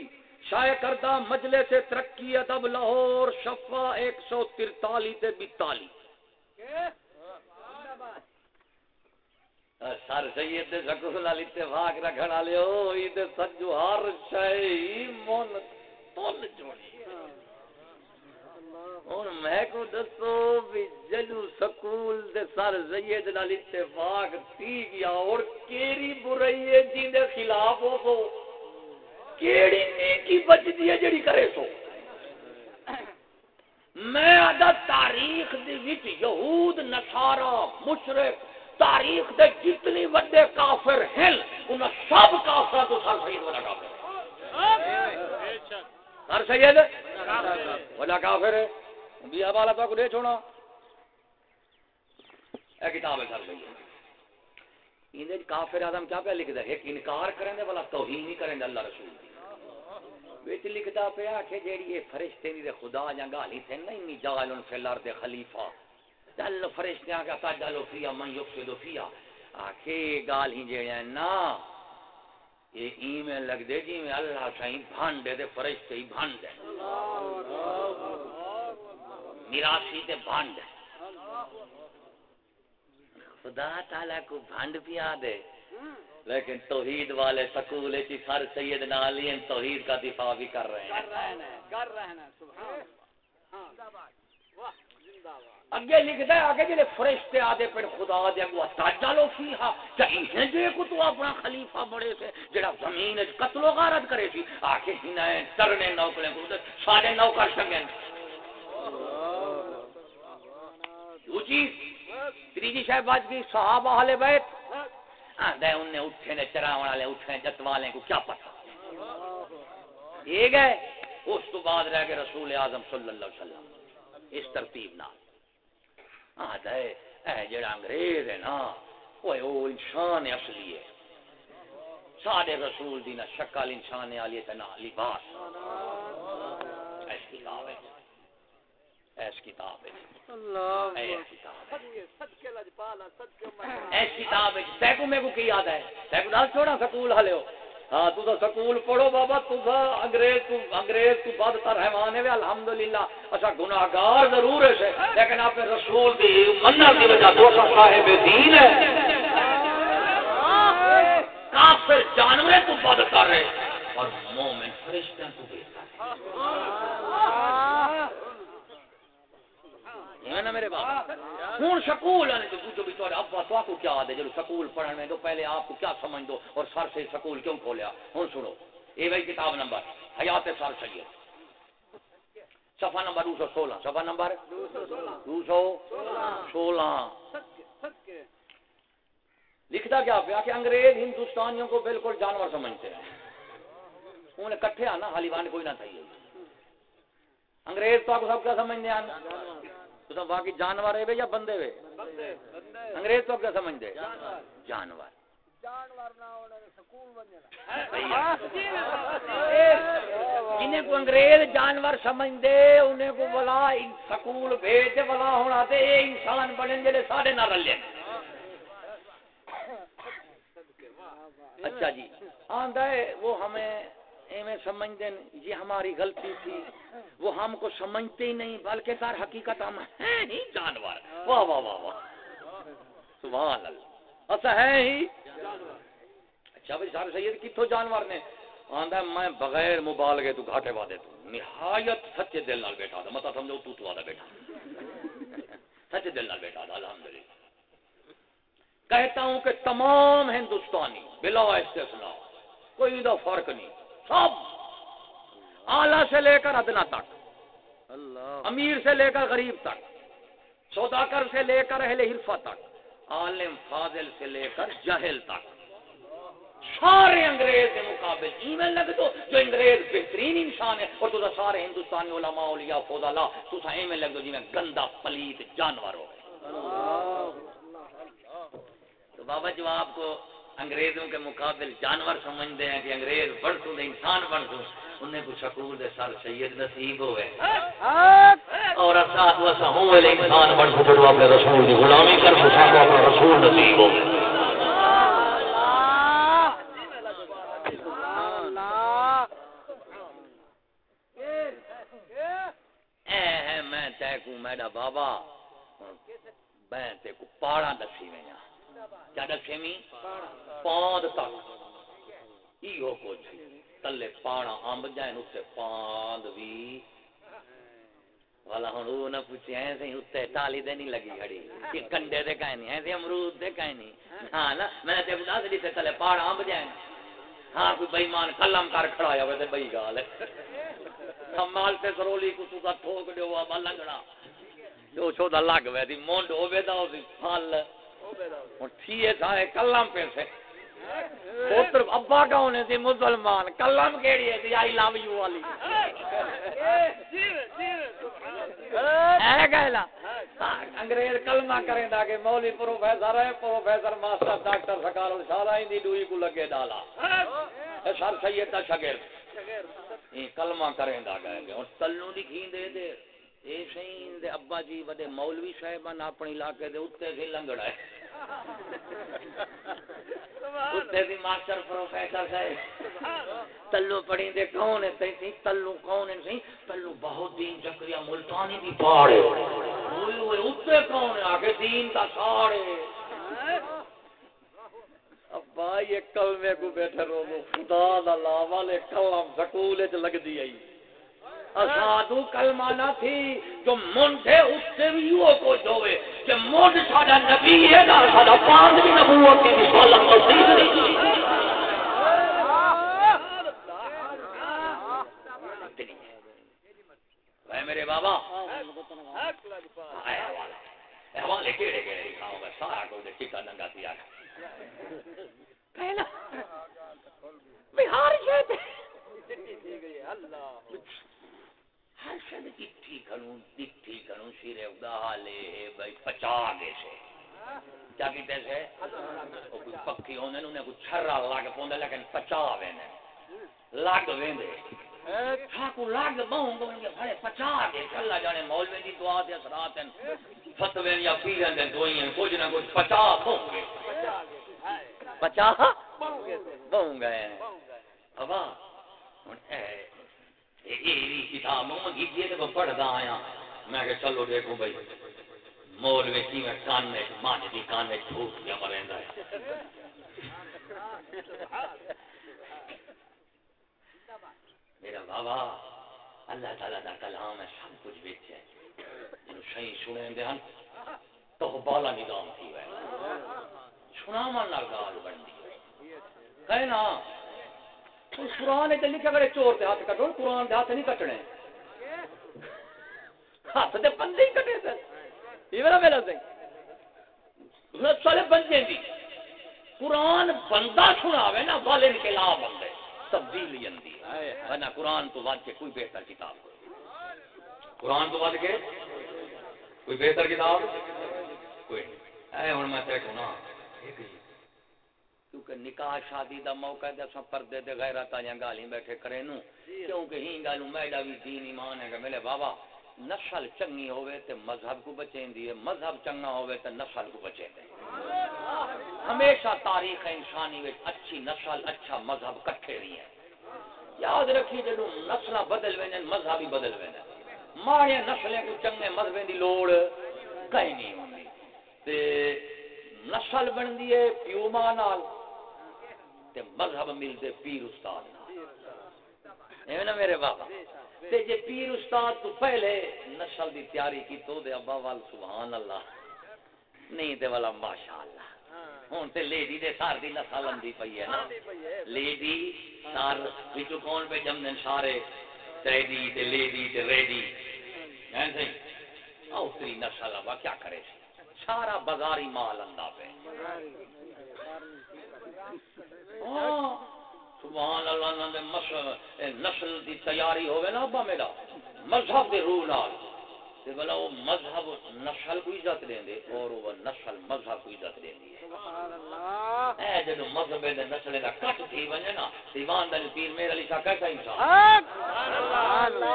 شائع کردہ مجلے سے ترقی ادب لاہور، شفا ایک سو ترتالی تے بیتالی سر سید دے سکول علی اتفاق رکھن والے او ای سجو ہر شے من تول جوڑی اور میں کو دسو بھی جلو سکول دے سر زید نال اتفاق تھی گیا اور کیڑی برائی ہے جن دے خلاف ہو۔ سو کیڑی نیکی بچدی ہے جڑی کرے سو۔ میں ادا تاریخ دے وچ یہود نصارا مشرک تاریخ دے جتنی وڈے کافر ہیں انہاں سب کافراں تو سر سید والا کافر سر سید؟ والا کافر ہے۔ بھی حوالہ تو دے چھوڑا اے کتاب ہے سر۔ صحیح کافر آدم کیا پہ لکھدا ہے؟ ایک انکار کرن دے والا توہین نہیں کرن دے اللہ رسول۔ دی وچ لکھدا پیا کہ جیڑی اے فرشتے دی خدا جاں گالی تھے نہیں می جالن فی الارض خلیفہ۔ دل فرشتے آ کے کا تجلو فیا من یفسد فیا آکھے گال ہی جیڑے نا، یہ ای میں لگ دے جی میں اللہ سائیں بھانڈے دے فرشتے ہی بھانڈے۔ میراسی تے بھانڈ۔ خدا تعالی کو بھانڈ پیا دے لیکن توحید والے سکول کی سر سید نالی توحید کا دفاع بھی کر رہے ہیں۔ کر رہے ہیں اگے لکھدا ہے اگے جڑے فرشتے آدے پر خدا دے اگوا تاجا لو فیھا چاہیے جے کو تو اپنا خلیفہ بڑے سے جڑا زمین وچ قتل و غارت کرے سی آکھے ہنا ترنے نوکرے کو سارے نوکر سنگن صحابہ بیت اٹھے نے چراون والے، اٹھے کو کیا پتہ؟ یہ گئے۔ اس تو بعد رہ گئے رسول اعظم صلی اللہ علیہ وسلم۔ اس ترتیب نال۔ آدھے اے جڑا انگریز ہے نا وہ او انسان اصلی ہے۔ سارے رسول دی نہ شکل انسان والی ہے نہ لباس ایسی کتاب ہے ایس کتاب ہے۔ ایس کتاب ہے۔ میں کو کی یاد ہے؟ سیکو دال چھوڑا سکول ہلے ہو؟ ہاں تو سکول پڑھو بابا تو انگریز تو انگریز تو بعد تر حیوان ہے۔ الحمدللہ اچھا گناہگار ضرور ہے لیکن آپ رسول دی منت دی وجہ تو صاحب دین ہے۔ کافر جانور تو بد کر رہے اور مومن فرشتوں کو بہتر نا میرے باپ ہوں سکول ابا تو آپ کو کیا آدھے؟ جب سکول پڑھنے میں تو پہلے آپ کو کیا سمجھ دو؟ اور سر سے سکول کیوں کھولیا؟ ہوں سنو اے بھائی کتاب نمبر حیات سر سید۔ صفحہ نمبر دو سو سولہ۔ صفحہ نمبر دو سو سولہ۔ لکھتا کیا پیا کہ انگریز ہندوستانیوں کو بالکل جانور سمجھتے ہیں۔ انہیں کٹھے آنا حالیوان کوئی نہ چاہیے انگریز تو آپ کو سب کیا سمجھنے آنا۔ تو باقی جانور ہے یا بندے وے؟ انگریز تو کیا سمجھتے جانور۔ جنہیں کو انگریز جانور سمجھ دے انہیں کو بلا سکول بھیج بلا ہونا تے اے انسان بنے جڑے ساڈے نہ رلے۔ اچھا جی آندا ہے وہ ہمیں ایویں سمجھتے ہیں، یہ ہماری غلطی تھی۔ وہ ہم کو سمجھتے ہی نہیں، بلکہ سر حقیقت ہم ہیں ہی جانور۔ واہ واہ واہ واہ۔ سبحان اللہ۔ اصل ہے ہی۔ اچھا بھائی، سارے سید کتوں جانور نے؟ آندا میں بغیر مبالغے تو گھاٹے وعدے تو۔ نہایت سچے دل نال بیٹھا تھا متا مطلب سمجھو، تو تو والا بیٹھا۔ سچے دل نال بیٹھا تھا الحمدللہ۔ کہتا ہوں کہ تمام ہندوستانی بلا استثناء، کوئی دا فرق نہیں۔ سب اعلی سے لے کر ادنا تک امیر سے لے کر غریب تک سوداکر سے لے کر اہل حرفہ تک عالم فاضل سے لے کر جہل تک۔ سارے انگریز کے مقابل ای میں لگ دو جو انگریز بہترین انسان ہے اور تو سارے ہندوستانی علماء اولیاء اللہ تو ای میں لگ دو جی میں گندا پلیت جانور ہو تو بابا جو آپ کو انگریزوں کے مقابل جانور سمجھتے ہیں کہ انگریز بڑھ تو انسان بڑھ تو۔ انہیں کو سکول دے سر سید نصیب ہوئے۔ اور اسات وسا ہوں ویلے انسان بڑھ تو اپنے رسول کی غلامی کر تو ساتھ اپنا رسول نصیب ہوئے میں تے کو میڈا بابا، میں تے کو پاڑا دسی میں کیا دسی میں پاند تک۔ ایو کچھ۔ تلے پاڑا امب جائیں اتنے پاند بھی۔ والا ہوں وہ نہ پوچھے، ہیں ایسے اتنے ٹالی دے نہیں لگی کھڑی کہ کنڈے دے کہیں نہیں، ہیں ایسے امرود دے کہیں نہیں۔ ہاں نا میں تے بتا دی تے تلے پاڑا امب جائیں۔ ہاں کوئی بےمان کلم کر کھڑا ہوئے تے بئی گال۔ ہے مال تے سرولی کو تو کا ٹھوک دیو وا لنگڑا۔ جو چھو دا لگ وے دی، مونڈ ہوے دا او دی، پھل۔ ہن تھیے تھا کلم پہ پوتر ابا کون ہے مسلمان؟ کلم کیڑی ہے دی آئی لو یو والی۔ انگریز کلمہ کریں دا کہ مولوی پروفیسر ہے، پروفیسر ماسٹر ڈاکٹر سکال شالا دی دوئی کو لگے ڈالا۔ سر سید دا شاگرد۔ کلمہ کریں دا گئے اور تلو دی کھین دے دے۔ اے دے ابا جی ودے مولوی صاحبان اپنے علاقے دے اتے سے لنگڑا ہے۔ اتے بھی ماسٹر پروفیسر صاحب۔ تلو پڑھی دے کون ہے سی تلو کون ہے سی تلو بہت دین چکریا ملتانی بھی پاڑے۔ ہوئے ہوئے اتے کون ہے آگے دین دا ساڑے۔ ابا یہ کلمے کو بیٹھے رو خدا دا لاوا لے کلم سکولے چ لگ دی آئی۔ اسادو کلمہ نہ تھی جو من تھے اس سے بھی یوں کو جوے کہ من ساڈا نبی ہے نا ساڈا پاند بھی نبوت کی رسالت تصدیق نہیں اے میرے بابا حوالے کیڑے کیڑے لکھاؤں گا سارا کو دے ٹکا ننگا دیا۔ پہلا بہار شے اللہ ہر شد ڈٹھی کروں ڈٹھی کروں سیرے ادا لے بھائی پچا گے سے کیا کیتے سے او کوئی پکی ہوندے انہیں کوئی چھرا لگ پوندا لیکن پچا ویندے لگ ویندے ہاں کو لگ بہوں گے یہ بڑے پچا کے اللہ جانے مولوی دی دعا دے اثرات ہیں فتوی یا پیرن دے دوئیں کچھ نہ کچھ پچا ہوں گے پچا بہوں گے کتاب تو پڑھتا آیا۔ میں کہ چلو دیکھو بھائی کی میں کان میں مان دی کان میں کیا مریندا ہے۔ میرا بابا، اللہ تعالی دا کلام ہے، سب کچھ وچ ہے۔ جنوں صحیح سنے دے ہن۔ تو بالا نظام تھی سنا من نال گال بندی کہنا قرآن تے لکھا کرے چور دے ہاتھ کٹو قرآن دے ہاتھ نہیں کٹنے ہاتھ دے بندے ہی کٹے تھے یہ میرا میرا سی سارے بندے دی۔ قرآن بندہ سناوے نا والے انقلاب بندے۔ تبدیل جاندی ہے۔ ورنہ قرآن تو ود کے کوئی بہتر کتاب قرآن تو ود کے کوئی بہتر کتاب؟ کوئی اے ہن میں تے سنا کیونکہ نکاح شادی دا موقع ہے اساں پردے تے غیرت آیاں گالی بیٹھے کرے نو۔ کیونکہ ہی گالوں میڈا بھی دین ایمان ہے کہ میرے بابا نسل چنگی ہوئے تے مذہب کو بچیں دی مذہب چنگا ہوئے تے نسل کو بچیں دے ہمیشہ تاریخ انسانی میں اچھی نسل اچھا مذہب کٹھے رہی ہیں یاد رکھی جدو نسل بدل وے مذہب ہی بدل وے ماڑے نسلیں کو چنگے مذہبیں دی لوڑ کہیں نہیں ہوندی۔ تے نسل بن ہے پیو ماں نال۔ تے مذہب ملتے پیر استاد نال۔ نا میرے بابا تے جے پیر استاد تو پہلے نسل دی تیاری کی تو دے ابا وال سبحان اللہ۔ نہیں تے والا ماشاءاللہ۔ ہوں تے لیڈی دے سار دی نسل اندی پئی ہے نا۔ لیڈی سار وچ کون پہ جمدن سارے۔ تریڈی تے لیڈی تے ریڈی۔ ہیں صحیح او تری نسل ابا کیا کرے سارا بازاری مال اندا پہ سبحان اللہ نے نسل دی تیاری ہوئے نا ابا میرا مذہب دے روح نال۔ تے بلا وہ مذہب نسل کو عزت دین دے اور وہ نسل مذہب کو عزت دین دی سبحان اللہ اے جدو مذہب دے نسل دا کٹ تھی ونجے نا دیوان دل پیر میرے علی شاہ کیسا انسان؟ سبحان اللہ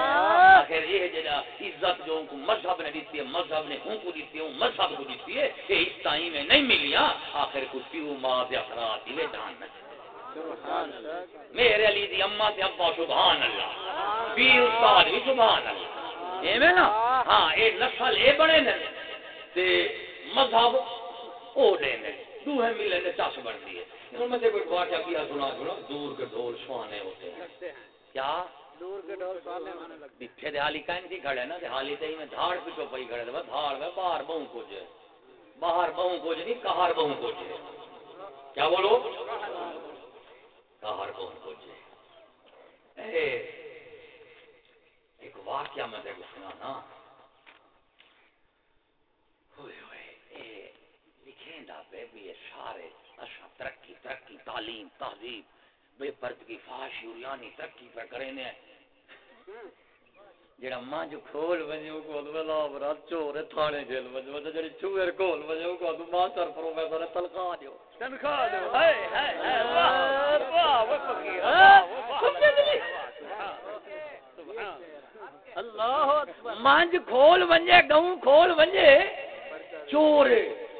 آخر یہ جڑا عزت جو کو مذہب نے دیتی ہے مذہب نے ان کو دیتی ہے مذہب کو دیتی ہے کہ اس ٹائم میں نہیں ملیا آخر کو پیو ماں دے اخرات ہی جان نہ میرے علی دی اما تے ابا سبحان اللہ پیر استاد بھی سبحان اللہ ایویں نا؟ ہاں اے نسل اے بنے نے۔ تے مذہب او دے نے۔ دوہے ملے نے چس بنتی ہے۔ ہن میں تے کوئی واقعہ کیا سنا سنا؟ دور کے ڈھول سوانے ہوتے ہیں۔ کیا؟ دور کے ڈھول سوانے ہونے لگتے پیچھے دے حالی کہیں تھی کھڑے نا تے حالی تے میں دھاڑ پیچھے پئی کھڑے تے دھاڑ میں باہر بہوں کچھ باہر بہوں نہیں کہار بہوں کیا بولو؟ کہار بہوں کچھ اے ایک واقعہ میں دیکھو سنا نا ہوئے ہوئے اے لکھیں دا بے بھی یہ سارے اچھا ترقی ترقی تعلیم تہذیب بے پردگی فاش یوریانی ترقی پر کرے نے جڑا مانج کھول ونجے او کو ولا برات چور تھانے جیل ونجے ونجے جڑی چوہر کھول ونجے او کو ماسٹر پروفیسر تنخواہ دیو تنخواہ دو ہائے ہائے واہ واہ وہ فقیر واہ فقیر اللہ مانج کھول ونجے گوں کھول ونجے۔ چور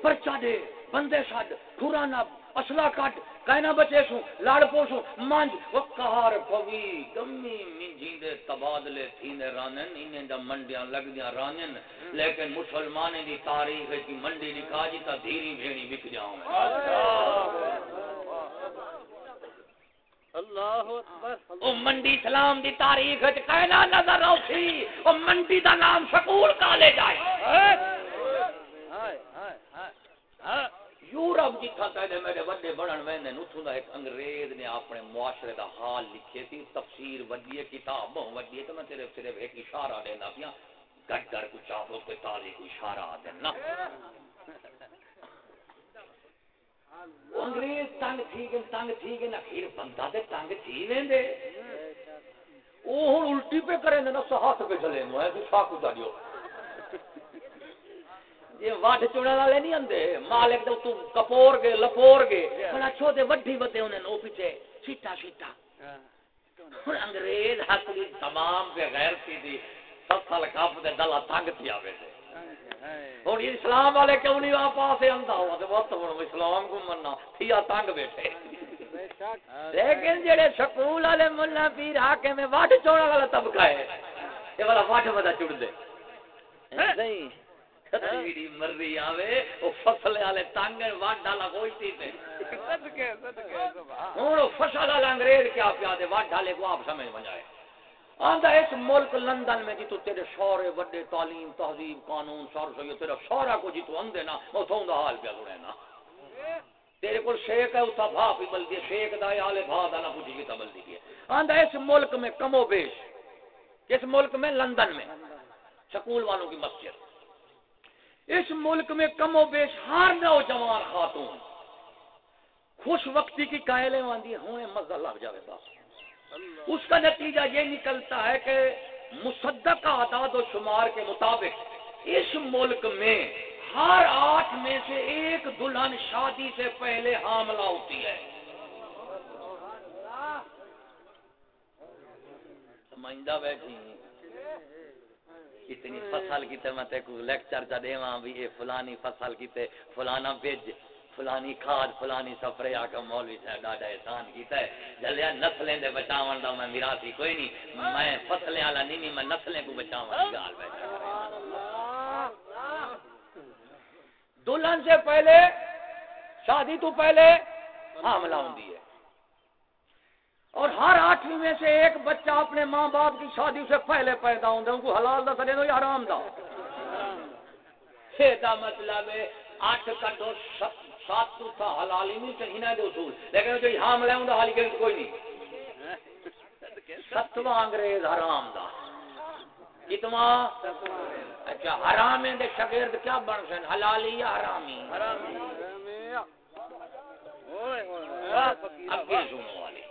پرچا دے، بندے سڈ کھرانا اصلا کٹ کہنا بچے سو لڑ پوسو مانج وہ پوی، گمی منجی دے تبادلے تھینے رانن۔ انہیں دا منڈیاں لگ دیاں رانن۔ لیکن مسلمانے دی تاریخ کی منڈی لکھا جی تا دھیری بھیڑی بک جاؤں۔ اللہ اکبر۔ او منڈی اسلام دی تاریخ وچ کہنا نظر او منڈی دا نام سکول کالج آئے۔ ہائے ہائے ہائے ہائے یورپ کہنے میرے ویندے اتھوں دا ایک انگریز نے اپنے معاشرے دا حال لکھے تھی تفسیر وڈی ہے کتاب بہت تو میں تیرے صرف ایک اشارہ دینا پیا۔ گڈ گڈ کو چاہو کوئی تاریخ کو اشارہ دینا۔ انگریز تنگ تھی گئے تنگ تھی گئے اخیر بندہ تے تنگ تھی ویندے وہ ہن الٹی پہ کرے نا سو ہاتھ پہ چلے نو ہے تو ساکو دیو یہ واٹ چوڑا والے نہیں آندے، مالک تو تو کپور گے، لپور گے۔ بڑا چھوٹے وڈی وتے انہیں نو پیچھے سیٹا سیٹا ہن انگریز حقلی تمام بے غیرتی دی سفل کپ دے دلا تنگ تھی آوے دے۔ یہ اسلام والے کیوں نہیں آپ پاسے آندا ہوا تے وقت ہن اسلام کو مننا۔ تھیا تنگ بیٹھے۔ لیکن جڑے سکول والے ملا پیر حاکم میں واٹ چوڑا والا طبقہ ہے یہ والا واٹ ودا چڑ دے۔ نہیں۔ کتری مرضی آوے او فصل والے تے۔ صدقے صدقے سبحان ہن او فصل والا انگریز کیا پیا دے واڈ والے کو آپ سمجھ میں آئے آندا اس ملک لندن میں جی تو تیرے شورے بڑے تعلیم، تہذیب، قانون، سر سو تیرا سارا کو جی تو اندے نا اتھوں دا حال پیا سنے نا۔ تیرے کو شیخ ہے، اتھا بھا پی بلدی ہے، شیخ دا آلے بھا دا نہ پوچھی کی بلدی ہے۔ آندا اس ملک میں کم و بیش۔ کس ملک میں لندن میں، سکول والوں کی مسجد۔ اس ملک میں کم و بیش ہر نوجوان خاتون۔ خوش وقتی کی قائلیں آدھی ہونے مزہ لگ جائے بس اس کا نتیجہ یہ نکلتا ہے کہ مصدق اعداد و شمار کے مطابق اس ملک میں ہر آٹھ میں سے ایک دلہن شادی سے پہلے حاملہ ہوتی ہے۔ سمجھدہ بیٹھی جی۔ اتنی فصل کی تے میں تے کو لیکچر چا دے وہاں بھی یہ فلانی فصل کی تے فلانا بیج۔ فلانی کھاد فلانی سفرے آ کے مولوی صاحب ڈاڈا احسان کیتا ہے۔ جلیا نسلیں دے بچاون دا میں میراثی کوئی نہیں میں فصلیں والا نہیں نہیں میں نسلیں کو بچاون دی گل بیٹھا دلہن سے پہلے شادی تو پہلے حاملہ ہوندی ہے۔ اور ہر آٹھویں میں سے ایک بچہ اپنے ماں باپ کی شادی سے پہلے پیدا ہوتا ہے ان کو حلال دا سرے دو یا حرام دا۔ یہ مطلب ہے آٹھ کٹو سات تو تھا حلال ہی نہیں چاہیے نہ دو اصول۔ لیکن جو حاملہ ہے ان دا حالی کریں کوئی نہیں۔ ستواں انگریز حرام دا۔ کتنا اچھا حرام دے شاگرد کیا بن سن حلالی یا حرامی۔ حرامی اب کے سنو والے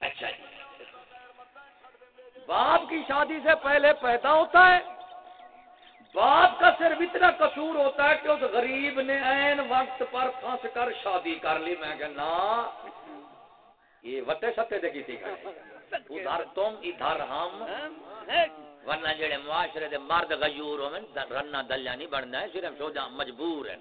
اچھا جی۔ باپ کی شادی سے پہلے پیدا ہوتا ہے۔ باپ کا صرف اتنا قصور ہوتا ہے کہ اس غریب نے عین وقت پر پھنس کر شادی کر لی۔ میں کہنا یہ وٹے ستے دے کی تھی ادھر تم ادھر ہم۔ ورنہ جڑے معاشرے دے مرد غیور ہوئے رنا دلیا نہیں بننا ہے صرف سوجا مجبور ہے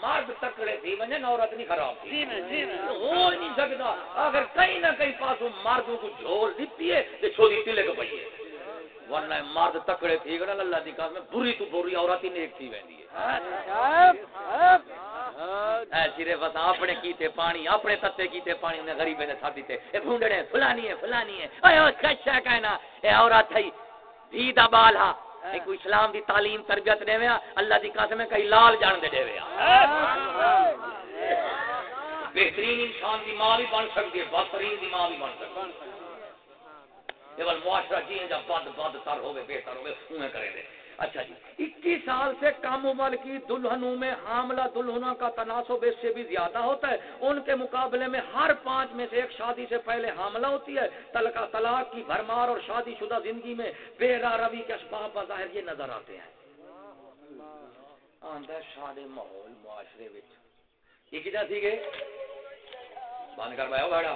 مرد تکڑے تھی وجہ عورت نہیں خراب تھی۔ ہو نہیں سکتا۔ اگر کہیں نہ کہیں پاسوں مردوں کو جھول دیتی ہے چھوڑی تلے کو پڑی ہے ورنہ مرد تکڑے تھی گنا اللہ دی کام میں بری تو بری عورت ہی نیک تھی ویندی ہے۔ اے سرے بس، اپنے کیتے پانی، اپنے تتے کیتے پانی، انہیں غریبے نے تھا دیتے۔ اے بھونڈڑے فلانی ہے فلانی ہے۔ اے او کچا کہنا اے عورت تھی بھی دا بال ہا کوئی اسلام دی تعلیم تربیت دے ویا، اللہ دی قسم کئی لال جان دے دے ویا۔ بہترین انسان دی ماں بھی بن سکتی ہے بہترین دی ماں بھی بن سکتی ہے۔ کیول معاشرہ جی جب بد بد تر ہوئے بہتر ہوئے انہیں کرے دے۔ اچھا جی اکیس سال سے کم عمر کی دلہنوں میں حاملہ دلہنوں کا تناسب اس سے بھی زیادہ ہوتا ہے۔ ان کے مقابلے میں ہر پانچ میں سے ایک شادی سے پہلے حاملہ ہوتی ہے۔ تلقا طلاق کی بھرمار اور شادی شدہ زندگی میں بے روی کے اسباب بظاہر یہ نظر آتے ہیں۔ آندہ شادی ماحول معاشرے یہ کتنا تھی گئے بند کر پایا بھاڑا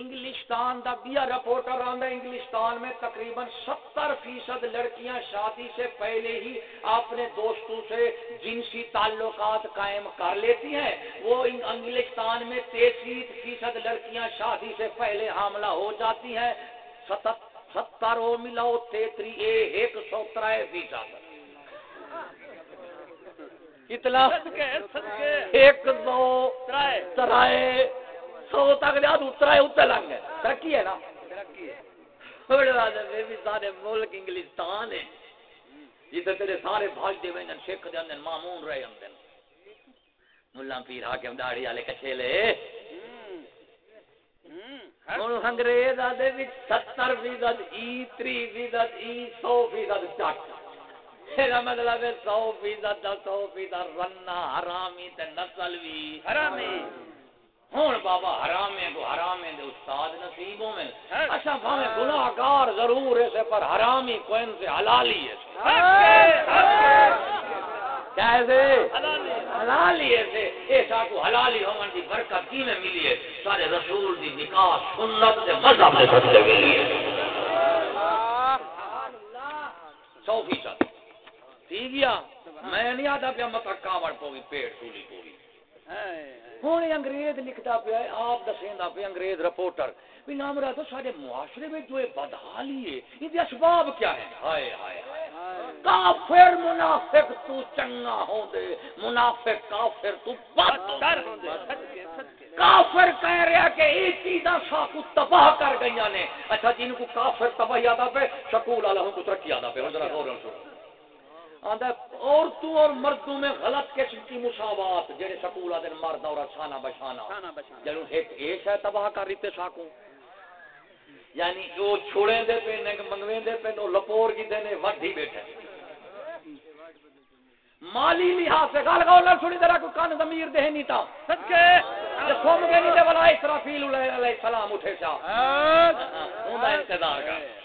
انگلستان دا بیا رپورٹر آندا انگلستان میں تقریباً ستر فیصد لڑکیاں شادی سے پہلے ہی اپنے دوستوں سے جنسی تعلقات قائم کر لیتی ہیں۔ وہ انگلستان میں تینتیس فیصد لڑکیاں شادی سے پہلے حاملہ ہو جاتی ہیں۔ ستر او ملاؤ تیتری اے ایک سو ترائے فیصد۔ کتنا ایک دو ترائے۔ سو تک لیا اترا ہے اتر لگ گئے ترقی ہے نا؟ سارے ملک انگلستان ہے۔ جدھر تیرے سارے بھاج دے وین سکھ دے اندر مامون رہے اندر ملا پیر حاکم داڑھی والے کچھیلے۔ ہوں انگریز آدھے بھی ستر فیصد، ای تری فیصد، ای سو فیصد چٹ میرا مطلب ہے سو فیصد سو فیصد رنا، حرامی تے نسل بھی حرامی۔ ہوں بابا حرامے کو حرامے دے استاد نصیبوں میں۔ اچھا بھاوے گناہگار ضرور ہے پر حرامی کوئی سے حلالی ہے۔ کیسے حلالی ہے ایسا کو حلالی ہومن دی برکت کی میں ملی ہے؟ سارے رسول دی نکاح سنت سے مذہب سے سب سے ملی ہے۔ سو فیصد۔ ٹھیک گیا میں نہیں آتا پیا مت کاوڑ پوی پیٹ سولی پوی ہوں۔ انگریز لکھتا پیا آپ دسیندا پیا انگریز رپورٹر۔ بھی نام رہا تو سارے معاشرے میں جو بدحالی ہے یہ اسباب کیا ہے ہائے ہائے کافر منافق تو چنگا ہو دے منافق کافر تو بدتر کافر کہہ رہا کہ یہ چیزاں ساکو تباہ کر گئی نے۔ اچھا جن کو کافر تباہ یاد پہ شکول والا کو ترقی یاد پہ ذرا غور سنو۔ عورتوں اور مردوں میں غلط قسم کی مساوات جڑے سکول آدھے مرد اور سانا بشانا جنہوں ایک ایک ہے تباہ کر رہی ساکوں یعنی جو چھوڑے دے پہ منگویں دے پہ تو لپور کی دینے وڈ ہی بیٹھے مالی لحاظ سے گل گول سنی طرح کو کان ضمیر دے نہیں تا جے سوم گے نہیں دے والا اسرافیل علیہ السلام اٹھے شاہ اوندا انتظار کر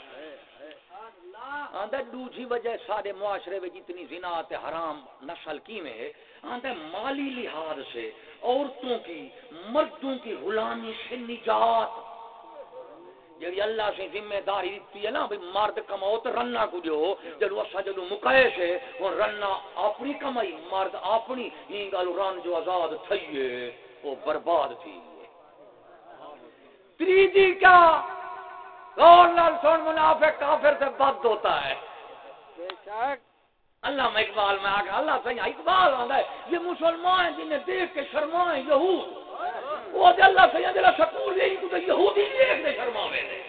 آندا دوسری وجہ سارے معاشرے میں جتنی زنا تے حرام نسل کی میں ہے؟ آندا مالی لحاظ سے عورتوں کی، مردوں کی غلامی سے نجات۔ جی اللہ سے ذمہ داری دیتی ہے نا بھائی مرد کماؤ تو رنا کو جو جدو اصا جدو مکائے سے وہ رنا اپنی کمائی، مرد اپنی یہ گل رن جو آزاد تھئیے، وہ برباد تھی تریجی کیا؟ غور نال سن منافق کافر سے بد ہوتا ہے۔ اللہ میں اقبال میں آ اللہ سے اقبال آتا ہے یہ مسلمان جنہیں دیکھ کے شرمائے یہود۔ وہ اللہ سے جلا سکول یہی تو یہودی دیکھ دے شرماوے دے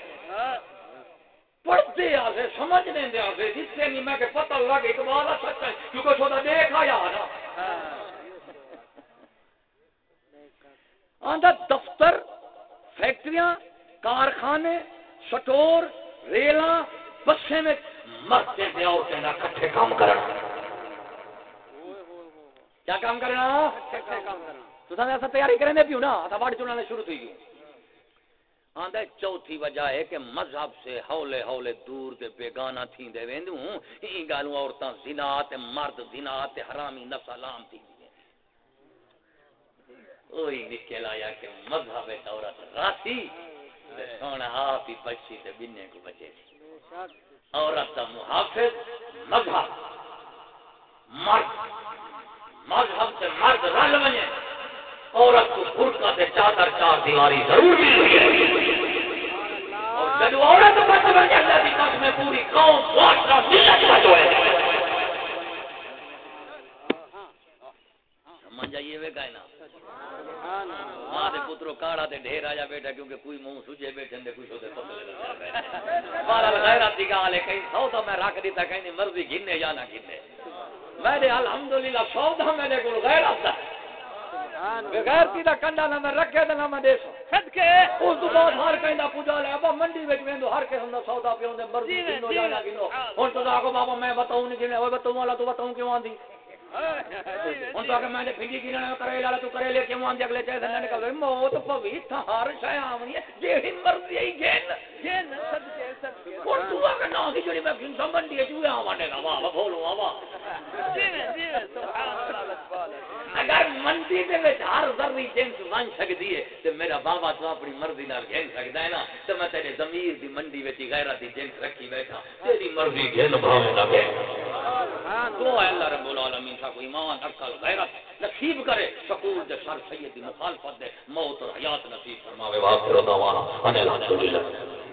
پڑھتے آسے سمجھنے دے آسے جس سے نہیں میں کہ پتہ لگ اقبال سچا ہے کیونکہ چھوٹا دیکھا یا نا آندہ دفتر فیکٹریاں کارخانے سٹور ریلاں بسے میں مرتے دے عورتیں نہ کٹھے کام کرنا۔ کیا کام کرنا؟ تو سامنے ایسا تیاری کریں دے پیوں نا تا واڑ چنانے شروع تھی۔ ہاں گئی آندہ چوتھی وجہ ہے کہ مذہب سے ہولے ہولے دور کے بیگانہ تھی دے، ویندوں، ہی گالوں عورتاں زنا تے مرد زنا تے حرامی نسلام تھی دی وہی نکل آیا کہ مذہب عورت راسی۔ سونا آپ ہی بچی تے بننے کو بچے تھی عورت کا محافظ، مذہب۔ مرد، مذہب سے مرد رل بنے۔ عورت کو برقع سے چادر، چار دیواری ضرور مل رہی ہے۔ اور جب عورت بچ بن اللہ کی قسم میں پوری قوم معاشرہ ملت بچ ہوئے سمجھ جائیے وے کائنا ماں دے پترو کاڑا تے ڈھیر آجا بیٹا کیونکہ کوئی منہ سجے بیٹھے دے کچھ ہوتے پتلے مارا غیرت دی گال ہے کہیں سو تو میں رکھ دیتا کہیں مرضی گھنے یا نہ گھنے۔ میں دے الحمدللہ سو دا میرے کو غیرت دا بغیر تیرا کنڈا نہ میں رکھے تے نہ میں دے سو۔ صدقے اس تو بعد ہر کہندا پوجا لے۔ ابا منڈی وچ ویندو ہر قسم دا سودا پیوندے مرضی گھنو یا نہ گھنو۔ ہن تو آگو بابا میں بتاؤں نہیں کہ وہ بتاؤں والا تو بتاؤں کیوں آندی؟ ہوں تو میں نے بھنڈی کی کرے لالا تو کرے لے کے مان اگلے چاہے دن نکل موت پوی ہر شے آونی ہے جیڑی مرضی ہے گن گن صدقے صدقے ہن تو اگر نہ کی جڑی میں گن سمبندی ہے تو آوانے گا واہ بولو واہ جی جی سبحان اللہ اگر منڈی دے وچ ہر ذری جنس بن سکدی ہے تے میرا بابا تو اپنی مرضی نال گن سکدا ہے نا تے میں تیرے ضمیر دی منڈی وچ غیرت دی جنس رکھی بیٹھا تیری مرضی گن بھاوے نہ گن تو اللہ رب العالمین کا کوئی ایمان عقل غیرت نصیب کرے سکول دے سر سید دی مخالفت دے، موت اور حیات نصیب فرماوے، واخر دعوانا، ان الحمدللہ۔